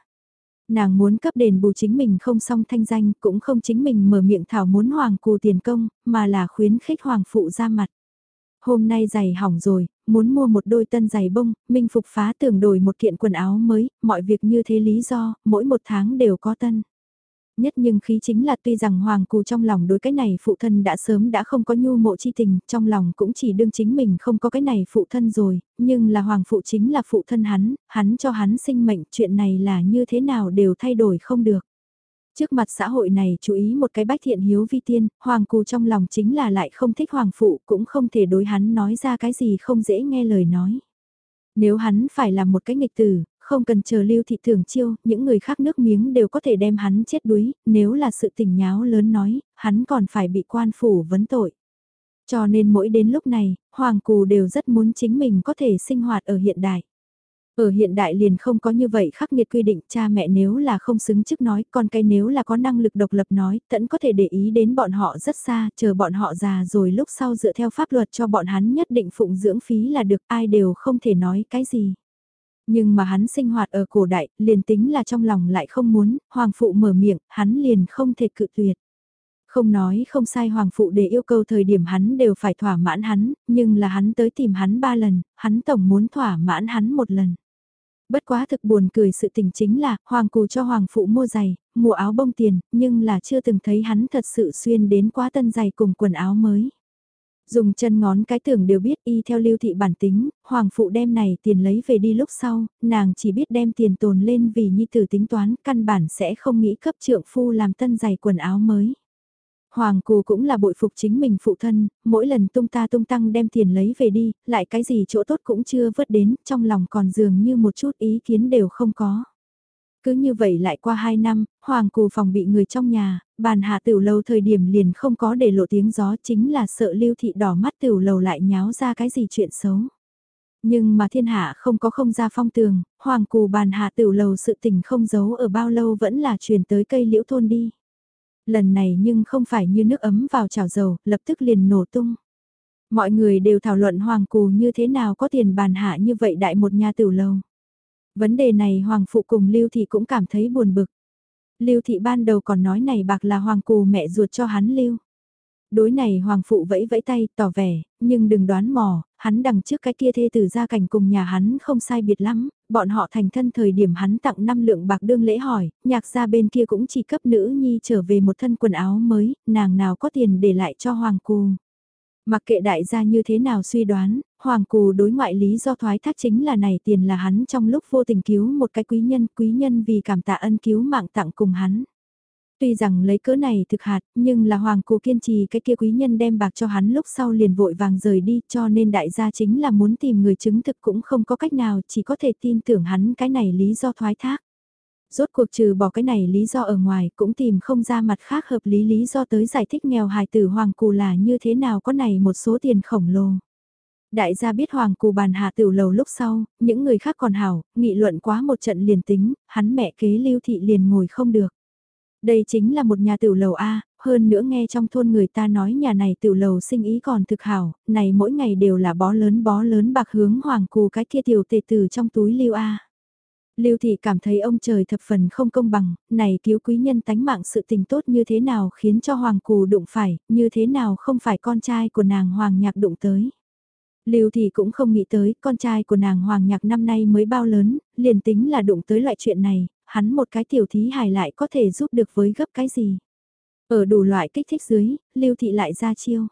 Nàng muốn cấp đền bù chính mình không xong thanh danh, cũng không chính mình mở miệng thảo muốn hoàng cù tiền công, mà là khuyến khích hoàng phụ ra mặt. Hôm nay giày hỏng rồi, muốn mua một đôi tân giày bông, Minh Phục phá tưởng đổi một kiện quần áo mới, mọi việc như thế lý do, mỗi một tháng đều có tân. Nhất nhưng khí chính là tuy rằng Hoàng Cù trong lòng đối cái này phụ thân đã sớm đã không có nhu mộ chi tình, trong lòng cũng chỉ đương chính mình không có cái này phụ thân rồi, nhưng là Hoàng Phụ chính là phụ thân hắn, hắn cho hắn sinh mệnh chuyện này là như thế nào đều thay đổi không được. Trước mặt xã hội này chú ý một cái bách thiện hiếu vi tiên, Hoàng Cù trong lòng chính là lại không thích Hoàng Phụ cũng không thể đối hắn nói ra cái gì không dễ nghe lời nói. Nếu hắn phải làm một cái nghịch tử, không cần chờ lưu thị thường chiêu, những người khác nước miếng đều có thể đem hắn chết đuối, nếu là sự tình nháo lớn nói, hắn còn phải bị quan phủ vấn tội. Cho nên mỗi đến lúc này, Hoàng Cù đều rất muốn chính mình có thể sinh hoạt ở hiện đại. Ở hiện đại liền không có như vậy khắc nghiệt quy định cha mẹ nếu là không xứng chức nói, con cái nếu là có năng lực độc lập nói, tẫn có thể để ý đến bọn họ rất xa, chờ bọn họ già rồi lúc sau dựa theo pháp luật cho bọn hắn nhất định phụng dưỡng phí là được ai đều không thể nói cái gì. Nhưng mà hắn sinh hoạt ở cổ đại, liền tính là trong lòng lại không muốn, hoàng phụ mở miệng, hắn liền không thể cự tuyệt. Không nói không sai hoàng phụ để yêu cầu thời điểm hắn đều phải thỏa mãn hắn, nhưng là hắn tới tìm hắn ba lần, hắn tổng muốn thỏa mãn hắn một lần. Bất quá thực buồn cười sự tình chính là, hoàng cù cho hoàng phụ mua giày, mua áo bông tiền, nhưng là chưa từng thấy hắn thật sự xuyên đến quá tân giày cùng quần áo mới. Dùng chân ngón cái tưởng đều biết y theo lưu thị bản tính, hoàng phụ đem này tiền lấy về đi lúc sau, nàng chỉ biết đem tiền tồn lên vì nhi tử tính toán, căn bản sẽ không nghĩ cấp trượng phu làm tân giày quần áo mới. Hoàng cù cũng là bội phục chính mình phụ thân, mỗi lần tung ta tung tăng đem tiền lấy về đi, lại cái gì chỗ tốt cũng chưa vớt đến, trong lòng còn dường như một chút ý kiến đều không có. Cứ như vậy lại qua 2 năm, hoàng cù phòng bị người trong nhà, bàn hạ tiểu lầu thời điểm liền không có để lộ tiếng gió chính là sợ lưu thị đỏ mắt tiểu lầu lại nháo ra cái gì chuyện xấu. Nhưng mà thiên hạ không có không ra phong tường, hoàng cù bàn hạ tiểu lầu sự tình không giấu ở bao lâu vẫn là truyền tới cây liễu thôn đi. Lần này nhưng không phải như nước ấm vào chảo dầu, lập tức liền nổ tung. Mọi người đều thảo luận Hoàng Cù như thế nào có tiền bàn hạ như vậy đại một nhà tiểu lâu. Vấn đề này Hoàng Phụ cùng Lưu Thị cũng cảm thấy buồn bực. Lưu Thị ban đầu còn nói này bạc là Hoàng Cù mẹ ruột cho hắn Lưu. Đối này Hoàng Phụ vẫy vẫy tay, tỏ vẻ, nhưng đừng đoán mò, hắn đằng trước cái kia thê tử gia cảnh cùng nhà hắn không sai biệt lắm, bọn họ thành thân thời điểm hắn tặng 5 lượng bạc đương lễ hỏi, nhạc gia bên kia cũng chỉ cấp nữ nhi trở về một thân quần áo mới, nàng nào có tiền để lại cho Hoàng Cù. Mặc kệ đại gia như thế nào suy đoán, Hoàng Cù đối ngoại lý do thoái thác chính là này tiền là hắn trong lúc vô tình cứu một cái quý nhân, quý nhân vì cảm tạ ân cứu mạng tặng cùng hắn. Tuy rằng lấy cỡ này thực hạt, nhưng là Hoàng Cù kiên trì cái kia quý nhân đem bạc cho hắn lúc sau liền vội vàng rời đi cho nên đại gia chính là muốn tìm người chứng thực cũng không có cách nào chỉ có thể tin tưởng hắn cái này lý do thoái thác rốt cuộc trừ bỏ cái này lý do ở ngoài cũng tìm không ra mặt khác hợp lý lý do tới giải thích nghèo hài tử Hoàng Cù là như thế nào có này một số tiền khổng lồ. Đại gia biết Hoàng Cù bàn hạ tiểu lầu lúc sau, những người khác còn hảo, nghị luận quá một trận liền tính, hắn mẹ kế lưu thị liền ngồi không được. Đây chính là một nhà tiểu lầu A, hơn nữa nghe trong thôn người ta nói nhà này tiểu lầu sinh ý còn thực hảo, này mỗi ngày đều là bó lớn bó lớn bạc hướng Hoàng Cù cái kia tiểu tề từ trong túi lưu A. Lưu Thị cảm thấy ông trời thập phần không công bằng, này cứu quý nhân tánh mạng sự tình tốt như thế nào khiến cho Hoàng Cù đụng phải, như thế nào không phải con trai của nàng Hoàng Nhạc đụng tới. Lưu Thị cũng không nghĩ tới, con trai của nàng Hoàng Nhạc năm nay mới bao lớn, liền tính là đụng tới loại chuyện này, hắn một cái tiểu thí hài lại có thể giúp được với gấp cái gì. Ở đủ loại kích thích dưới, Lưu Thị lại ra chiêu.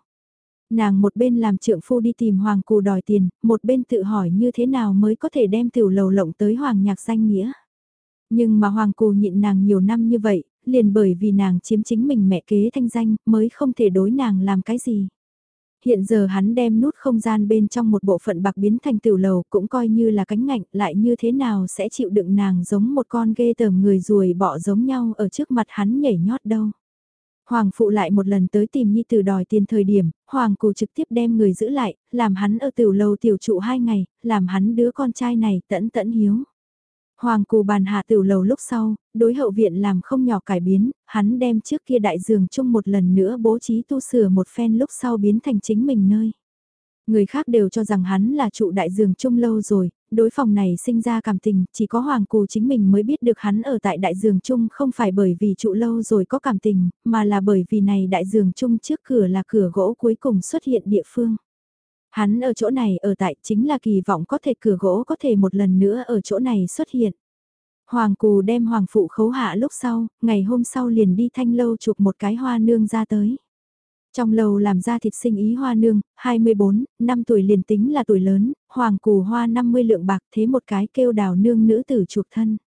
Nàng một bên làm trượng phu đi tìm Hoàng Cù đòi tiền, một bên tự hỏi như thế nào mới có thể đem tiểu lầu lộng tới Hoàng Nhạc danh nghĩa. Nhưng mà Hoàng Cù nhịn nàng nhiều năm như vậy, liền bởi vì nàng chiếm chính mình mẹ kế thanh danh mới không thể đối nàng làm cái gì. Hiện giờ hắn đem nút không gian bên trong một bộ phận bạc biến thành tiểu lầu cũng coi như là cánh ngạnh lại như thế nào sẽ chịu đựng nàng giống một con ghê tởm người ruồi bọ giống nhau ở trước mặt hắn nhảy nhót đâu. Hoàng phụ lại một lần tới tìm Nhi Tử đòi tiền thời điểm, Hoàng cụ trực tiếp đem người giữ lại, làm hắn ở tiểu lầu tiểu trụ hai ngày, làm hắn đứa con trai này tẫn tẫn hiếu. Hoàng cụ bàn hạ tiểu lầu lúc sau, đối hậu viện làm không nhỏ cải biến, hắn đem trước kia đại giường chung một lần nữa bố trí tu sửa một phen lúc sau biến thành chính mình nơi. Người khác đều cho rằng hắn là trụ đại giường chung lâu rồi, đối phòng này sinh ra cảm tình, chỉ có Hoàng Cù chính mình mới biết được hắn ở tại đại giường chung không phải bởi vì trụ lâu rồi có cảm tình, mà là bởi vì này đại giường chung trước cửa là cửa gỗ cuối cùng xuất hiện địa phương. Hắn ở chỗ này ở tại chính là kỳ vọng có thể cửa gỗ có thể một lần nữa ở chỗ này xuất hiện. Hoàng Cù đem Hoàng Phụ khấu hạ lúc sau, ngày hôm sau liền đi thanh lâu chụp một cái hoa nương ra tới. Trong lầu làm ra thịt sinh ý hoa nương, 24, năm tuổi liền tính là tuổi lớn, hoàng cù hoa 50 lượng bạc thế một cái kêu đào nương nữ tử chuộc thân.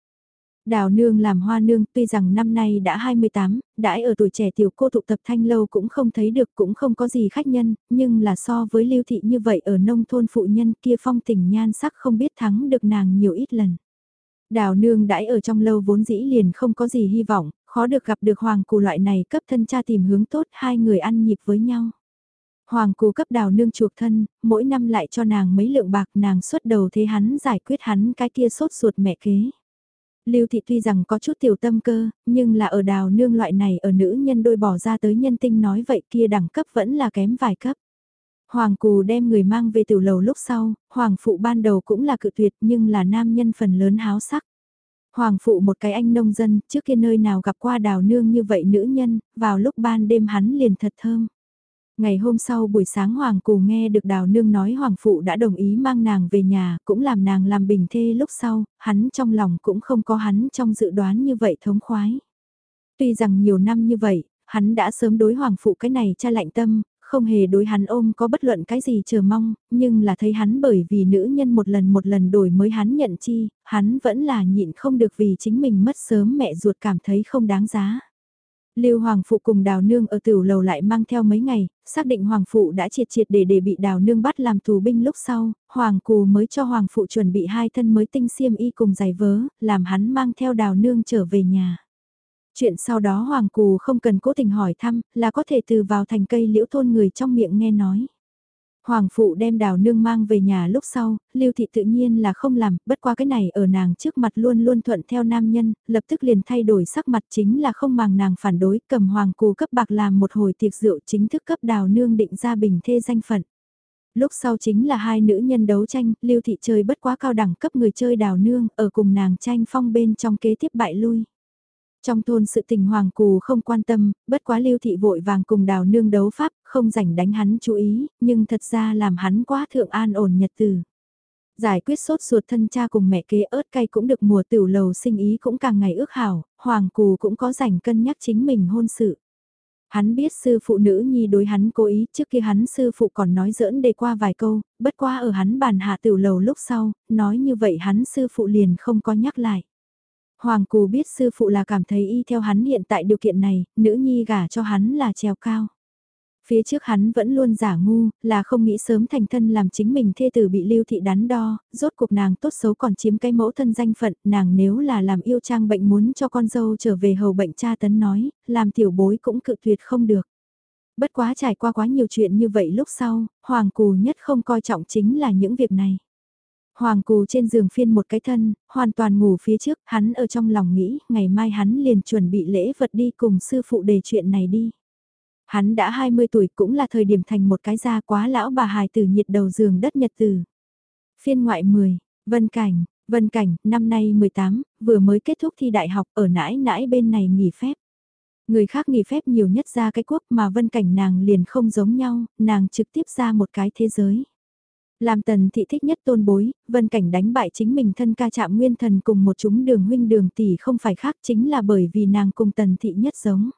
Đào nương làm hoa nương tuy rằng năm nay đã 28, đãi ở tuổi trẻ tiểu cô tụ tập thanh lâu cũng không thấy được cũng không có gì khách nhân, nhưng là so với lưu thị như vậy ở nông thôn phụ nhân kia phong tình nhan sắc không biết thắng được nàng nhiều ít lần. Đào nương đãi ở trong lâu vốn dĩ liền không có gì hy vọng, khó được gặp được hoàng cù loại này cấp thân cha tìm hướng tốt hai người ăn nhịp với nhau. Hoàng cù cấp đào nương chuộc thân, mỗi năm lại cho nàng mấy lượng bạc nàng xuất đầu thế hắn giải quyết hắn cái kia sốt ruột mẹ kế. Lưu thị tuy rằng có chút tiểu tâm cơ, nhưng là ở đào nương loại này ở nữ nhân đôi bỏ ra tới nhân tinh nói vậy kia đẳng cấp vẫn là kém vài cấp. Hoàng cù đem người mang về tiểu lầu lúc sau, hoàng phụ ban đầu cũng là cự tuyệt nhưng là nam nhân phần lớn háo sắc. Hoàng phụ một cái anh nông dân, trước kia nơi nào gặp qua đào nương như vậy nữ nhân, vào lúc ban đêm hắn liền thật thơm. Ngày hôm sau buổi sáng Hoàng Cù nghe được Đào Nương nói Hoàng Phụ đã đồng ý mang nàng về nhà, cũng làm nàng làm bình thê lúc sau, hắn trong lòng cũng không có hắn trong dự đoán như vậy thống khoái. Tuy rằng nhiều năm như vậy, hắn đã sớm đối Hoàng Phụ cái này cha lạnh tâm, không hề đối hắn ôm có bất luận cái gì chờ mong, nhưng là thấy hắn bởi vì nữ nhân một lần một lần đổi mới hắn nhận chi, hắn vẫn là nhịn không được vì chính mình mất sớm mẹ ruột cảm thấy không đáng giá. Lưu Hoàng Phụ cùng Đào Nương ở tiểu lầu lại mang theo mấy ngày, xác định Hoàng Phụ đã triệt triệt để để bị Đào Nương bắt làm tù binh lúc sau, Hoàng Cù mới cho Hoàng Phụ chuẩn bị hai thân mới tinh xiêm y cùng giày vớ, làm hắn mang theo Đào Nương trở về nhà. Chuyện sau đó Hoàng Cù không cần cố tình hỏi thăm, là có thể từ vào thành cây liễu thôn người trong miệng nghe nói. Hoàng phụ đem đào nương mang về nhà lúc sau, lưu thị tự nhiên là không làm, bất qua cái này ở nàng trước mặt luôn luôn thuận theo nam nhân, lập tức liền thay đổi sắc mặt chính là không màng nàng phản đối, cầm hoàng cù cấp bạc làm một hồi tiệc rượu chính thức cấp đào nương định ra bình thê danh phận. Lúc sau chính là hai nữ nhân đấu tranh, Lưu Thị chơi bất quá cao đẳng cấp người chơi đào nương, ở cùng nàng tranh phong bên trong kế tiếp bại lui. Trong thôn sự tình hoàng cù không quan tâm, bất quá Lưu Thị vội vàng cùng đào nương đấu pháp, không rảnh đánh hắn chú ý, nhưng thật ra làm hắn quá thượng an ổn nhật từ. Giải quyết sốt ruột thân cha cùng mẹ kế ớt cay cũng được mùa tiểu lầu sinh ý cũng càng ngày ước hảo, hoàng cù cũng có rảnh cân nhắc chính mình hôn sự. Hắn biết sư phụ nữ nhi đối hắn cố ý, trước kia hắn sư phụ còn nói giỡn đề qua vài câu, bất qua ở hắn bàn hạ tiểu lầu lúc sau, nói như vậy hắn sư phụ liền không có nhắc lại. Hoàng Cù biết sư phụ là cảm thấy y theo hắn hiện tại điều kiện này, nữ nhi gả cho hắn là treo cao. Phía trước hắn vẫn luôn giả ngu, là không nghĩ sớm thành thân làm chính mình thê tử bị lưu thị đắn đo, rốt cuộc nàng tốt xấu còn chiếm cái mẫu thân danh phận, nàng nếu là làm yêu trang bệnh muốn cho con dâu trở về hầu bệnh cha tấn nói, làm tiểu bối cũng cự tuyệt không được. Bất quá trải qua quá nhiều chuyện như vậy lúc sau, Hoàng Cù nhất không coi trọng chính là những việc này. Hoàng Cù trên giường phiên một cái thân, hoàn toàn ngủ phía trước, hắn ở trong lòng nghĩ, ngày mai hắn liền chuẩn bị lễ vật đi cùng sư phụ đề chuyện này đi. Hắn đã 20 tuổi cũng là thời điểm thành một cái gia quá lão bà hài tử nhiệt đầu giường đất nhật tử. Phiên ngoại 10, Vân Cảnh, Vân Cảnh, năm nay 18, vừa mới kết thúc thi đại học ở nãi nãi bên này nghỉ phép. Người khác nghỉ phép nhiều nhất ra cái quốc mà Vân Cảnh nàng liền không giống nhau, nàng trực tiếp ra một cái thế giới. Làm tần thị thích nhất tôn bối, Vân Cảnh đánh bại chính mình thân ca chạm nguyên thần cùng một chúng đường huynh đường tỷ không phải khác chính là bởi vì nàng cùng tần thị nhất giống.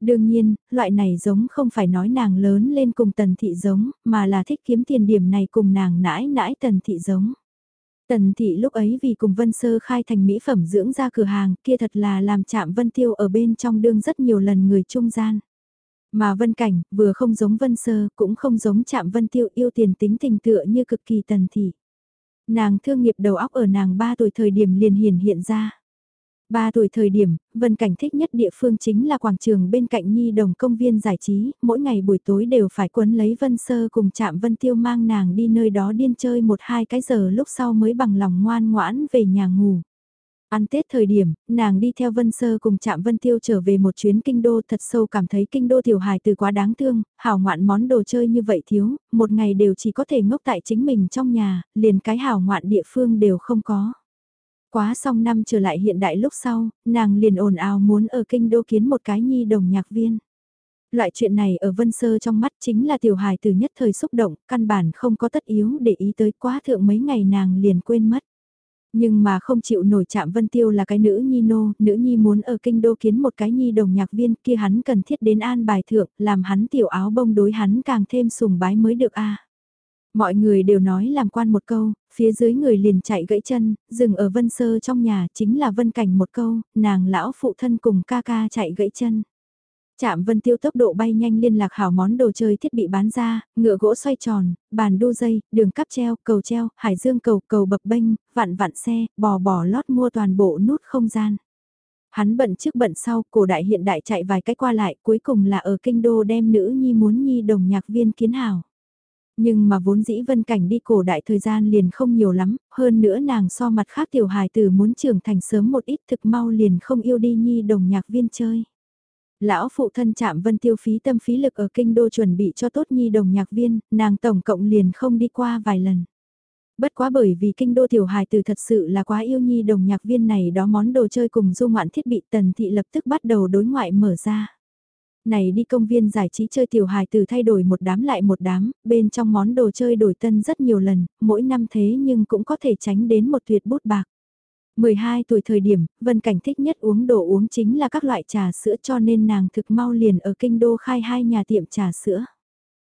Đương nhiên, loại này giống không phải nói nàng lớn lên cùng tần thị giống, mà là thích kiếm tiền điểm này cùng nàng nãi nãi tần thị giống. Tần thị lúc ấy vì cùng Vân Sơ khai thành mỹ phẩm dưỡng ra cửa hàng kia thật là làm chạm Vân Tiêu ở bên trong đương rất nhiều lần người trung gian. Mà Vân Cảnh vừa không giống Vân Sơ cũng không giống chạm Vân Tiêu yêu tiền tính tình tựa như cực kỳ tần thị. Nàng thương nghiệp đầu óc ở nàng 3 tuổi thời điểm liền hiển hiện ra. Ba tuổi thời điểm, Vân Cảnh thích nhất địa phương chính là quảng trường bên cạnh Nhi Đồng công viên giải trí, mỗi ngày buổi tối đều phải quấn lấy Vân Sơ cùng chạm Vân Tiêu mang nàng đi nơi đó điên chơi một hai cái giờ lúc sau mới bằng lòng ngoan ngoãn về nhà ngủ. Ăn Tết thời điểm, nàng đi theo Vân Sơ cùng Trạm Vân Tiêu trở về một chuyến kinh đô thật sâu cảm thấy kinh đô tiểu hài từ quá đáng thương, hảo ngoạn món đồ chơi như vậy thiếu, một ngày đều chỉ có thể ngốc tại chính mình trong nhà, liền cái hảo ngoạn địa phương đều không có. Quá xong năm trở lại hiện đại lúc sau, nàng liền ồn ào muốn ở kinh đô kiến một cái nhi đồng nhạc viên. Loại chuyện này ở Vân Sơ trong mắt chính là tiểu hài từ nhất thời xúc động, căn bản không có tất yếu để ý tới quá thượng mấy ngày nàng liền quên mất. Nhưng mà không chịu nổi chạm Vân Tiêu là cái nữ nhi nô, nữ nhi muốn ở kinh đô kiến một cái nhi đồng nhạc viên kia hắn cần thiết đến an bài thượng, làm hắn tiểu áo bông đối hắn càng thêm sùng bái mới được a Mọi người đều nói làm quan một câu, phía dưới người liền chạy gãy chân, dừng ở Vân Sơ trong nhà chính là Vân Cảnh một câu, nàng lão phụ thân cùng ca ca chạy gãy chân. Chạm Vân Tiêu tốc độ bay nhanh liên lạc hảo món đồ chơi thiết bị bán ra, ngựa gỗ xoay tròn, bàn đu dây, đường cắp treo, cầu treo, hải dương cầu, cầu bập bênh, vạn vạn xe, bò bò lót mua toàn bộ nút không gian. Hắn bận trước bận sau, cổ đại hiện đại chạy vài cách qua lại, cuối cùng là ở kinh đô đem nữ nhi muốn nhi đồng nhạc viên kiến hảo. Nhưng mà vốn dĩ vân cảnh đi cổ đại thời gian liền không nhiều lắm, hơn nữa nàng so mặt khác tiểu hài tử muốn trưởng thành sớm một ít thực mau liền không yêu đi nhi đồng nhạc viên chơi. Lão phụ thân chạm vân tiêu phí tâm phí lực ở kinh đô chuẩn bị cho tốt nhi đồng nhạc viên, nàng tổng cộng liền không đi qua vài lần. Bất quá bởi vì kinh đô tiểu hài tử thật sự là quá yêu nhi đồng nhạc viên này đó món đồ chơi cùng du ngoạn thiết bị tần thị lập tức bắt đầu đối ngoại mở ra này đi công viên giải trí chơi tiểu hài từ thay đổi một đám lại một đám, bên trong món đồ chơi đổi tân rất nhiều lần, mỗi năm thế nhưng cũng có thể tránh đến một tuyệt bút bạc. 12 tuổi thời điểm, Vân Cảnh thích nhất uống đồ uống chính là các loại trà sữa cho nên nàng thực mau liền ở kinh đô khai hai nhà tiệm trà sữa.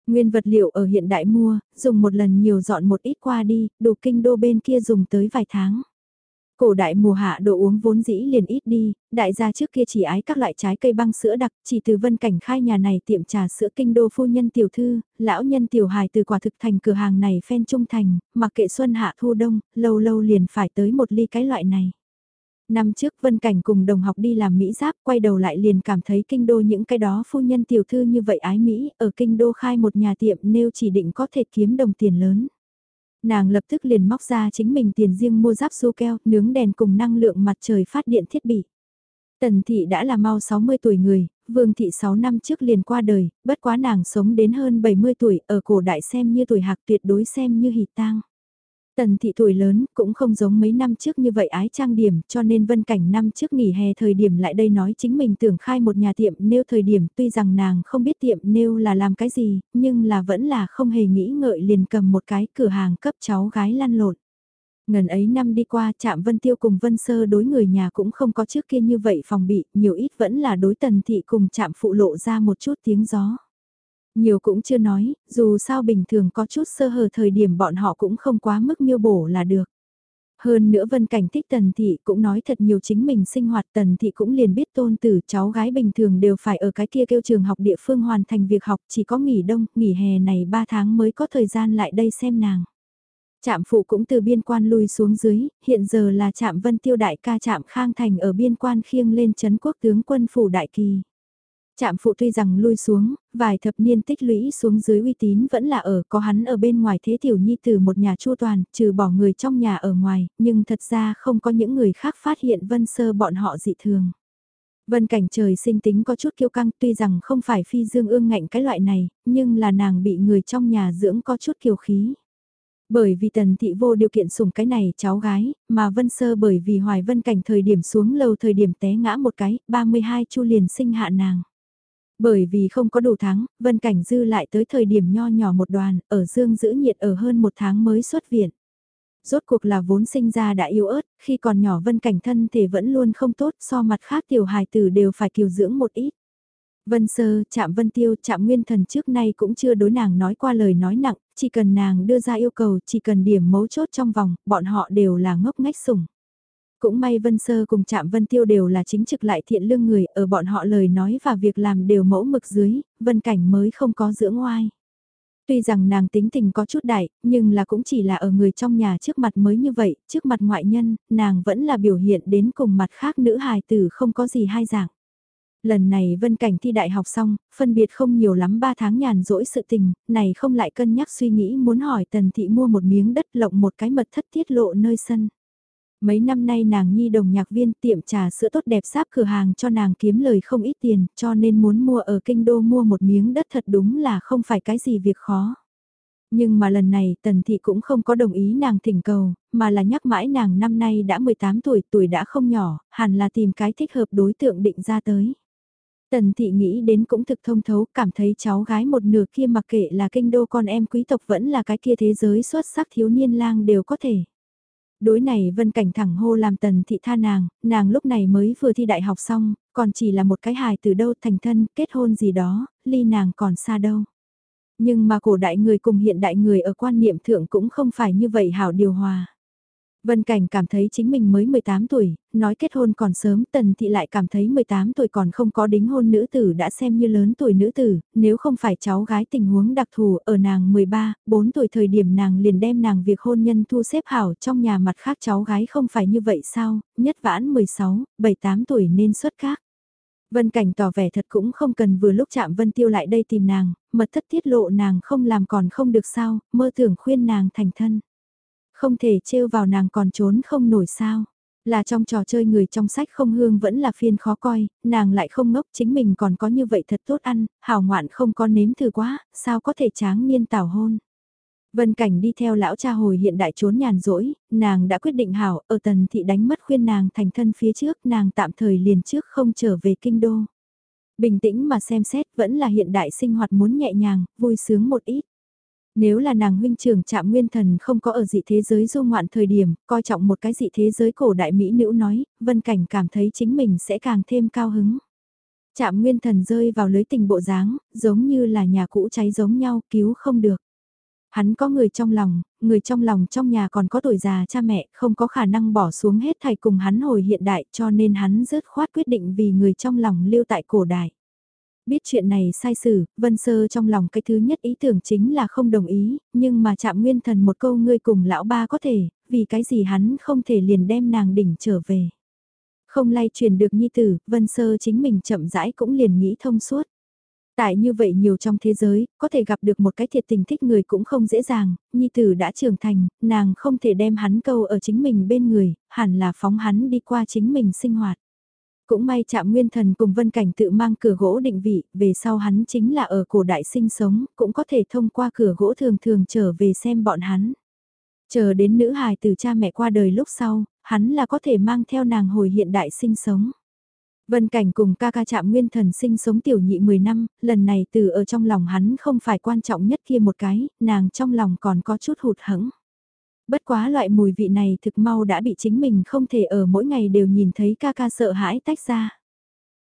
Nguyên vật liệu ở hiện đại mua, dùng một lần nhiều dọn một ít qua đi, đồ kinh đô bên kia dùng tới vài tháng. Cổ đại mùa hạ đồ uống vốn dĩ liền ít đi, đại gia trước kia chỉ ái các loại trái cây băng sữa đặc, chỉ từ vân cảnh khai nhà này tiệm trà sữa kinh đô phu nhân tiểu thư, lão nhân tiểu hài từ quả thực thành cửa hàng này phen trung thành, mặc kệ xuân hạ thu đông, lâu lâu liền phải tới một ly cái loại này. Năm trước Vân Cảnh cùng đồng học đi làm Mỹ Giáp quay đầu lại liền cảm thấy kinh đô những cái đó phu nhân tiểu thư như vậy ái Mỹ, ở kinh đô khai một nhà tiệm nêu chỉ định có thể kiếm đồng tiền lớn. Nàng lập tức liền móc ra chính mình tiền riêng mua giáp su keo, nướng đèn cùng năng lượng mặt trời phát điện thiết bị. Tần thị đã là mau 60 tuổi người, Vương Thị 6 năm trước liền qua đời, bất quá nàng sống đến hơn 70 tuổi, ở cổ đại xem như tuổi hạc tuyệt đối xem như hỷ tang. Tần thị tuổi lớn cũng không giống mấy năm trước như vậy ái trang điểm cho nên vân cảnh năm trước nghỉ hè thời điểm lại đây nói chính mình tưởng khai một nhà tiệm nêu thời điểm tuy rằng nàng không biết tiệm nêu là làm cái gì nhưng là vẫn là không hề nghĩ ngợi liền cầm một cái cửa hàng cấp cháu gái lăn lộn. Ngần ấy năm đi qua chạm Vân Tiêu cùng Vân Sơ đối người nhà cũng không có trước kia như vậy phòng bị, nhiều ít vẫn là đối tần thị cùng chạm phụ lộ ra một chút tiếng gió. Nhiều cũng chưa nói, dù sao bình thường có chút sơ hở thời điểm bọn họ cũng không quá mức miêu bổ là được. Hơn nữa Vân Cảnh thích Tần Thị cũng nói thật nhiều chính mình sinh hoạt Tần Thị cũng liền biết tôn tử cháu gái bình thường đều phải ở cái kia kêu trường học địa phương hoàn thành việc học chỉ có nghỉ đông, nghỉ hè này 3 tháng mới có thời gian lại đây xem nàng. Trạm phụ cũng từ biên quan lui xuống dưới, hiện giờ là trạm Vân Tiêu Đại ca trạm Khang Thành ở biên quan khiêng lên chấn quốc tướng quân phủ Đại Kỳ. Trạm phụ tuy rằng lui xuống, vài thập niên tích lũy xuống dưới uy tín vẫn là ở, có hắn ở bên ngoài thế tiểu nhi từ một nhà chu toàn, trừ bỏ người trong nhà ở ngoài, nhưng thật ra không có những người khác phát hiện vân sơ bọn họ dị thường. Vân cảnh trời sinh tính có chút kiêu căng tuy rằng không phải phi dương ương ngạnh cái loại này, nhưng là nàng bị người trong nhà dưỡng có chút kiều khí. Bởi vì tần thị vô điều kiện sủng cái này cháu gái, mà vân sơ bởi vì hoài vân cảnh thời điểm xuống lầu thời điểm té ngã một cái, 32 chu liền sinh hạ nàng. Bởi vì không có đủ tháng, Vân Cảnh Dư lại tới thời điểm nho nhỏ một đoàn, ở dương giữ nhiệt ở hơn một tháng mới xuất viện. Rốt cuộc là vốn sinh ra đã yếu ớt, khi còn nhỏ Vân Cảnh thân thể vẫn luôn không tốt so mặt khác tiểu hài tử đều phải kiều dưỡng một ít. Vân Sơ, chạm Vân Tiêu, chạm Nguyên Thần trước nay cũng chưa đối nàng nói qua lời nói nặng, chỉ cần nàng đưa ra yêu cầu, chỉ cần điểm mấu chốt trong vòng, bọn họ đều là ngốc ngách sủng. Cũng may Vân Sơ cùng Trạm Vân Tiêu đều là chính trực lại thiện lương người, ở bọn họ lời nói và việc làm đều mẫu mực dưới, Vân Cảnh mới không có dưỡng oai. Tuy rằng nàng tính tình có chút đại, nhưng là cũng chỉ là ở người trong nhà trước mặt mới như vậy, trước mặt ngoại nhân, nàng vẫn là biểu hiện đến cùng mặt khác nữ hài tử không có gì hai dạng. Lần này Vân Cảnh thi đại học xong, phân biệt không nhiều lắm 3 tháng nhàn rỗi sự tình, này không lại cân nhắc suy nghĩ muốn hỏi Tần Thị mua một miếng đất lộng một cái mật thất tiết lộ nơi sân. Mấy năm nay nàng nhi đồng nhạc viên tiệm trà sữa tốt đẹp sáp cửa hàng cho nàng kiếm lời không ít tiền cho nên muốn mua ở kinh đô mua một miếng đất thật đúng là không phải cái gì việc khó. Nhưng mà lần này Tần Thị cũng không có đồng ý nàng thỉnh cầu, mà là nhắc mãi nàng năm nay đã 18 tuổi, tuổi đã không nhỏ, hẳn là tìm cái thích hợp đối tượng định ra tới. Tần Thị nghĩ đến cũng thực thông thấu, cảm thấy cháu gái một nửa kia mặc kệ là kinh đô con em quý tộc vẫn là cái kia thế giới xuất sắc thiếu niên lang đều có thể. Đối này Vân Cảnh thẳng hô làm tần thị tha nàng, nàng lúc này mới vừa thi đại học xong, còn chỉ là một cái hài từ đâu thành thân, kết hôn gì đó, ly nàng còn xa đâu. Nhưng mà cổ đại người cùng hiện đại người ở quan niệm thượng cũng không phải như vậy hảo điều hòa. Vân Cảnh cảm thấy chính mình mới 18 tuổi, nói kết hôn còn sớm, Tần Thị lại cảm thấy 18 tuổi còn không có đính hôn nữ tử đã xem như lớn tuổi nữ tử, nếu không phải cháu gái tình huống đặc thù ở nàng 13, 4 tuổi thời điểm nàng liền đem nàng việc hôn nhân thu xếp hảo trong nhà mặt khác cháu gái không phải như vậy sao, nhất vãn 16, 7-8 tuổi nên xuất khác. Vân Cảnh tỏ vẻ thật cũng không cần vừa lúc chạm Vân Tiêu lại đây tìm nàng, mật thất tiết lộ nàng không làm còn không được sao, mơ tưởng khuyên nàng thành thân. Không thể trêu vào nàng còn trốn không nổi sao. Là trong trò chơi người trong sách không hương vẫn là phiên khó coi, nàng lại không ngốc chính mình còn có như vậy thật tốt ăn, hào ngoạn không có nếm thử quá, sao có thể tráng niên tảo hôn. Vân Cảnh đi theo lão cha hồi hiện đại trốn nhàn rỗi, nàng đã quyết định hảo, ở tần thị đánh mất khuyên nàng thành thân phía trước, nàng tạm thời liền trước không trở về kinh đô. Bình tĩnh mà xem xét vẫn là hiện đại sinh hoạt muốn nhẹ nhàng, vui sướng một ít. Nếu là nàng huynh trưởng chạm nguyên thần không có ở dị thế giới du ngoạn thời điểm, coi trọng một cái dị thế giới cổ đại Mỹ nữ nói, Vân Cảnh cảm thấy chính mình sẽ càng thêm cao hứng. Chạm nguyên thần rơi vào lưới tình bộ dáng, giống như là nhà cũ cháy giống nhau, cứu không được. Hắn có người trong lòng, người trong lòng trong nhà còn có tuổi già cha mẹ, không có khả năng bỏ xuống hết thầy cùng hắn hồi hiện đại cho nên hắn rớt khoát quyết định vì người trong lòng lưu tại cổ đại. Biết chuyện này sai sử, Vân Sơ trong lòng cái thứ nhất ý tưởng chính là không đồng ý, nhưng mà chạm nguyên thần một câu ngươi cùng lão ba có thể, vì cái gì hắn không thể liền đem nàng đỉnh trở về. Không lay truyền được nhi tử, Vân Sơ chính mình chậm rãi cũng liền nghĩ thông suốt. Tại như vậy nhiều trong thế giới, có thể gặp được một cái thiệt tình thích người cũng không dễ dàng, nhi tử đã trưởng thành, nàng không thể đem hắn câu ở chính mình bên người, hẳn là phóng hắn đi qua chính mình sinh hoạt. Cũng may chạm nguyên thần cùng vân cảnh tự mang cửa gỗ định vị, về sau hắn chính là ở cổ đại sinh sống, cũng có thể thông qua cửa gỗ thường thường trở về xem bọn hắn. Chờ đến nữ hài từ cha mẹ qua đời lúc sau, hắn là có thể mang theo nàng hồi hiện đại sinh sống. Vân Cảnh cùng ca ca chạm nguyên thần sinh sống tiểu nhị 10 năm, lần này từ ở trong lòng hắn không phải quan trọng nhất kia một cái, nàng trong lòng còn có chút hụt hẫng. Bất quá loại mùi vị này thực mau đã bị chính mình không thể ở mỗi ngày đều nhìn thấy ca ca sợ hãi tách ra.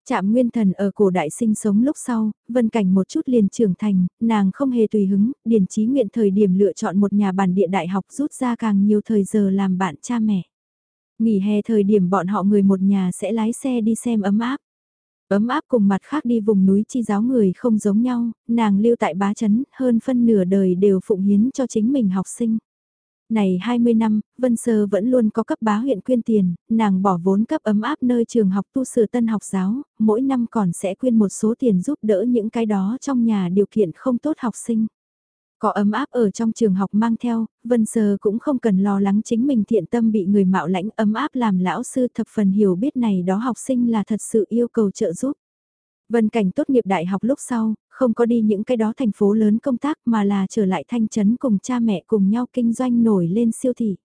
Chạm nguyên thần ở cổ đại sinh sống lúc sau, vân cảnh một chút liền trưởng thành, nàng không hề tùy hứng, điền trí nguyện thời điểm lựa chọn một nhà bản địa đại học rút ra càng nhiều thời giờ làm bạn cha mẹ. Nghỉ hè thời điểm bọn họ người một nhà sẽ lái xe đi xem ấm áp. Ấm áp cùng mặt khác đi vùng núi chi giáo người không giống nhau, nàng lưu tại bá chấn, hơn phân nửa đời đều phụng hiến cho chính mình học sinh. Này 20 năm, Vân Sơ vẫn luôn có cấp bá huyện quyên tiền, nàng bỏ vốn cấp ấm áp nơi trường học tu sửa tân học giáo, mỗi năm còn sẽ quyên một số tiền giúp đỡ những cái đó trong nhà điều kiện không tốt học sinh. Có ấm áp ở trong trường học mang theo, Vân Sơ cũng không cần lo lắng chính mình thiện tâm bị người mạo lãnh ấm áp làm lão sư thập phần hiểu biết này đó học sinh là thật sự yêu cầu trợ giúp. Vân Cảnh tốt nghiệp đại học lúc sau, không có đi những cái đó thành phố lớn công tác mà là trở lại thanh trấn cùng cha mẹ cùng nhau kinh doanh nổi lên siêu thị.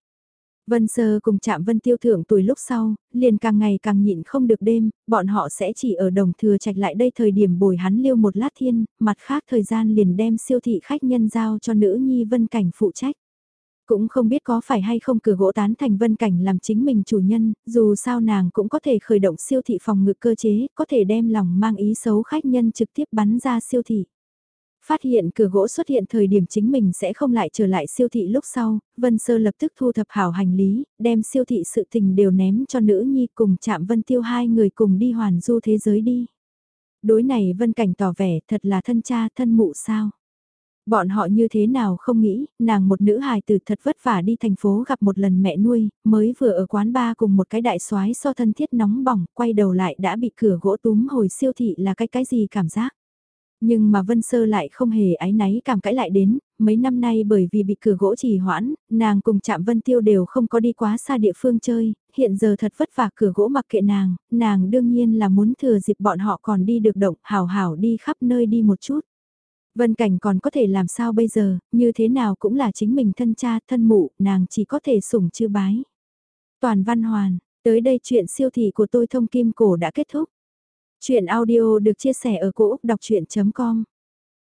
Vân Sơ cùng chạm Vân Tiêu Thượng tuổi lúc sau, liền càng ngày càng nhịn không được đêm, bọn họ sẽ chỉ ở đồng thừa trạch lại đây thời điểm bồi hắn liêu một lát thiên, mặt khác thời gian liền đem siêu thị khách nhân giao cho nữ nhi Vân Cảnh phụ trách. Cũng không biết có phải hay không cửa gỗ tán thành Vân Cảnh làm chính mình chủ nhân, dù sao nàng cũng có thể khởi động siêu thị phòng ngự cơ chế, có thể đem lòng mang ý xấu khách nhân trực tiếp bắn ra siêu thị. Phát hiện cửa gỗ xuất hiện thời điểm chính mình sẽ không lại trở lại siêu thị lúc sau, Vân Sơ lập tức thu thập hảo hành lý, đem siêu thị sự tình đều ném cho nữ nhi cùng chạm Vân Tiêu hai người cùng đi hoàn du thế giới đi. Đối này Vân Cảnh tỏ vẻ thật là thân cha thân mụ sao. Bọn họ như thế nào không nghĩ, nàng một nữ hài tử thật vất vả đi thành phố gặp một lần mẹ nuôi, mới vừa ở quán ba cùng một cái đại soái so thân thiết nóng bỏng, quay đầu lại đã bị cửa gỗ túm hồi siêu thị là cái cái gì cảm giác. Nhưng mà Vân Sơ lại không hề ái náy cảm cãi lại đến, mấy năm nay bởi vì bị cửa gỗ trì hoãn, nàng cùng chạm Vân Tiêu đều không có đi quá xa địa phương chơi, hiện giờ thật vất vả cửa gỗ mặc kệ nàng, nàng đương nhiên là muốn thừa dịp bọn họ còn đi được động hào hào đi khắp nơi đi một chút. Vân Cảnh còn có thể làm sao bây giờ, như thế nào cũng là chính mình thân cha thân mụ, nàng chỉ có thể sủng chư bái. Toàn văn hoàn, tới đây chuyện siêu thị của tôi thông kim cổ đã kết thúc. Chuyện audio được chia sẻ ở cỗ đọc chuyện.com